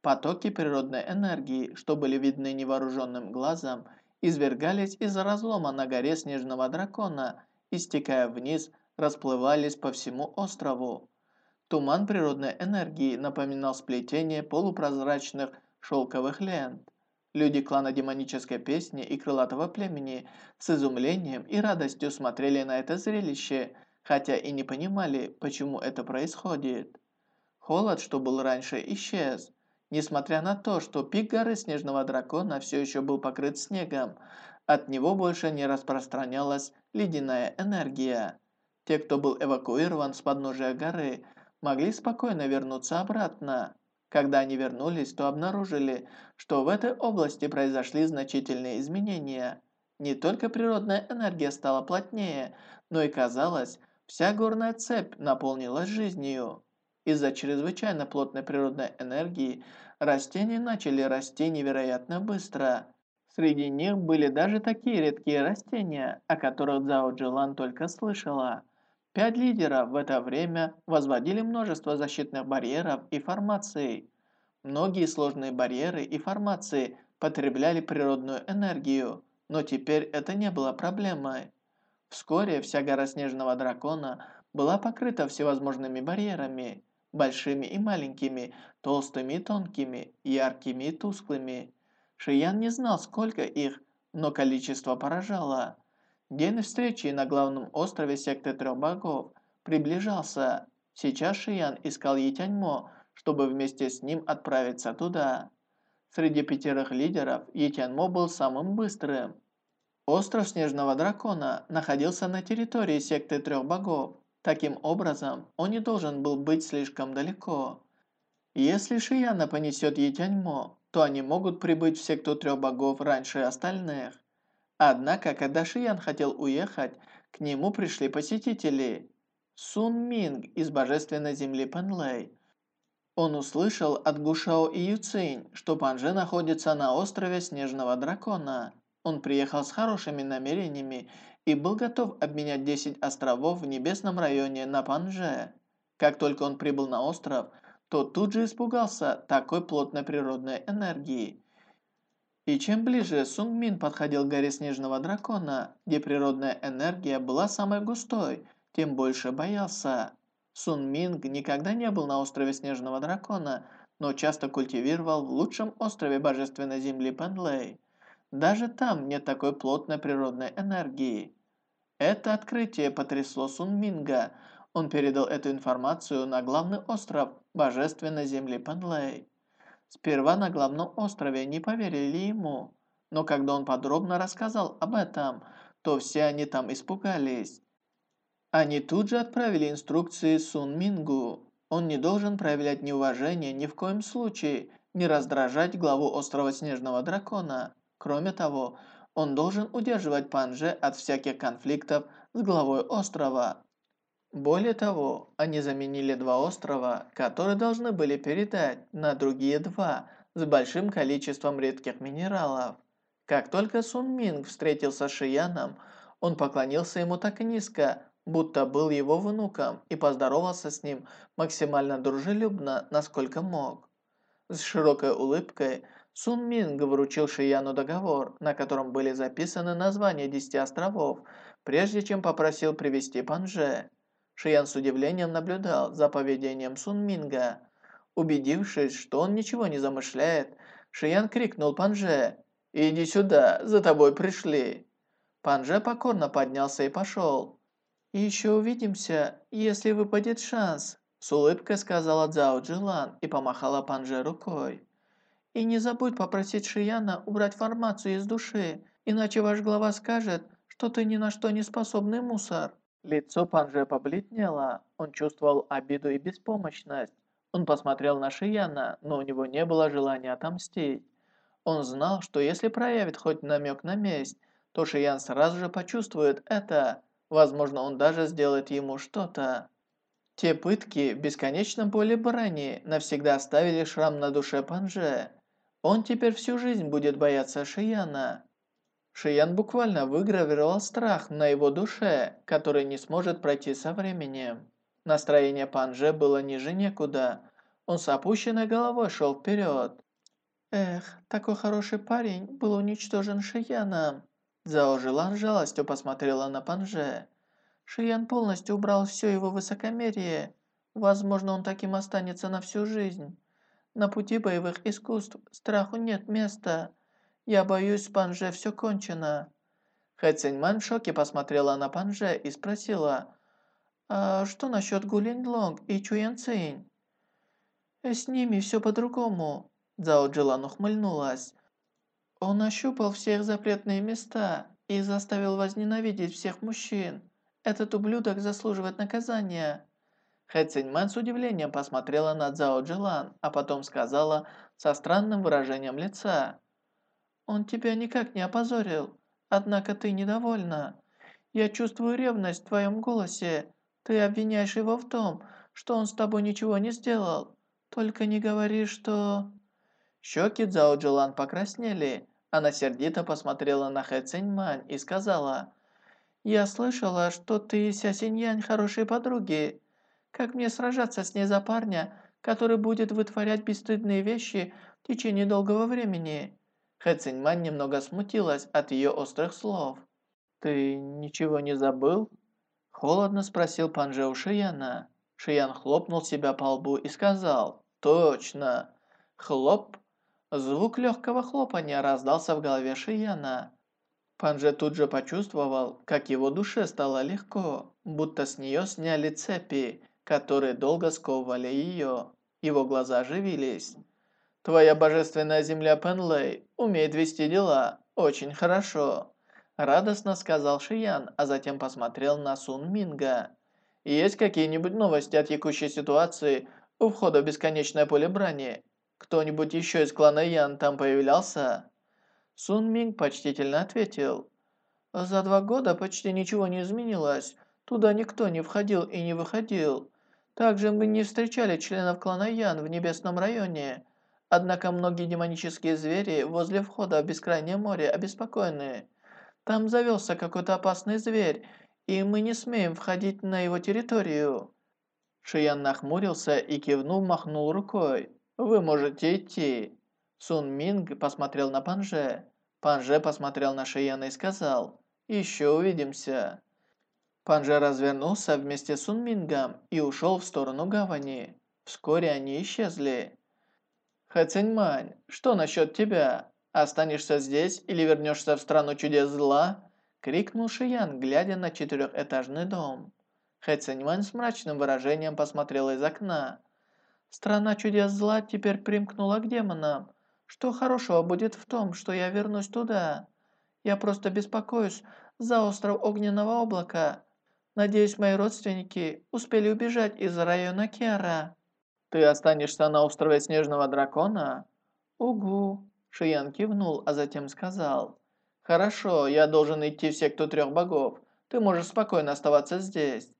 Потоки природной энергии, что были видны невооруженным глазом, извергались из разлома на горе Снежного Дракона и, стекая вниз, расплывались по всему острову. Туман природной энергии напоминал сплетение полупрозрачных шелковых лент. Люди клана демонической песни и крылатого племени с изумлением и радостью смотрели на это зрелище, хотя и не понимали, почему это происходит. Холод, что был раньше, исчез. Несмотря на то, что пик горы Снежного Дракона все еще был покрыт снегом, от него больше не распространялась ледяная энергия. Те, кто был эвакуирован с подножия горы, могли спокойно вернуться обратно. Когда они вернулись, то обнаружили, что в этой области произошли значительные изменения. Не только природная энергия стала плотнее, но и казалось, вся горная цепь наполнилась жизнью. Из-за чрезвычайно плотной природной энергии растения начали расти невероятно быстро. Среди них были даже такие редкие растения, о которых Цао Джилан только слышала. Пять лидеров в это время возводили множество защитных барьеров и формаций. Многие сложные барьеры и формации потребляли природную энергию, но теперь это не было проблемой. Вскоре вся гора Снежного Дракона была покрыта всевозможными барьерами, большими и маленькими, толстыми и тонкими, яркими и тусклыми. Шиян не знал, сколько их, но количество поражало. День встречи на главном острове секты трех богов приближался. Сейчас Шиян искал Етяньмо, чтобы вместе с ним отправиться туда. Среди пятерых лидеров Етяньмо был самым быстрым. Остров Снежного Дракона находился на территории секты трех богов. Таким образом, он не должен был быть слишком далеко. Если Шияна понесет Етяньмо, то они могут прибыть в секту трех богов раньше остальных. Однако, когда Шиян хотел уехать, к нему пришли посетители. Сун Минг из божественной земли Панлэй. Он услышал от Гушао и Юцинь, что Панже находится на острове Снежного Дракона. Он приехал с хорошими намерениями и был готов обменять 10 островов в небесном районе на Панже. Как только он прибыл на остров, то тут же испугался такой плотной природной энергии. И чем ближе Сунгмин подходил к горе Снежного Дракона, где природная энергия была самой густой, тем больше боялся. Сун Минг никогда не был на острове Снежного Дракона, но часто культивировал в лучшем острове Божественной Земли Пенлей. Даже там нет такой плотной природной энергии. Это открытие потрясло Сун Минга. Он передал эту информацию на главный остров Божественной Земли Пенлей. Сперва на главном острове не поверили ему, но когда он подробно рассказал об этом, то все они там испугались. Они тут же отправили инструкции Сун Мингу. Он не должен проявлять неуважение ни в коем случае, не раздражать главу острова Снежного Дракона. Кроме того, он должен удерживать Панже от всяких конфликтов с главой острова. Более того, они заменили два острова, которые должны были передать на другие два с большим количеством редких минералов. Как только Сун Минг встретился с Шияном, он поклонился ему так низко, будто был его внуком и поздоровался с ним максимально дружелюбно, насколько мог. С широкой улыбкой Сун Минг вручил Шияну договор, на котором были записаны названия десяти островов, прежде чем попросил привести Панже. Шиян с удивлением наблюдал за поведением Сун Минга. Убедившись, что он ничего не замышляет, Шиян крикнул Панже «Иди сюда, за тобой пришли». Панже покорно поднялся и пошел. «Еще увидимся, если выпадет шанс», с улыбкой сказала Цао Джилан и помахала Панже рукой. «И не забудь попросить Шияна убрать формацию из души, иначе ваш глава скажет, что ты ни на что не способный мусор». Лицо Панже побледнело, он чувствовал обиду и беспомощность. Он посмотрел на Шияна, но у него не было желания отомстить. Он знал, что если проявит хоть намек на месть, то Шиян сразу же почувствует это. Возможно, он даже сделает ему что-то. Те пытки в бесконечном поле брани навсегда оставили шрам на душе Панже. Он теперь всю жизнь будет бояться Шияна. Шиян буквально выгравировал страх на его душе, который не сможет пройти со временем. Настроение Панже было ниже некуда. Он с опущенной головой шел вперед. «Эх, такой хороший парень был уничтожен Шияном». Цао Жилан жалостью посмотрела на Панже. Шиян полностью убрал все его высокомерие. Возможно, он таким останется на всю жизнь. На пути боевых искусств страху нет места. Я боюсь, Панже все кончено». Хэ Циньман в шоке посмотрела на Панже и спросила, «А что насчет Гулин Лонг и Чуян Цинь?» «С ними все по-другому», Цао Джилан ухмыльнулась. «Он ощупал всех запретные места и заставил возненавидеть всех мужчин. Этот ублюдок заслуживает наказания». Хэ Циньман с удивлением посмотрела на Цао Джилан, а потом сказала со странным выражением лица. «Он тебя никак не опозорил, однако ты недовольна. Я чувствую ревность в твоем голосе. Ты обвиняешь его в том, что он с тобой ничего не сделал. Только не говори, что...» Щеки Цао Джилан покраснели. Она сердито посмотрела на Хэ Циньмань и сказала, «Я слышала, что ты и Ся Синьянь хорошие подруги. Как мне сражаться с ней за парня, который будет вытворять бесстыдные вещи в течение долгого времени?» Хэ Циньмань немного смутилась от ее острых слов. «Ты ничего не забыл?» Холодно спросил Панже у Шияна. Шиян хлопнул себя по лбу и сказал, «Точно!» Хлоп! Звук легкого хлопания раздался в голове Шияна. Панже тут же почувствовал, как его душе стало легко, будто с нее сняли цепи, которые долго сковывали ее. Его глаза оживились. «Твоя божественная земля Пенлей умеет вести дела. Очень хорошо», – радостно сказал Шиян, а затем посмотрел на Сун Минга. «Есть какие-нибудь новости о текущей ситуации у входа в бесконечное поле брани? Кто-нибудь еще из клана Ян там появлялся?» Сун Минг почтительно ответил. «За два года почти ничего не изменилось. Туда никто не входил и не выходил. Также мы не встречали членов клана Ян в Небесном районе. Однако многие демонические звери возле входа в Бескрайнее море обеспокоены. Там завелся какой-то опасный зверь, и мы не смеем входить на его территорию». Шиян нахмурился и кивнув, махнул рукой. «Вы можете идти». Сун Минг посмотрел на Панже. Панже посмотрел на Шияна и сказал, «Еще увидимся». Панже развернулся вместе с Сунмингом и ушел в сторону гавани. Вскоре они исчезли. «Хэциньмань, что насчет тебя? Останешься здесь или вернешься в страну чудес зла?» Крикнул Шиян, глядя на четырехэтажный дом. Хэциньмань с мрачным выражением посмотрел из окна. «Страна чудес зла теперь примкнула к демонам. Что хорошего будет в том, что я вернусь туда? Я просто беспокоюсь за остров Огненного Облака. Надеюсь, мои родственники успели убежать из района Кера. Ты останешься на острове Снежного Дракона? Угу. Шиян кивнул, а затем сказал. Хорошо, я должен идти в секту трех богов. Ты можешь спокойно оставаться здесь.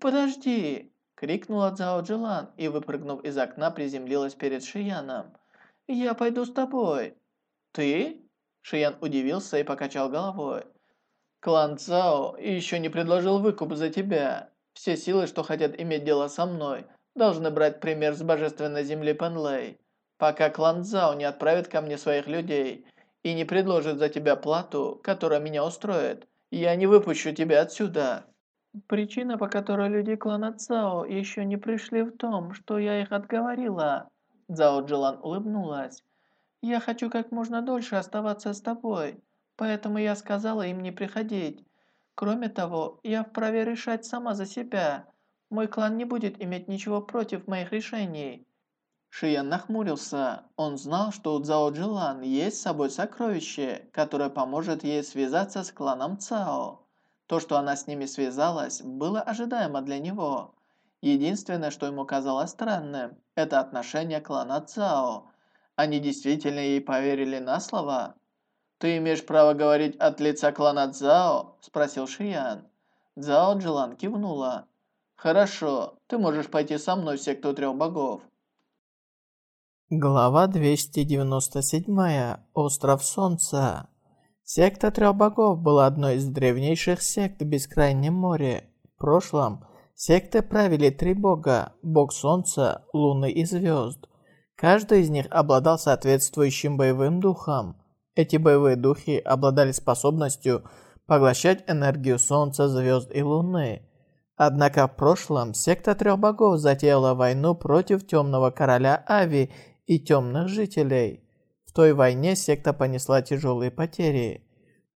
Подожди! Крикнула Цао Джилан и, выпрыгнув из окна, приземлилась перед Шияном. «Я пойду с тобой». «Ты?» Шиян удивился и покачал головой. Клан Цао еще не предложил выкуп за тебя. Все силы, что хотят иметь дело со мной, должны брать пример с божественной земли Пенлей. Пока клан Цао не отправит ко мне своих людей и не предложит за тебя плату, которая меня устроит, я не выпущу тебя отсюда. Причина, по которой люди клана Цао еще не пришли в том, что я их отговорила. Цао Джилан улыбнулась. Я хочу как можно дольше оставаться с тобой. Поэтому я сказала им не приходить. Кроме того, я вправе решать сама за себя. Мой клан не будет иметь ничего против моих решений». Шиян нахмурился. Он знал, что у Цао Джилан есть с собой сокровище, которое поможет ей связаться с кланом Цао. То, что она с ними связалась, было ожидаемо для него. Единственное, что ему казалось странным, это отношение клана Цао. Они действительно ей поверили на слово? «Ты имеешь право говорить от лица клана Цзао?» – спросил Шиян. Цзао Джилан кивнула. «Хорошо, ты можешь пойти со мной в секту трех богов». Глава 297. Остров Солнца. Секта трех богов была одной из древнейших сект в Бескрайнем море. В прошлом секты правили три бога – бог Солнца, Луны и Звезд. Каждый из них обладал соответствующим боевым духом – эти боевые духи обладали способностью поглощать энергию Солнца, звезд и Луны. Однако в прошлом секта трех богов затеяла войну против темного короля Ави и темных жителей. В той войне секта понесла тяжелые потери.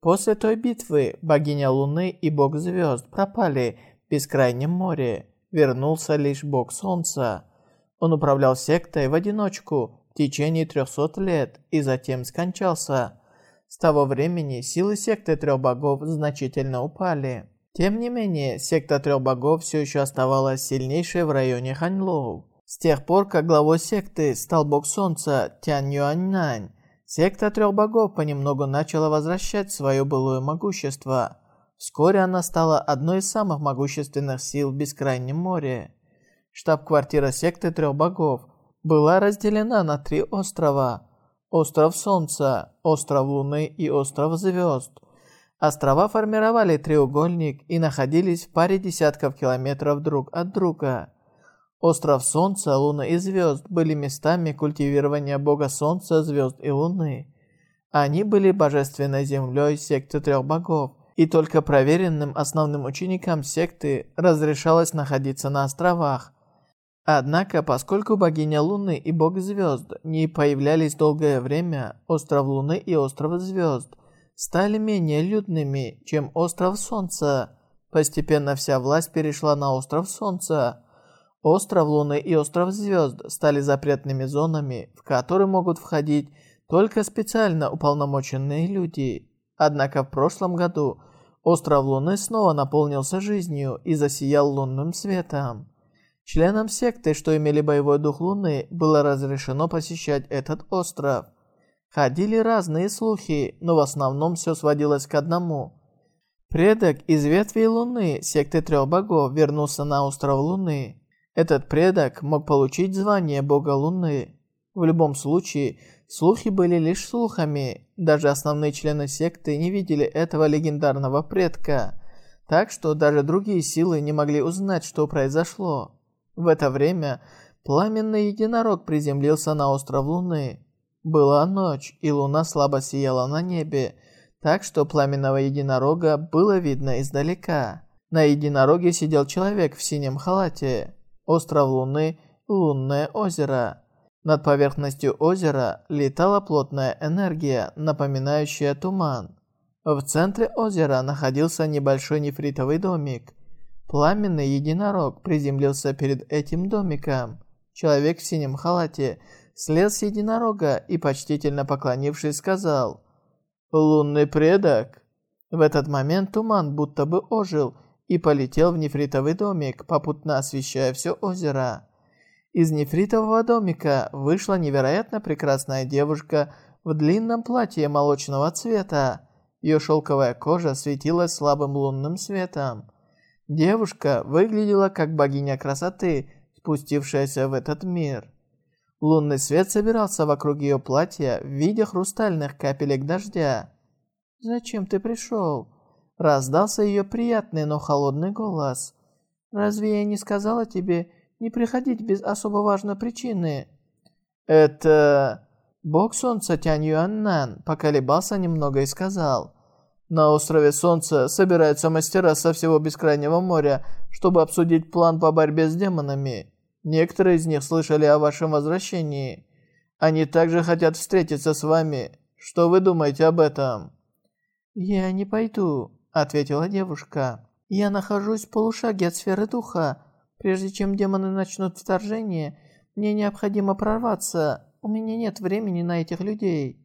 После той битвы богиня Луны и бог звезд пропали в бескрайнем море. Вернулся лишь бог Солнца. Он управлял сектой в одиночку в течение 300 лет и затем скончался. С того времени силы секты трех богов значительно упали. Тем не менее, секта трех богов все еще оставалась сильнейшей в районе Ханьлоу. С тех пор, как главой секты стал бог солнца Тянь Юаньнань, секта трех богов понемногу начала возвращать свое былое могущество. Вскоре она стала одной из самых могущественных сил в Бескрайнем море. Штаб-квартира секты трех богов была разделена на три острова. Остров Солнца, Остров Луны и Остров Звезд. Острова формировали треугольник и находились в паре десятков километров друг от друга. Остров Солнца, Луны и Звезд были местами культивирования Бога Солнца, Звезд и Луны. Они были божественной землей секты трех богов, и только проверенным основным ученикам секты разрешалось находиться на островах. Однако, поскольку богиня Луны и бог звезд не появлялись долгое время, остров Луны и остров звезд стали менее людными, чем остров Солнца. Постепенно вся власть перешла на остров Солнца. Остров Луны и Остров Звезд стали запретными зонами, в которые могут входить только специально уполномоченные люди. Однако в прошлом году Остров Луны снова наполнился жизнью и засиял лунным светом. Членам секты, что имели боевой дух Луны, было разрешено посещать этот остров. Ходили разные слухи, но в основном все сводилось к одному. Предок из ветви Луны, секты трех богов, вернулся на остров Луны. Этот предок мог получить звание бога Луны. В любом случае, слухи были лишь слухами. Даже основные члены секты не видели этого легендарного предка. Так что даже другие силы не могли узнать, что произошло. В это время пламенный единорог приземлился на остров Луны. Была ночь, и луна слабо сияла на небе, так что пламенного единорога было видно издалека. На единороге сидел человек в синем халате. Остров Луны, лунное озеро. Над поверхностью озера летала плотная энергия, напоминающая туман. В центре озера находился небольшой нефритовый домик. Пламенный единорог приземлился перед этим домиком. Человек в синем халате слез с единорога и, почтительно поклонившись, сказал «Лунный предок». В этот момент туман будто бы ожил и полетел в нефритовый домик, попутно освещая все озеро. Из нефритового домика вышла невероятно прекрасная девушка в длинном платье молочного цвета. Ее шелковая кожа светилась слабым лунным светом. Девушка выглядела как богиня красоты, спустившаяся в этот мир. Лунный свет собирался вокруг ее платья в виде хрустальных капелек дождя. «Зачем ты пришел?» Раздался ее приятный, но холодный голос. «Разве я не сказала тебе не приходить без особо важной причины?» «Это...» Бог Солнца Тянь Юаннан поколебался немного и сказал. «На острове Солнца собираются мастера со всего Бескрайнего моря, чтобы обсудить план по борьбе с демонами. Некоторые из них слышали о вашем возвращении. Они также хотят встретиться с вами. Что вы думаете об этом?» «Я не пойду», ответила девушка. «Я нахожусь в полушаге от сферы духа. Прежде чем демоны начнут вторжение, мне необходимо прорваться. У меня нет времени на этих людей».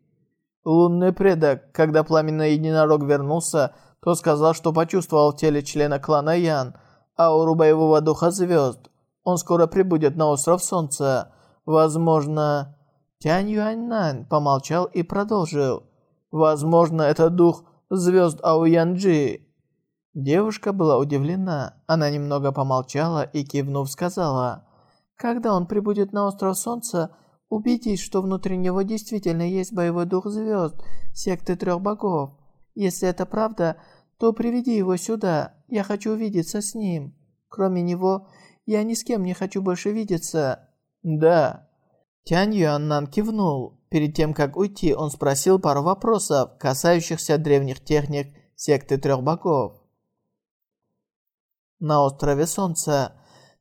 Лунный предок, когда пламенный единорог вернулся, то сказал, что почувствовал в теле члена клана Ян ауру боевого духа звезд. Он скоро прибудет на остров Солнца. Возможно... Тянь Юаньнань помолчал и продолжил. Возможно, это дух звезд Ауянджи». Девушка была удивлена. Она немного помолчала и, кивнув, сказала, «Когда он прибудет на остров Солнца, убедись, что внутри него действительно есть боевой дух звезд, секты трех богов. Если это правда, то приведи его сюда, я хочу увидеться с ним. Кроме него, я ни с кем не хочу больше видеться». «Да». Тянь Юаннан кивнул. Перед тем, как уйти, он спросил пару вопросов, касающихся древних техник секты трех богов. На острове Солнца.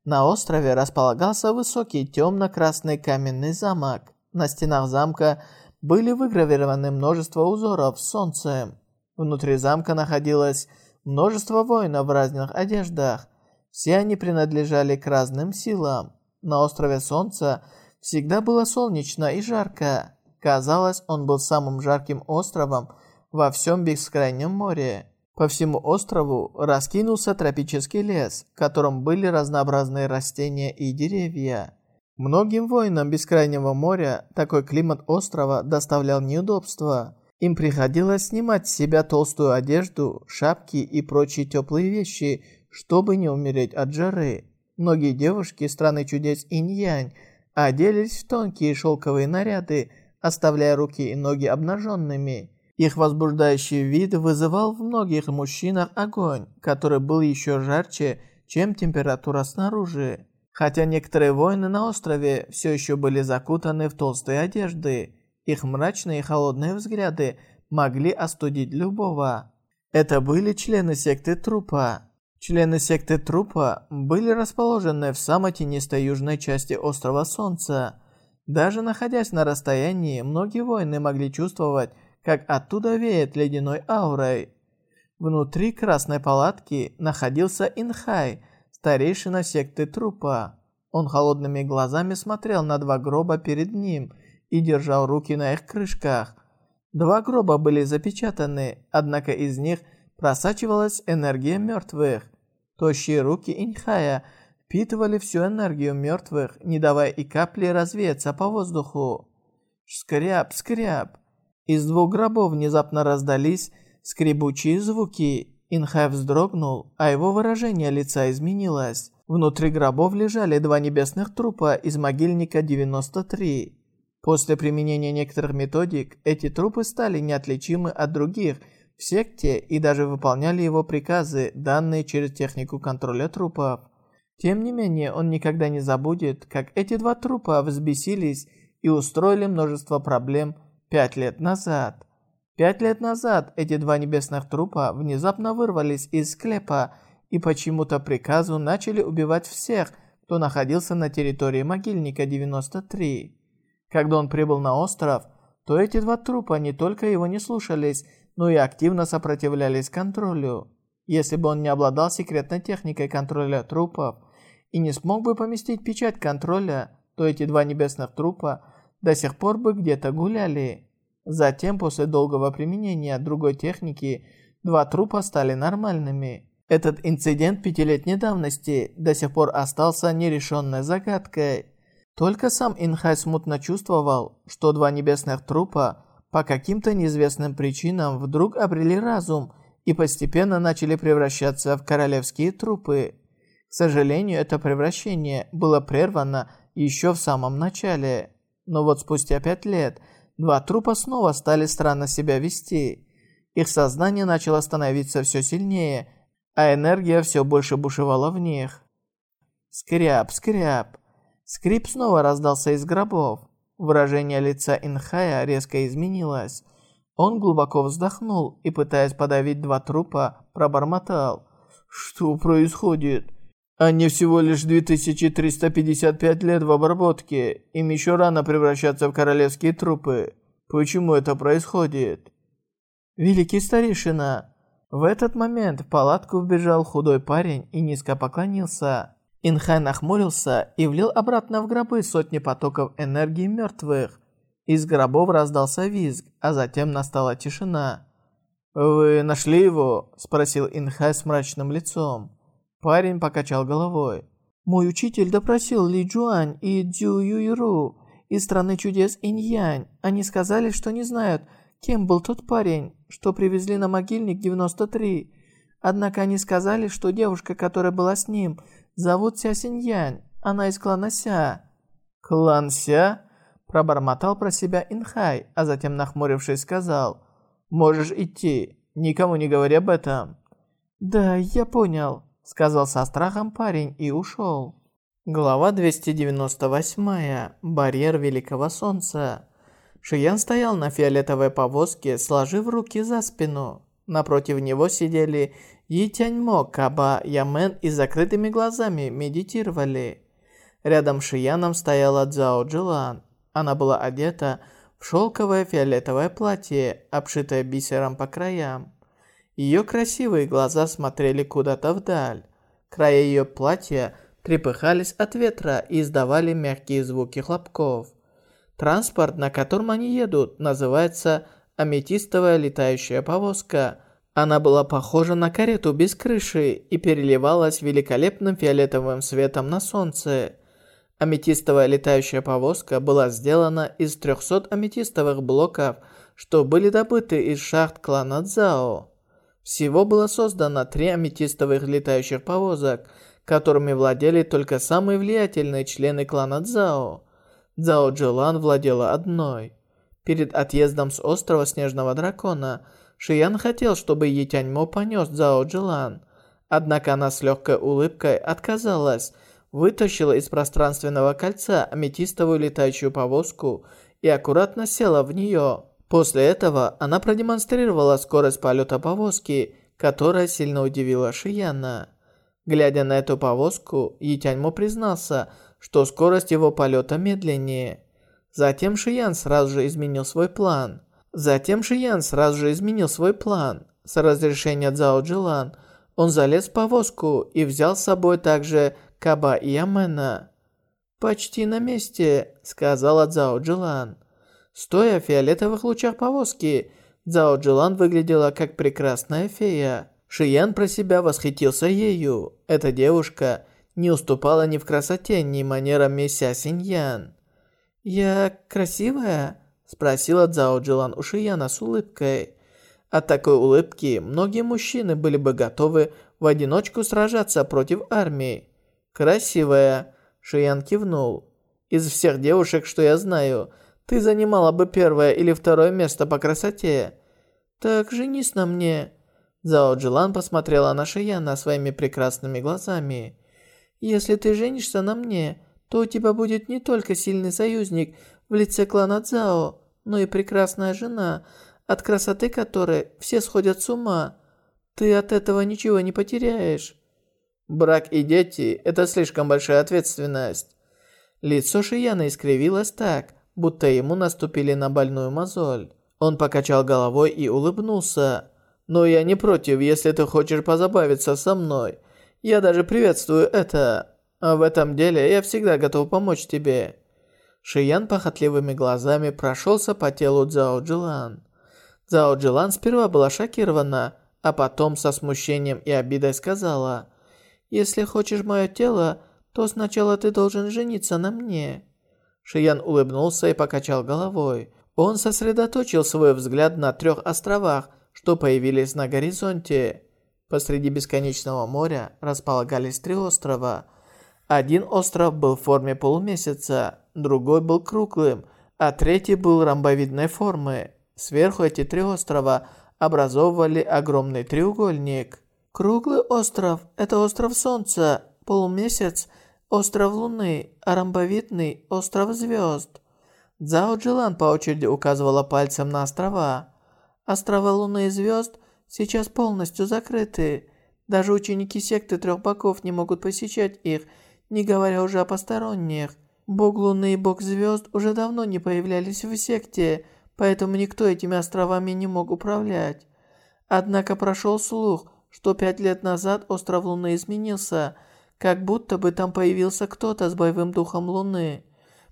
На острове располагался высокий темно-красный каменный замок. На стенах замка были выгравированы множество узоров с солнцем. Внутри замка находилось множество воинов в разных одеждах. Все они принадлежали к разным силам. На острове Солнца всегда было солнечно и жарко. Казалось, он был самым жарким островом во всем Бескрайнем море. По всему острову раскинулся тропический лес, в котором были разнообразные растения и деревья. Многим воинам Бескрайнего моря такой климат острова доставлял неудобства. Им приходилось снимать с себя толстую одежду, шапки и прочие теплые вещи, чтобы не умереть от жары. Многие девушки страны чудес Инь-Янь оделись в тонкие шелковые наряды, оставляя руки и ноги обнаженными. Их возбуждающий вид вызывал в многих мужчинах огонь, который был еще жарче, чем температура снаружи. Хотя некоторые воины на острове все еще были закутаны в толстые одежды, их мрачные и холодные взгляды могли остудить любого. Это были члены секты Трупа. Члены секты Трупа были расположены в самой тенистой южной части острова Солнца. Даже находясь на расстоянии, многие воины могли чувствовать, как оттуда веет ледяной аурой. Внутри красной палатки находился Инхай, старейшина секты трупа. Он холодными глазами смотрел на два гроба перед ним и держал руки на их крышках. Два гроба были запечатаны, однако из них просачивалась энергия мертвых. Тощие руки Инхая впитывали всю энергию мертвых, не давая и капли развеяться по воздуху. Скряб, скряб. Из двух гробов внезапно раздались скребучие звуки. Инхай вздрогнул, а его выражение лица изменилось. Внутри гробов лежали два небесных трупа из могильника 93. После применения некоторых методик, эти трупы стали неотличимы от других в секте и даже выполняли его приказы, данные через технику контроля трупов. Тем не менее, он никогда не забудет, как эти два трупа взбесились и устроили множество проблем – Пять лет назад. Пять лет назад эти два небесных трупа внезапно вырвались из склепа и почему-то приказу начали убивать всех, кто находился на территории могильника 93. Когда он прибыл на остров, то эти два трупа не только его не слушались, но и активно сопротивлялись контролю. Если бы он не обладал секретной техникой контроля трупов и не смог бы поместить печать контроля, то эти два небесных трупа до сих пор бы где-то гуляли. Затем, после долгого применения другой техники, два трупа стали нормальными. Этот инцидент пятилетней давности до сих пор остался нерешенной загадкой. Только сам Инхай смутно чувствовал, что два небесных трупа по каким-то неизвестным причинам вдруг обрели разум и постепенно начали превращаться в королевские трупы. К сожалению, это превращение было прервано еще в самом начале. Но вот спустя пять лет два трупа снова стали странно себя вести. Их сознание начало становиться все сильнее, а энергия все больше бушевала в них. Скряб, скряб. Скрип снова раздался из гробов. Выражение лица Инхая резко изменилось. Он глубоко вздохнул и, пытаясь подавить два трупа, пробормотал. «Что происходит?» Они всего лишь 2355 лет в обработке. Им еще рано превращаться в королевские трупы. Почему это происходит? Великий старейшина. В этот момент в палатку вбежал худой парень и низко поклонился. Инхай нахмурился и влил обратно в гробы сотни потоков энергии мертвых. Из гробов раздался визг, а затем настала тишина. «Вы нашли его?» – спросил Инхай с мрачным лицом. Парень покачал головой. «Мой учитель допросил Ли Джуань и Дзю Юйру из страны чудес Инь-Янь. Они сказали, что не знают, кем был тот парень, что привезли на могильник 93. Однако они сказали, что девушка, которая была с ним, зовут Ся Синьянь. Она из клана Ся». «Клан Ся?» Пробормотал про себя Инхай, а затем, нахмурившись, сказал, «Можешь идти, никому не говори об этом». «Да, я понял», сказал со страхом парень и ушел. Глава 298. Барьер Великого Солнца. Шиян стоял на фиолетовой повозке, сложив руки за спину. Напротив него сидели Yi Тяньмо, Каба, Ямен и закрытыми глазами медитировали. Рядом с Шияном стояла Цзао Джилан. Она была одета в шелковое фиолетовое платье, обшитое бисером по краям. Ее красивые глаза смотрели куда-то вдаль. Края ее платья трепыхались от ветра и издавали мягкие звуки хлопков. Транспорт, на котором они едут, называется аметистовая летающая повозка, Она была похожа на карету без крыши и переливалась великолепным фиолетовым светом на солнце. Аметистовая летающая повозка была сделана из 300 аметистовых блоков, что были добыты из шахт клана Цзао. Всего было создано три аметистовых летающих повозок, которыми владели только самые влиятельные члены клана Цзао. Цзао Джилан владела одной. Перед отъездом с острова Снежного Дракона Шиян хотел, чтобы Етяньмо понес Цзао Джилан. Однако она с легкой улыбкой отказалась, вытащила из пространственного кольца аметистовую летающую повозку и аккуратно села в нее. После этого она продемонстрировала скорость полета повозки, которая сильно удивила Шияна. Глядя на эту повозку, Етяньмо признался, что скорость его полета медленнее. Затем Шиян сразу же изменил свой план. Затем Шиян сразу же изменил свой план. С разрешения Цао Джилан он залез в повозку и взял с собой также Каба и Ямена. «Почти на месте», — сказала Цао Джилан. Стоя в фиолетовых лучах повозки, Цао Джилан выглядела как прекрасная фея. Шиян про себя восхитился ею. Эта девушка не уступала ни в красоте, ни манерам Ся Синьян. «Я красивая?» – спросила Цао Джилан у Шияна с улыбкой. От такой улыбки многие мужчины были бы готовы в одиночку сражаться против армии. «Красивая», – Шиян кивнул. «Из всех девушек, что я знаю, ты занимала бы первое или второе место по красоте. Так женись на мне». Зао Джилан посмотрела на Шияна своими прекрасными глазами. «Если ты женишься на мне, то у тебя будет не только сильный союзник в лице клана Цао, но и прекрасная жена, от красоты которой все сходят с ума. Ты от этого ничего не потеряешь». Брак и дети – это слишком большая ответственность. Лицо Шияна искривилось так, будто ему наступили на больную мозоль. Он покачал головой и улыбнулся. «Но я не против, если ты хочешь позабавиться со мной. Я даже приветствую это. А в этом деле я всегда готов помочь тебе». Шиян похотливыми глазами прошелся по телу Цао Джилан. Цао Джилан сперва была шокирована, а потом со смущением и обидой сказала, «Если хочешь мое тело, то сначала ты должен жениться на мне». Шиян улыбнулся и покачал головой. Он сосредоточил свой взгляд на трех островах, что появились на горизонте. Посреди бесконечного моря располагались три острова. Один остров был в форме полумесяца, другой был круглым, а третий был ромбовидной формы. Сверху эти три острова образовывали огромный треугольник. Круглый остров – это остров Солнца, полумесяц – остров Луны, а ромбовидный – остров звезд. Цао Джилан по очереди указывала пальцем на острова. Острова Луны и звезд сейчас полностью закрыты. Даже ученики секты трех богов не могут посещать их, не говоря уже о посторонних. Бог Луны и Бог Звезд уже давно не появлялись в секте, поэтому никто этими островами не мог управлять. Однако прошел слух, что пять лет назад остров Луны изменился, как будто бы там появился кто-то с боевым духом Луны.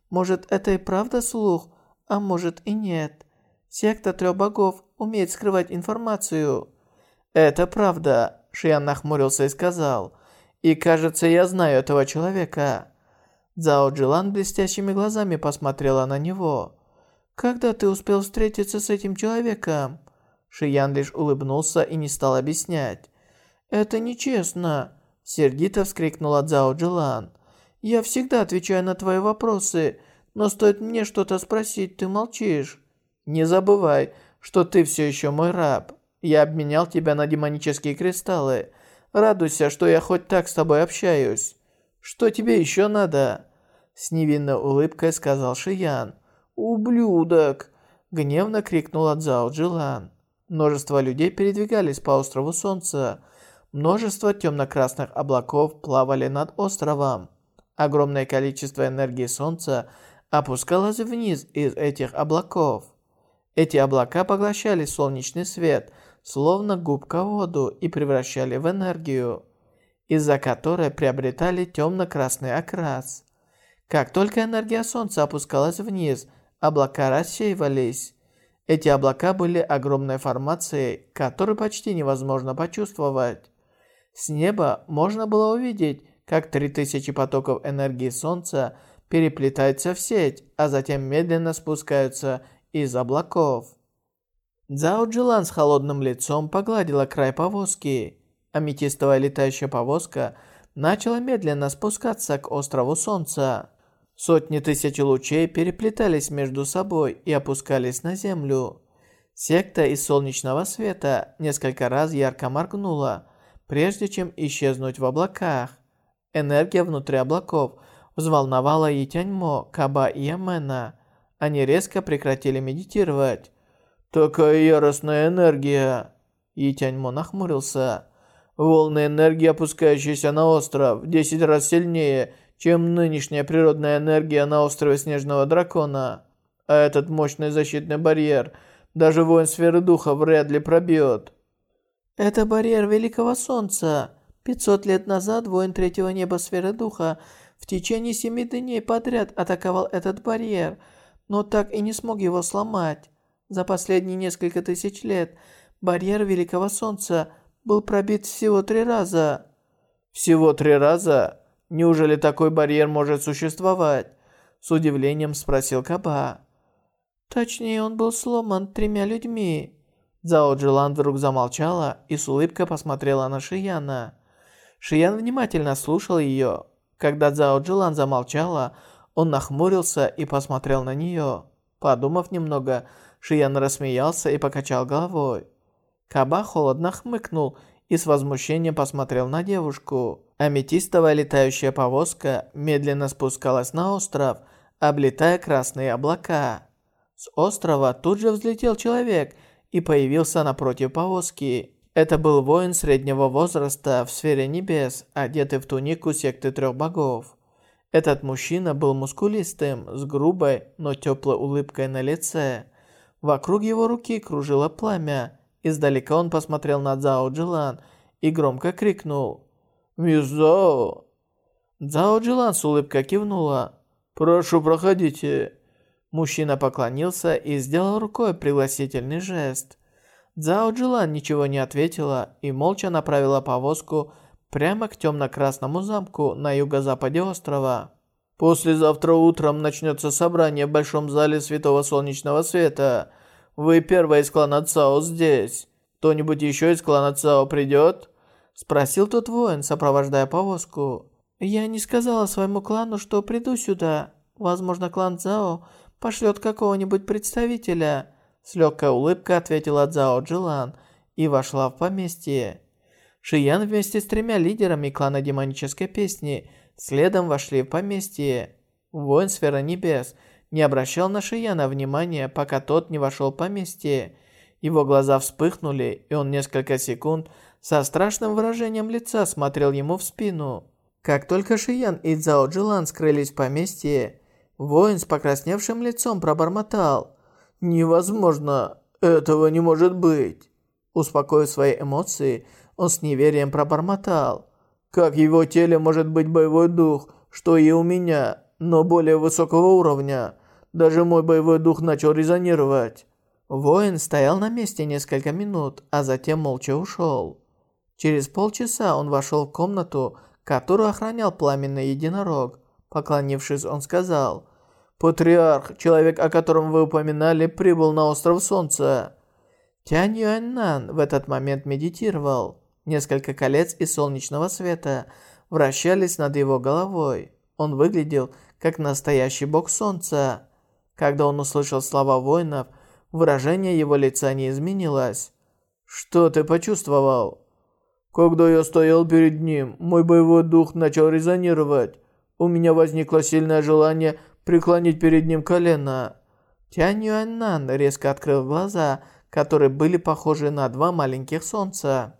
Может, это и правда слух, а может и нет. Секта трех богов умеет скрывать информацию. Это правда, Шиян нахмурился и сказал. И кажется, я знаю этого человека. Цао Джилан блестящими глазами посмотрела на него. «Когда ты успел встретиться с этим человеком?» Шиян лишь улыбнулся и не стал объяснять. «Это нечестно!» Сердито вскрикнула Цао Джилан. «Я всегда отвечаю на твои вопросы, но стоит мне что-то спросить, ты молчишь». «Не забывай, что ты все еще мой раб. Я обменял тебя на демонические кристаллы. Радуйся, что я хоть так с тобой общаюсь. Что тебе еще надо?» С невинной улыбкой сказал Шиян. «Ублюдок!» Гневно крикнула Цао Джилан. Множество людей передвигались по острову Солнца. Множество темно-красных облаков плавали над островом. Огромное количество энергии Солнца опускалось вниз из этих облаков. Эти облака поглощали солнечный свет, словно губка воду, и превращали в энергию, из-за которой приобретали темно-красный окрас. Как только энергия Солнца опускалась вниз, облака рассеивались. Эти облака были огромной формацией, которую почти невозможно почувствовать. С неба можно было увидеть, как 3000 потоков энергии Солнца переплетаются в сеть, а затем медленно спускаются из облаков. Цао Джилан с холодным лицом погладила край повозки. Аметистовая летающая повозка начала медленно спускаться к острову Солнца. Сотни тысяч лучей переплетались между собой и опускались на землю. Секта из солнечного света несколько раз ярко моргнула, прежде чем исчезнуть в облаках. Энергия внутри облаков взволновала Итяньмо, Каба и Ямена. Они резко прекратили медитировать. «Такая яростная энергия!» Итяньмо нахмурился. «Волны энергии, опускающиеся на остров, в 10 раз сильнее, чем нынешняя природная энергия на острове Снежного Дракона. А этот мощный защитный барьер даже воин сферы духа вряд ли пробьет. Это барьер Великого Солнца. 500 лет назад воин Третьего Неба сферы духа в течение семи дней подряд атаковал этот барьер, но так и не смог его сломать. За последние несколько тысяч лет барьер Великого Солнца был пробит всего три раза. Всего три раза? Неужели такой барьер может существовать? С удивлением спросил Каба. Точнее, он был сломан тремя людьми. Зао Джилан вдруг замолчала и с улыбкой посмотрела на Шияна. Шиян внимательно слушал ее. Когда Зао Джилан замолчала, он нахмурился и посмотрел на нее. Подумав немного, Шиян рассмеялся и покачал головой. Каба холодно хмыкнул и с возмущением посмотрел на девушку. Аметистовая летающая повозка медленно спускалась на остров, облетая красные облака. С острова тут же взлетел человек и появился напротив повозки. Это был воин среднего возраста в сфере небес, одетый в тунику секты трех богов. Этот мужчина был мускулистым, с грубой, но теплой улыбкой на лице. Вокруг его руки кружило пламя. Издалека он посмотрел на Цао Джилан и громко крикнул «Мизао!». Цао Джилан с улыбкой кивнула. «Прошу, проходите». Мужчина поклонился и сделал рукой пригласительный жест. Цао Джилан ничего не ответила и молча направила повозку прямо к темно-красному замку на юго-западе острова. «Послезавтра утром начнется собрание в Большом зале Святого Солнечного Света. Вы первая из клана Цао здесь. Кто-нибудь еще из клана Цао придет?» Спросил тот воин, сопровождая повозку. «Я не сказала своему клану, что приду сюда. Возможно, клан Цао пошлет какого-нибудь представителя». С легкой улыбкой ответила Цао Джилан и вошла в поместье. Шиян вместе с тремя лидерами клана демонической песни следом вошли в поместье. Воин Сфера Небес не обращал на Шияна внимания, пока тот не вошел в поместье. Его глаза вспыхнули, и он несколько секунд со страшным выражением лица смотрел ему в спину. Как только Шиян и Цао Джилан скрылись в поместье, воин с покрасневшим лицом пробормотал. «Невозможно! Этого не может быть!» Успокоив свои эмоции, он с неверием пробормотал. «Как в его теле может быть боевой дух, что и у меня, но более высокого уровня? Даже мой боевой дух начал резонировать!» Воин стоял на месте несколько минут, а затем молча ушел. Через полчаса он вошел в комнату, которую охранял пламенный единорог. Поклонившись, он сказал, «Патриарх, человек, о котором вы упоминали, прибыл на остров Солнца». Тянь Юэннан в этот момент медитировал. Несколько колец из солнечного света вращались над его головой. Он выглядел как настоящий бог солнца. Когда он услышал слова воинов, выражение его лица не изменилось. «Что ты почувствовал?» Когда я стоял перед ним, мой боевой дух начал резонировать. У меня возникло сильное желание преклонить перед ним колено. Тянь Юаньнан резко открыл глаза, которые были похожи на два маленьких солнца.